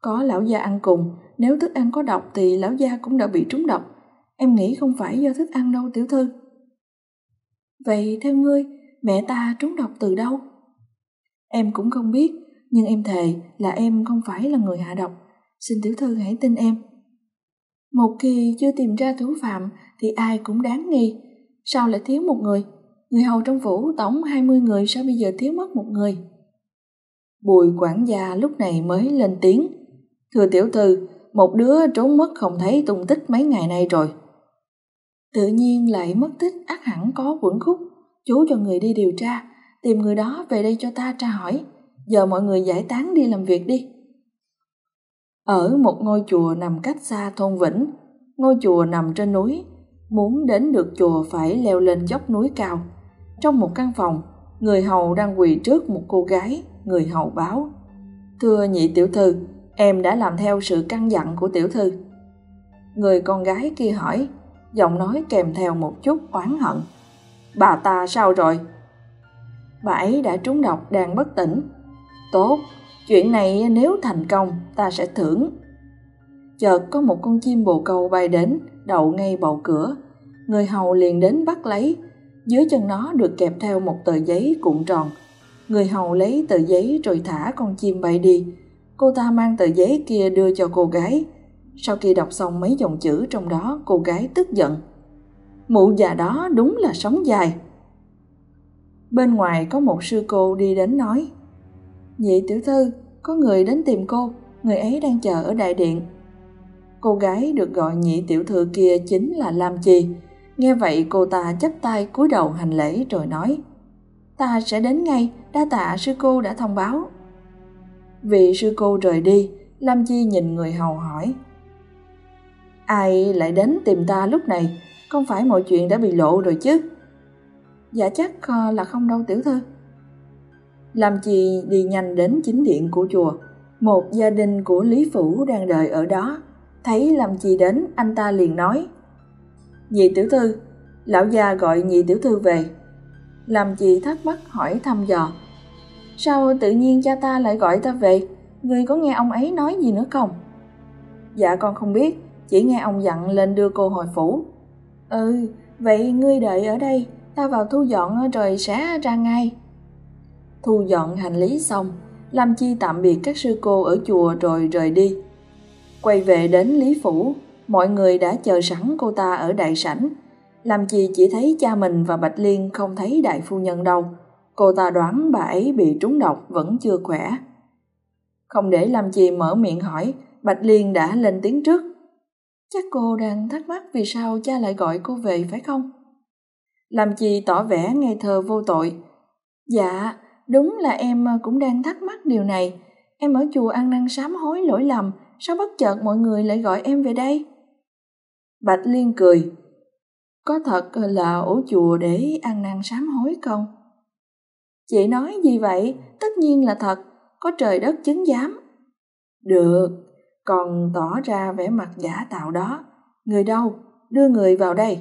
Có lão gia ăn cùng, nếu thức ăn có độc thì lão gia cũng đã bị trúng độc. Em nghĩ không phải do thức ăn đâu tiểu thư. Vậy theo ngươi, mẹ ta trúng độc từ đâu? Em cũng không biết, nhưng em thề là em không phải là người hạ độc. Xin tiểu thư hãy tin em. Một khi chưa tìm ra thủ phạm thì ai cũng đáng nghi. Sao lại thiếu một người? Người hầu trong phủ tổng 20 người sao bây giờ thiếu mất một người? Bùi quản gia lúc này mới lên tiếng. Thưa tiểu thư, một đứa trốn mất không thấy tung tích mấy ngày nay rồi. Tự nhiên lại mất tích ác hẳn có quẩn khúc. Chú cho người đi điều tra, tìm người đó về đây cho ta tra hỏi. Giờ mọi người giải tán đi làm việc đi. Ở một ngôi chùa nằm cách xa thôn Vĩnh, ngôi chùa nằm trên núi, muốn đến được chùa phải leo lên dốc núi cao. Trong một căn phòng, người hầu đang quỳ trước một cô gái, người hầu báo. Thưa nhị tiểu thư, em đã làm theo sự căn dặn của tiểu thư. Người con gái kia hỏi, giọng nói kèm theo một chút oán hận. Bà ta sao rồi? Bà ấy đã trúng độc đang bất tỉnh. Tốt, chuyện này nếu thành công ta sẽ thưởng. Chợt có một con chim bồ câu bay đến, đậu ngay bầu cửa. Người hầu liền đến bắt lấy. Dưới chân nó được kẹp theo một tờ giấy cuộn tròn. Người hầu lấy tờ giấy rồi thả con chim bay đi. Cô ta mang tờ giấy kia đưa cho cô gái. Sau khi đọc xong mấy dòng chữ trong đó, cô gái tức giận. Mụ già đó đúng là sống dài. Bên ngoài có một sư cô đi đến nói Nhị tiểu thư, có người đến tìm cô, người ấy đang chờ ở đại điện. Cô gái được gọi nhị tiểu thư kia chính là Lam Chi. Nghe vậy cô ta chắp tay cúi đầu hành lễ rồi nói Ta sẽ đến ngay, đa tạ sư cô đã thông báo. Vị sư cô rời đi, Lam Chi nhìn người hầu hỏi Ai lại đến tìm ta lúc này, không phải mọi chuyện đã bị lộ rồi chứ? Dạ chắc ờ, là không đâu tiểu thư. Lam Chi đi nhanh đến chính điện của chùa. Một gia đình của Lý Phủ đang đợi ở đó. Thấy Lam Chi đến, anh ta liền nói. Nhị tiểu thư, lão gia gọi nhị tiểu thư về. Làm chị thắc mắc hỏi thăm dò. Sao tự nhiên cha ta lại gọi ta về? Ngươi có nghe ông ấy nói gì nữa không? Dạ con không biết, chỉ nghe ông dặn lên đưa cô hồi phủ. Ừ, vậy ngươi đợi ở đây, ta vào thu dọn rồi sẽ ra ngay. Thu dọn hành lý xong, Lam Chi tạm biệt các sư cô ở chùa rồi rời đi. Quay về đến Lý Phủ, mọi người đã chờ sẵn cô ta ở đại sảnh. làm gì chỉ thấy cha mình và Bạch Liên không thấy đại phu nhân đâu. Cô ta đoán bà ấy bị trúng độc vẫn chưa khỏe. Không để làm gì mở miệng hỏi, Bạch Liên đã lên tiếng trước. Chắc cô đang thắc mắc vì sao cha lại gọi cô về phải không? làm Chi tỏ vẻ ngây thơ vô tội. Dạ, Đúng là em cũng đang thắc mắc điều này. Em ở chùa ăn năn sám hối lỗi lầm, sao bất chợt mọi người lại gọi em về đây? Bạch Liên cười. Có thật là ở chùa để ăn năn sám hối không? Chị nói gì vậy? Tất nhiên là thật, có trời đất chứng giám. Được, còn tỏ ra vẻ mặt giả tạo đó. Người đâu? Đưa người vào đây.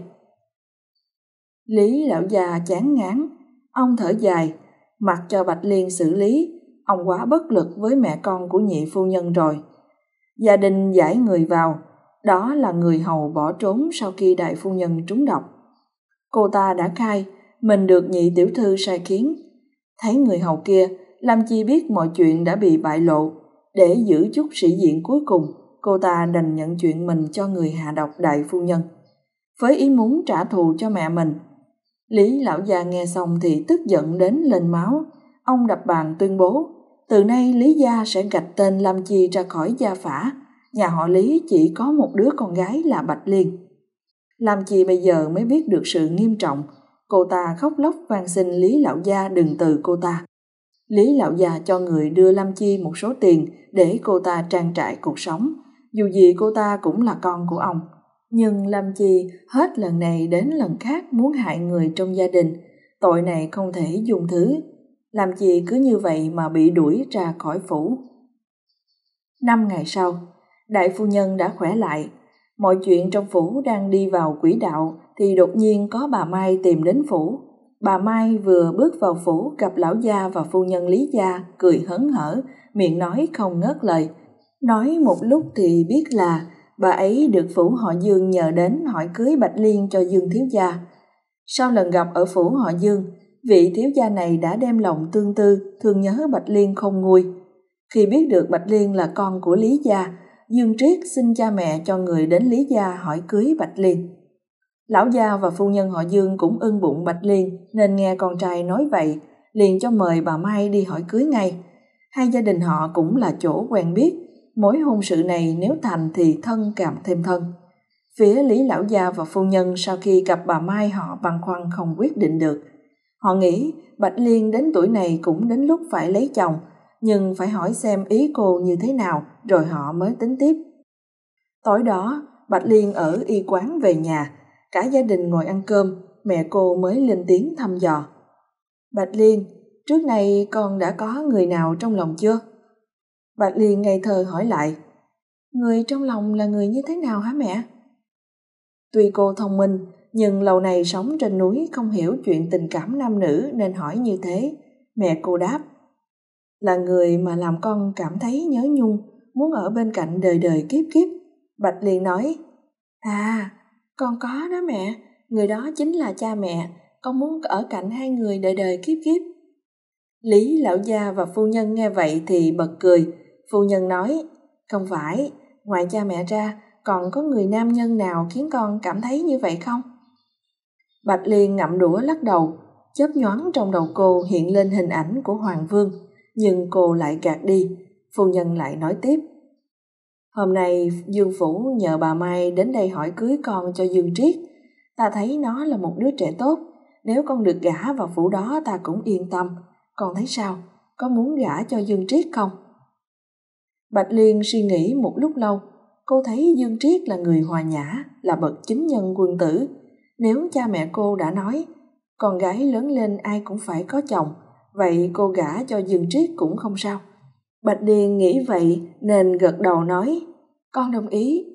Lý lão già chán ngán, ông thở dài, mặc cho Bạch Liên xử lý, ông quá bất lực với mẹ con của nhị phu nhân rồi. Gia đình giải người vào, đó là người hầu bỏ trốn sau khi đại phu nhân trúng độc. Cô ta đã khai mình được nhị tiểu thư sai khiến. Thấy người hầu kia, Lam Chi biết mọi chuyện đã bị bại lộ. Để giữ chút sĩ diện cuối cùng, cô ta đành nhận chuyện mình cho người hạ độc đại phu nhân. Với ý muốn trả thù cho mẹ mình. Lý lão già nghe xong thì tức giận đến lên máu. Ông đập bàn tuyên bố, từ nay Lý gia sẽ gạch tên Lam Chi ra khỏi gia phả. Nhà họ Lý chỉ có một đứa con gái là Bạch Liên. làm Chi bây giờ mới biết được sự nghiêm trọng Cô ta khóc lóc van xin Lý Lão Gia đừng từ cô ta. Lý Lão Gia cho người đưa Lâm Chi một số tiền để cô ta trang trải cuộc sống. Dù gì cô ta cũng là con của ông. Nhưng lam Chi hết lần này đến lần khác muốn hại người trong gia đình. Tội này không thể dùng thứ. làm Chi cứ như vậy mà bị đuổi ra khỏi phủ. Năm ngày sau, đại phu nhân đã khỏe lại. Mọi chuyện trong phủ đang đi vào quỹ đạo thì đột nhiên có bà Mai tìm đến phủ. Bà Mai vừa bước vào phủ gặp lão gia và phu nhân Lý gia, cười hớn hở, miệng nói không ngớt lời. Nói một lúc thì biết là bà ấy được phủ họ Dương nhờ đến hỏi cưới Bạch Liên cho Dương Thiếu Gia. Sau lần gặp ở phủ họ Dương, vị thiếu gia này đã đem lòng tương tư, thương nhớ Bạch Liên không nguôi. Khi biết được Bạch Liên là con của Lý Gia, Dương Triết xin cha mẹ cho người đến Lý Gia hỏi cưới Bạch Liên. Lão gia và phu nhân họ Dương cũng ưng bụng Bạch Liên nên nghe con trai nói vậy, liền cho mời bà Mai đi hỏi cưới ngay. Hai gia đình họ cũng là chỗ quen biết, mối hôn sự này nếu thành thì thân cảm thêm thân. Phía Lý Lão Gia và phu nhân sau khi gặp bà Mai họ băn khoăn không quyết định được. Họ nghĩ Bạch Liên đến tuổi này cũng đến lúc phải lấy chồng, nhưng phải hỏi xem ý cô như thế nào rồi họ mới tính tiếp. Tối đó, Bạch Liên ở y quán về nhà, Cả gia đình ngồi ăn cơm, mẹ cô mới lên tiếng thăm dò. Bạch Liên, trước nay con đã có người nào trong lòng chưa? Bạch Liên ngây thơ hỏi lại, người trong lòng là người như thế nào hả mẹ? Tuy cô thông minh, nhưng lâu này sống trên núi không hiểu chuyện tình cảm nam nữ nên hỏi như thế. Mẹ cô đáp, là người mà làm con cảm thấy nhớ nhung, muốn ở bên cạnh đời đời kiếp kiếp. Bạch Liên nói, à, con có đó mẹ, người đó chính là cha mẹ, con muốn ở cạnh hai người đời đời kiếp kiếp. Lý lão gia và phu nhân nghe vậy thì bật cười, phu nhân nói, không phải, ngoài cha mẹ ra, còn có người nam nhân nào khiến con cảm thấy như vậy không? Bạch Liên ngậm đũa lắc đầu, chớp nhoáng trong đầu cô hiện lên hình ảnh của Hoàng Vương, nhưng cô lại gạt đi, phu nhân lại nói tiếp. Hôm nay Dương Phủ nhờ bà Mai đến đây hỏi cưới con cho Dương Triết. Ta thấy nó là một đứa trẻ tốt. Nếu con được gả vào phủ đó ta cũng yên tâm. Con thấy sao? Có muốn gả cho Dương Triết không? Bạch Liên suy nghĩ một lúc lâu. Cô thấy Dương Triết là người hòa nhã, là bậc chính nhân quân tử. Nếu cha mẹ cô đã nói, con gái lớn lên ai cũng phải có chồng, vậy cô gả cho Dương Triết cũng không sao. Bạch điền nghĩ vậy nên gật đầu nói, con đồng ý.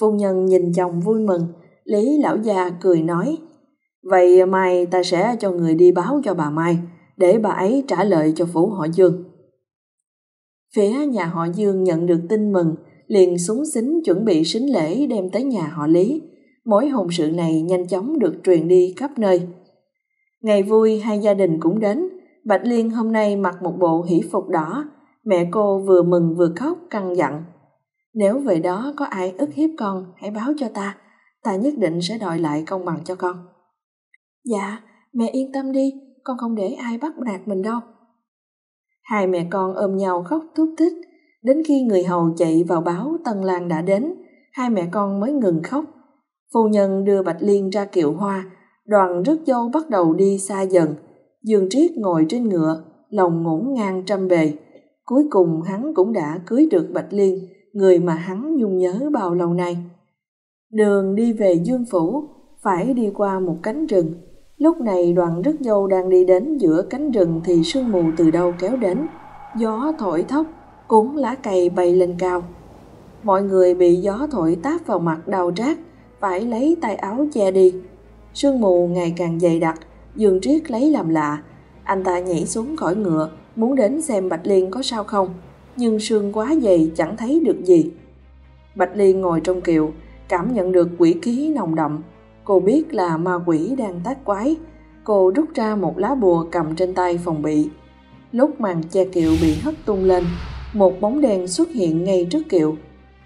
Phu nhân nhìn chồng vui mừng, Lý lão già cười nói, vậy mai ta sẽ cho người đi báo cho bà Mai, để bà ấy trả lời cho phủ họ Dương. Phía nhà họ Dương nhận được tin mừng, liền súng xính chuẩn bị sính lễ đem tới nhà họ Lý. Mối hôn sự này nhanh chóng được truyền đi khắp nơi. Ngày vui hai gia đình cũng đến, Bạch Liên hôm nay mặc một bộ hỷ phục đỏ, Mẹ cô vừa mừng vừa khóc căng dặn. Nếu về đó có ai ức hiếp con, hãy báo cho ta. Ta nhất định sẽ đòi lại công bằng cho con. Dạ, mẹ yên tâm đi, con không để ai bắt nạt mình đâu. Hai mẹ con ôm nhau khóc thúc thích. Đến khi người hầu chạy vào báo Tân Lan đã đến, hai mẹ con mới ngừng khóc. Phu nhân đưa Bạch Liên ra kiệu hoa, đoàn rước dâu bắt đầu đi xa dần. Dương Triết ngồi trên ngựa, lòng ngổn ngang trăm bề. Cuối cùng hắn cũng đã cưới được Bạch Liên, người mà hắn nhung nhớ bao lâu nay. Đường đi về Dương Phủ, phải đi qua một cánh rừng. Lúc này đoàn rước dâu đang đi đến giữa cánh rừng thì sương mù từ đâu kéo đến. Gió thổi thốc, cuốn lá cây bay lên cao. Mọi người bị gió thổi táp vào mặt đau rát, phải lấy tay áo che đi. Sương mù ngày càng dày đặc, Dương Triết lấy làm lạ. Anh ta nhảy xuống khỏi ngựa, muốn đến xem Bạch Liên có sao không, nhưng sương quá dày chẳng thấy được gì. Bạch Liên ngồi trong kiệu, cảm nhận được quỷ khí nồng đậm. Cô biết là ma quỷ đang tác quái. Cô rút ra một lá bùa cầm trên tay phòng bị. Lúc màn che kiệu bị hất tung lên, một bóng đèn xuất hiện ngay trước kiệu.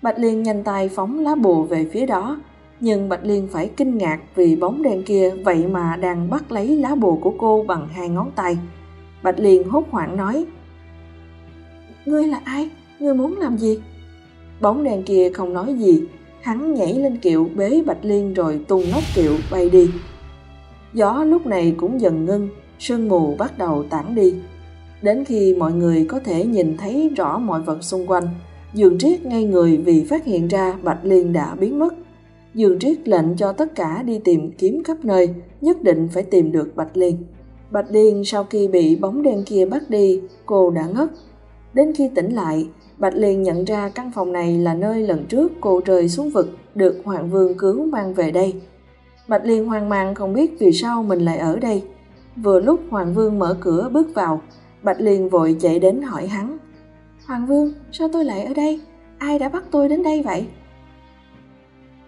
Bạch Liên nhanh tay phóng lá bùa về phía đó, nhưng Bạch Liên phải kinh ngạc vì bóng đèn kia vậy mà đang bắt lấy lá bùa của cô bằng hai ngón tay. Bạch Liên hốt hoảng nói, Ngươi là ai? Ngươi muốn làm gì? Bóng đèn kia không nói gì, hắn nhảy lên kiệu bế Bạch Liên rồi tung nóc kiệu bay đi. Gió lúc này cũng dần ngưng, sương mù bắt đầu tản đi. Đến khi mọi người có thể nhìn thấy rõ mọi vật xung quanh, Dường Triết ngay người vì phát hiện ra Bạch Liên đã biến mất. Dương Triết lệnh cho tất cả đi tìm kiếm khắp nơi, nhất định phải tìm được Bạch Liên. Bạch Liên sau khi bị bóng đen kia bắt đi, cô đã ngất. Đến khi tỉnh lại, Bạch Liên nhận ra căn phòng này là nơi lần trước cô rơi xuống vực được Hoàng Vương cứu mang về đây. Bạch Liên hoang mang không biết vì sao mình lại ở đây. Vừa lúc Hoàng Vương mở cửa bước vào, Bạch Liên vội chạy đến hỏi hắn. Hoàng Vương, sao tôi lại ở đây? Ai đã bắt tôi đến đây vậy?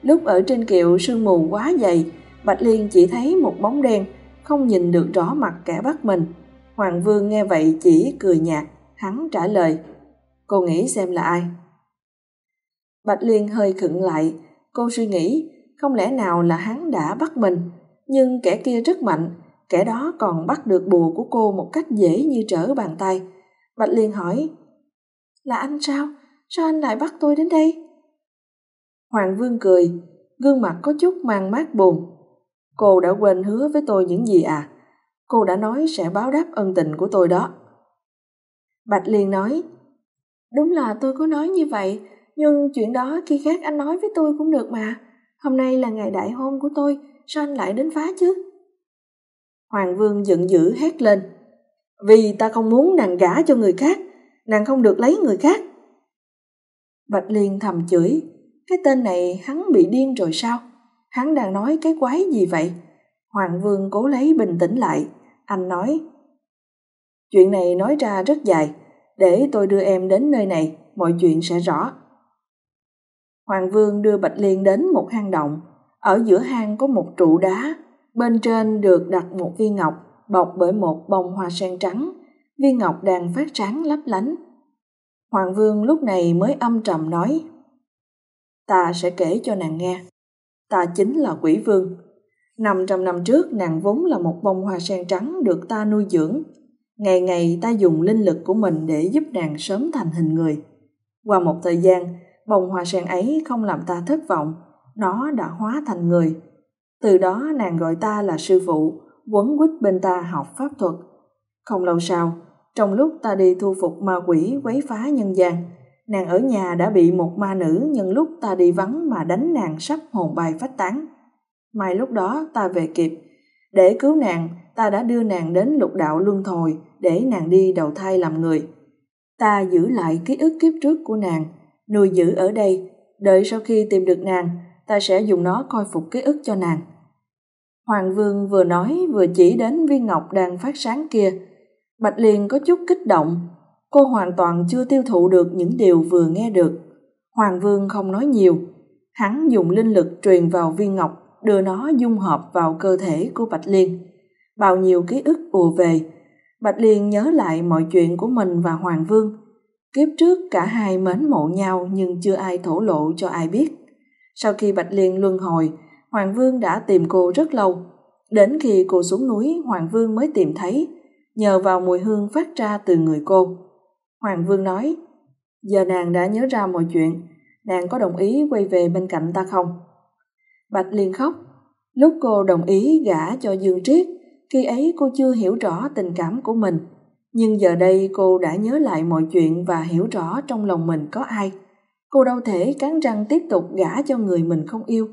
Lúc ở trên kiệu sương mù quá dày, Bạch Liên chỉ thấy một bóng đen, không nhìn được rõ mặt kẻ bắt mình. Hoàng Vương nghe vậy chỉ cười nhạt, hắn trả lời. Cô nghĩ xem là ai? Bạch Liên hơi khựng lại, cô suy nghĩ, không lẽ nào là hắn đã bắt mình, nhưng kẻ kia rất mạnh, kẻ đó còn bắt được bùa của cô một cách dễ như trở bàn tay. Bạch Liên hỏi, là anh sao? Sao anh lại bắt tôi đến đây? Hoàng Vương cười, gương mặt có chút mang mát buồn. Cô đã quên hứa với tôi những gì à? Cô đã nói sẽ báo đáp ân tình của tôi đó. Bạch Liên nói, đúng là tôi có nói như vậy, nhưng chuyện đó khi khác anh nói với tôi cũng được mà. Hôm nay là ngày đại hôn của tôi, sao anh lại đến phá chứ? Hoàng Vương giận dữ hét lên, vì ta không muốn nàng gả cho người khác, nàng không được lấy người khác. Bạch Liên thầm chửi, cái tên này hắn bị điên rồi sao? Hắn đang nói cái quái gì vậy? Hoàng Vương cố lấy bình tĩnh lại. Anh nói, chuyện này nói ra rất dài, để tôi đưa em đến nơi này, mọi chuyện sẽ rõ. Hoàng Vương đưa Bạch Liên đến một hang động. Ở giữa hang có một trụ đá, bên trên được đặt một viên ngọc bọc bởi một bông hoa sen trắng. Viên ngọc đang phát sáng lấp lánh. Hoàng Vương lúc này mới âm trầm nói, ta sẽ kể cho nàng nghe. Ta chính là quỷ vương. Năm trăm năm trước nàng vốn là một bông hoa sen trắng được ta nuôi dưỡng. Ngày ngày ta dùng linh lực của mình để giúp nàng sớm thành hình người. Qua một thời gian, bông hoa sen ấy không làm ta thất vọng, nó đã hóa thành người. Từ đó nàng gọi ta là sư phụ, quấn quýt bên ta học pháp thuật. Không lâu sau, trong lúc ta đi thu phục ma quỷ quấy phá nhân gian, nàng ở nhà đã bị một ma nữ nhân lúc ta đi vắng mà đánh nàng sắp hồn bay phách tán. May lúc đó ta về kịp. Để cứu nàng, ta đã đưa nàng đến lục đạo luân thồi để nàng đi đầu thai làm người. Ta giữ lại ký ức kiếp trước của nàng, nuôi giữ ở đây, đợi sau khi tìm được nàng, ta sẽ dùng nó coi phục ký ức cho nàng. Hoàng Vương vừa nói vừa chỉ đến viên ngọc đang phát sáng kia. Bạch Liên có chút kích động, Cô hoàn toàn chưa tiêu thụ được những điều vừa nghe được. Hoàng Vương không nói nhiều. Hắn dùng linh lực truyền vào viên ngọc, đưa nó dung hợp vào cơ thể của Bạch Liên. Bao nhiêu ký ức ùa về. Bạch Liên nhớ lại mọi chuyện của mình và Hoàng Vương. Kiếp trước cả hai mến mộ nhau nhưng chưa ai thổ lộ cho ai biết. Sau khi Bạch Liên luân hồi, Hoàng Vương đã tìm cô rất lâu. Đến khi cô xuống núi, Hoàng Vương mới tìm thấy, nhờ vào mùi hương phát ra từ người cô. Hoàng Vương nói, giờ nàng đã nhớ ra mọi chuyện, nàng có đồng ý quay về bên cạnh ta không? Bạch Liên khóc, lúc cô đồng ý gả cho Dương Triết, khi ấy cô chưa hiểu rõ tình cảm của mình, nhưng giờ đây cô đã nhớ lại mọi chuyện và hiểu rõ trong lòng mình có ai. Cô đâu thể cắn răng tiếp tục gả cho người mình không yêu.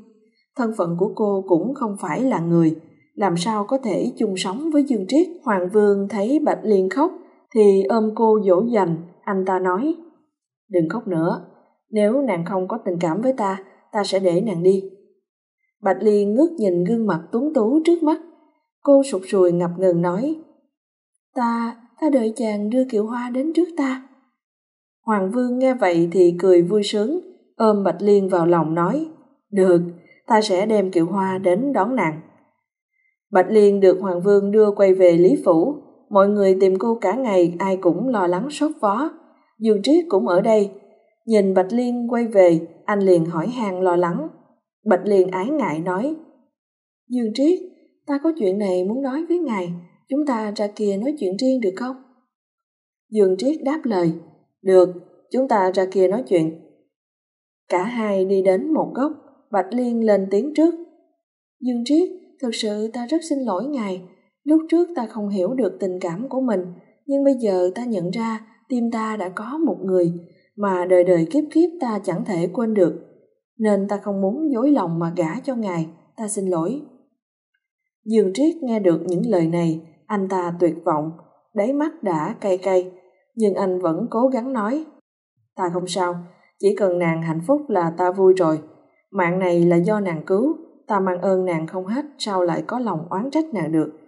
Thân phận của cô cũng không phải là người, làm sao có thể chung sống với Dương Triết. Hoàng Vương thấy Bạch Liên khóc thì ôm cô dỗ dành, anh ta nói, Đừng khóc nữa, nếu nàng không có tình cảm với ta, ta sẽ để nàng đi. Bạch Liên ngước nhìn gương mặt tuấn tú trước mắt. Cô sụt sùi ngập ngừng nói, Ta, ta đợi chàng đưa kiệu hoa đến trước ta. Hoàng Vương nghe vậy thì cười vui sướng, ôm Bạch Liên vào lòng nói, Được, ta sẽ đem kiệu hoa đến đón nàng. Bạch Liên được Hoàng Vương đưa quay về Lý Phủ, mọi người tìm cô cả ngày ai cũng lo lắng sốt vó. Dương Triết cũng ở đây, nhìn Bạch Liên quay về, anh liền hỏi hàng lo lắng. Bạch Liên ái ngại nói, Dương Triết, ta có chuyện này muốn nói với ngài, chúng ta ra kia nói chuyện riêng được không? Dương Triết đáp lời, được, chúng ta ra kia nói chuyện. Cả hai đi đến một góc, Bạch Liên lên tiếng trước. Dương Triết, thực sự ta rất xin lỗi ngài. Lúc trước ta không hiểu được tình cảm của mình, nhưng bây giờ ta nhận ra tim ta đã có một người mà đời đời kiếp kiếp ta chẳng thể quên được. Nên ta không muốn dối lòng mà gả cho ngài, ta xin lỗi. Dương Triết nghe được những lời này, anh ta tuyệt vọng, đáy mắt đã cay cay, nhưng anh vẫn cố gắng nói. Ta không sao, chỉ cần nàng hạnh phúc là ta vui rồi. Mạng này là do nàng cứu, ta mang ơn nàng không hết, sao lại có lòng oán trách nàng được.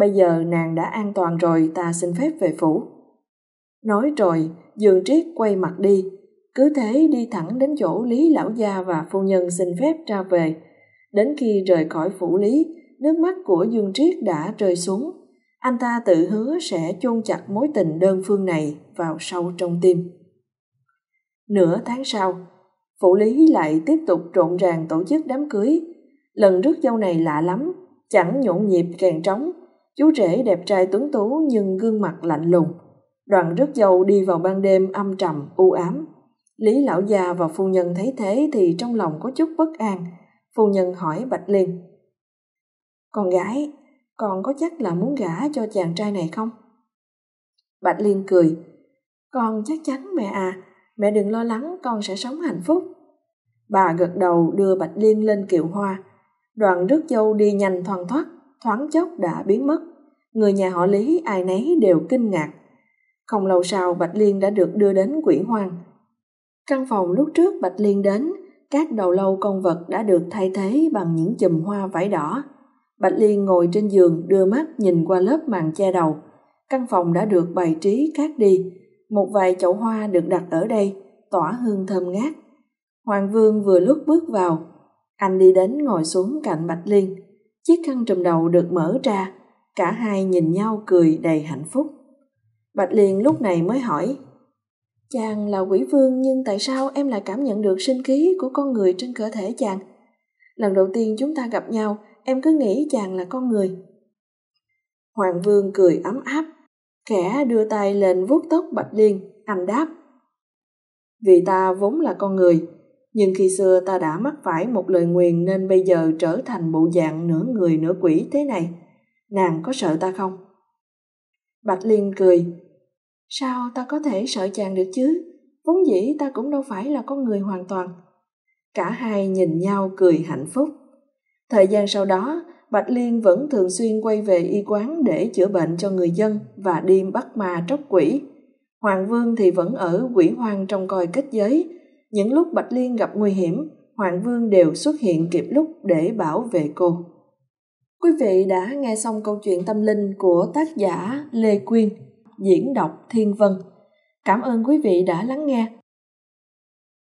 Bây giờ nàng đã an toàn rồi, ta xin phép về phủ. Nói rồi, Dương Triết quay mặt đi, cứ thế đi thẳng đến chỗ Lý Lão Gia và phu nhân xin phép ra về. Đến khi rời khỏi phủ Lý, nước mắt của Dương Triết đã rơi xuống. Anh ta tự hứa sẽ chôn chặt mối tình đơn phương này vào sâu trong tim. Nửa tháng sau, Phủ Lý lại tiếp tục rộn ràng tổ chức đám cưới. Lần rước dâu này lạ lắm, chẳng nhộn nhịp kèn trống. Chú rể đẹp trai tuấn tú nhưng gương mặt lạnh lùng. Đoàn rước dâu đi vào ban đêm âm trầm, u ám. Lý lão già và phu nhân thấy thế thì trong lòng có chút bất an. Phu nhân hỏi Bạch Liên. Con gái, con có chắc là muốn gả cho chàng trai này không? Bạch Liên cười. Con chắc chắn mẹ à, mẹ đừng lo lắng con sẽ sống hạnh phúc. Bà gật đầu đưa Bạch Liên lên kiệu hoa. Đoàn rước dâu đi nhanh thoăn thoắt thoáng chốc đã biến mất. Người nhà họ Lý ai nấy đều kinh ngạc. Không lâu sau Bạch Liên đã được đưa đến quỷ hoang. Căn phòng lúc trước Bạch Liên đến, các đầu lâu con vật đã được thay thế bằng những chùm hoa vải đỏ. Bạch Liên ngồi trên giường đưa mắt nhìn qua lớp màn che đầu. Căn phòng đã được bày trí khác đi, một vài chậu hoa được đặt ở đây, tỏa hương thơm ngát. Hoàng Vương vừa lúc bước vào, anh đi đến ngồi xuống cạnh Bạch Liên. Chiếc khăn trùm đầu được mở ra, cả hai nhìn nhau cười đầy hạnh phúc. Bạch Liên lúc này mới hỏi, Chàng là quỷ vương nhưng tại sao em lại cảm nhận được sinh khí của con người trên cơ thể chàng? Lần đầu tiên chúng ta gặp nhau, em cứ nghĩ chàng là con người. Hoàng Vương cười ấm áp, Khẽ đưa tay lên vuốt tóc Bạch Liên, anh đáp. Vì ta vốn là con người, nhưng khi xưa ta đã mắc phải một lời nguyền nên bây giờ trở thành bộ dạng nửa người nửa quỷ thế này. Nàng có sợ ta không? Bạch Liên cười. Sao ta có thể sợ chàng được chứ? Vốn dĩ ta cũng đâu phải là con người hoàn toàn. Cả hai nhìn nhau cười hạnh phúc. Thời gian sau đó, Bạch Liên vẫn thường xuyên quay về y quán để chữa bệnh cho người dân và đi bắt ma tróc quỷ. Hoàng Vương thì vẫn ở quỷ hoang trong coi kết giới. Những lúc Bạch Liên gặp nguy hiểm, Hoàng Vương đều xuất hiện kịp lúc để bảo vệ cô. Quý vị đã nghe xong câu chuyện tâm linh của tác giả Lê Quyên, diễn đọc Thiên Vân. Cảm ơn quý vị đã lắng nghe.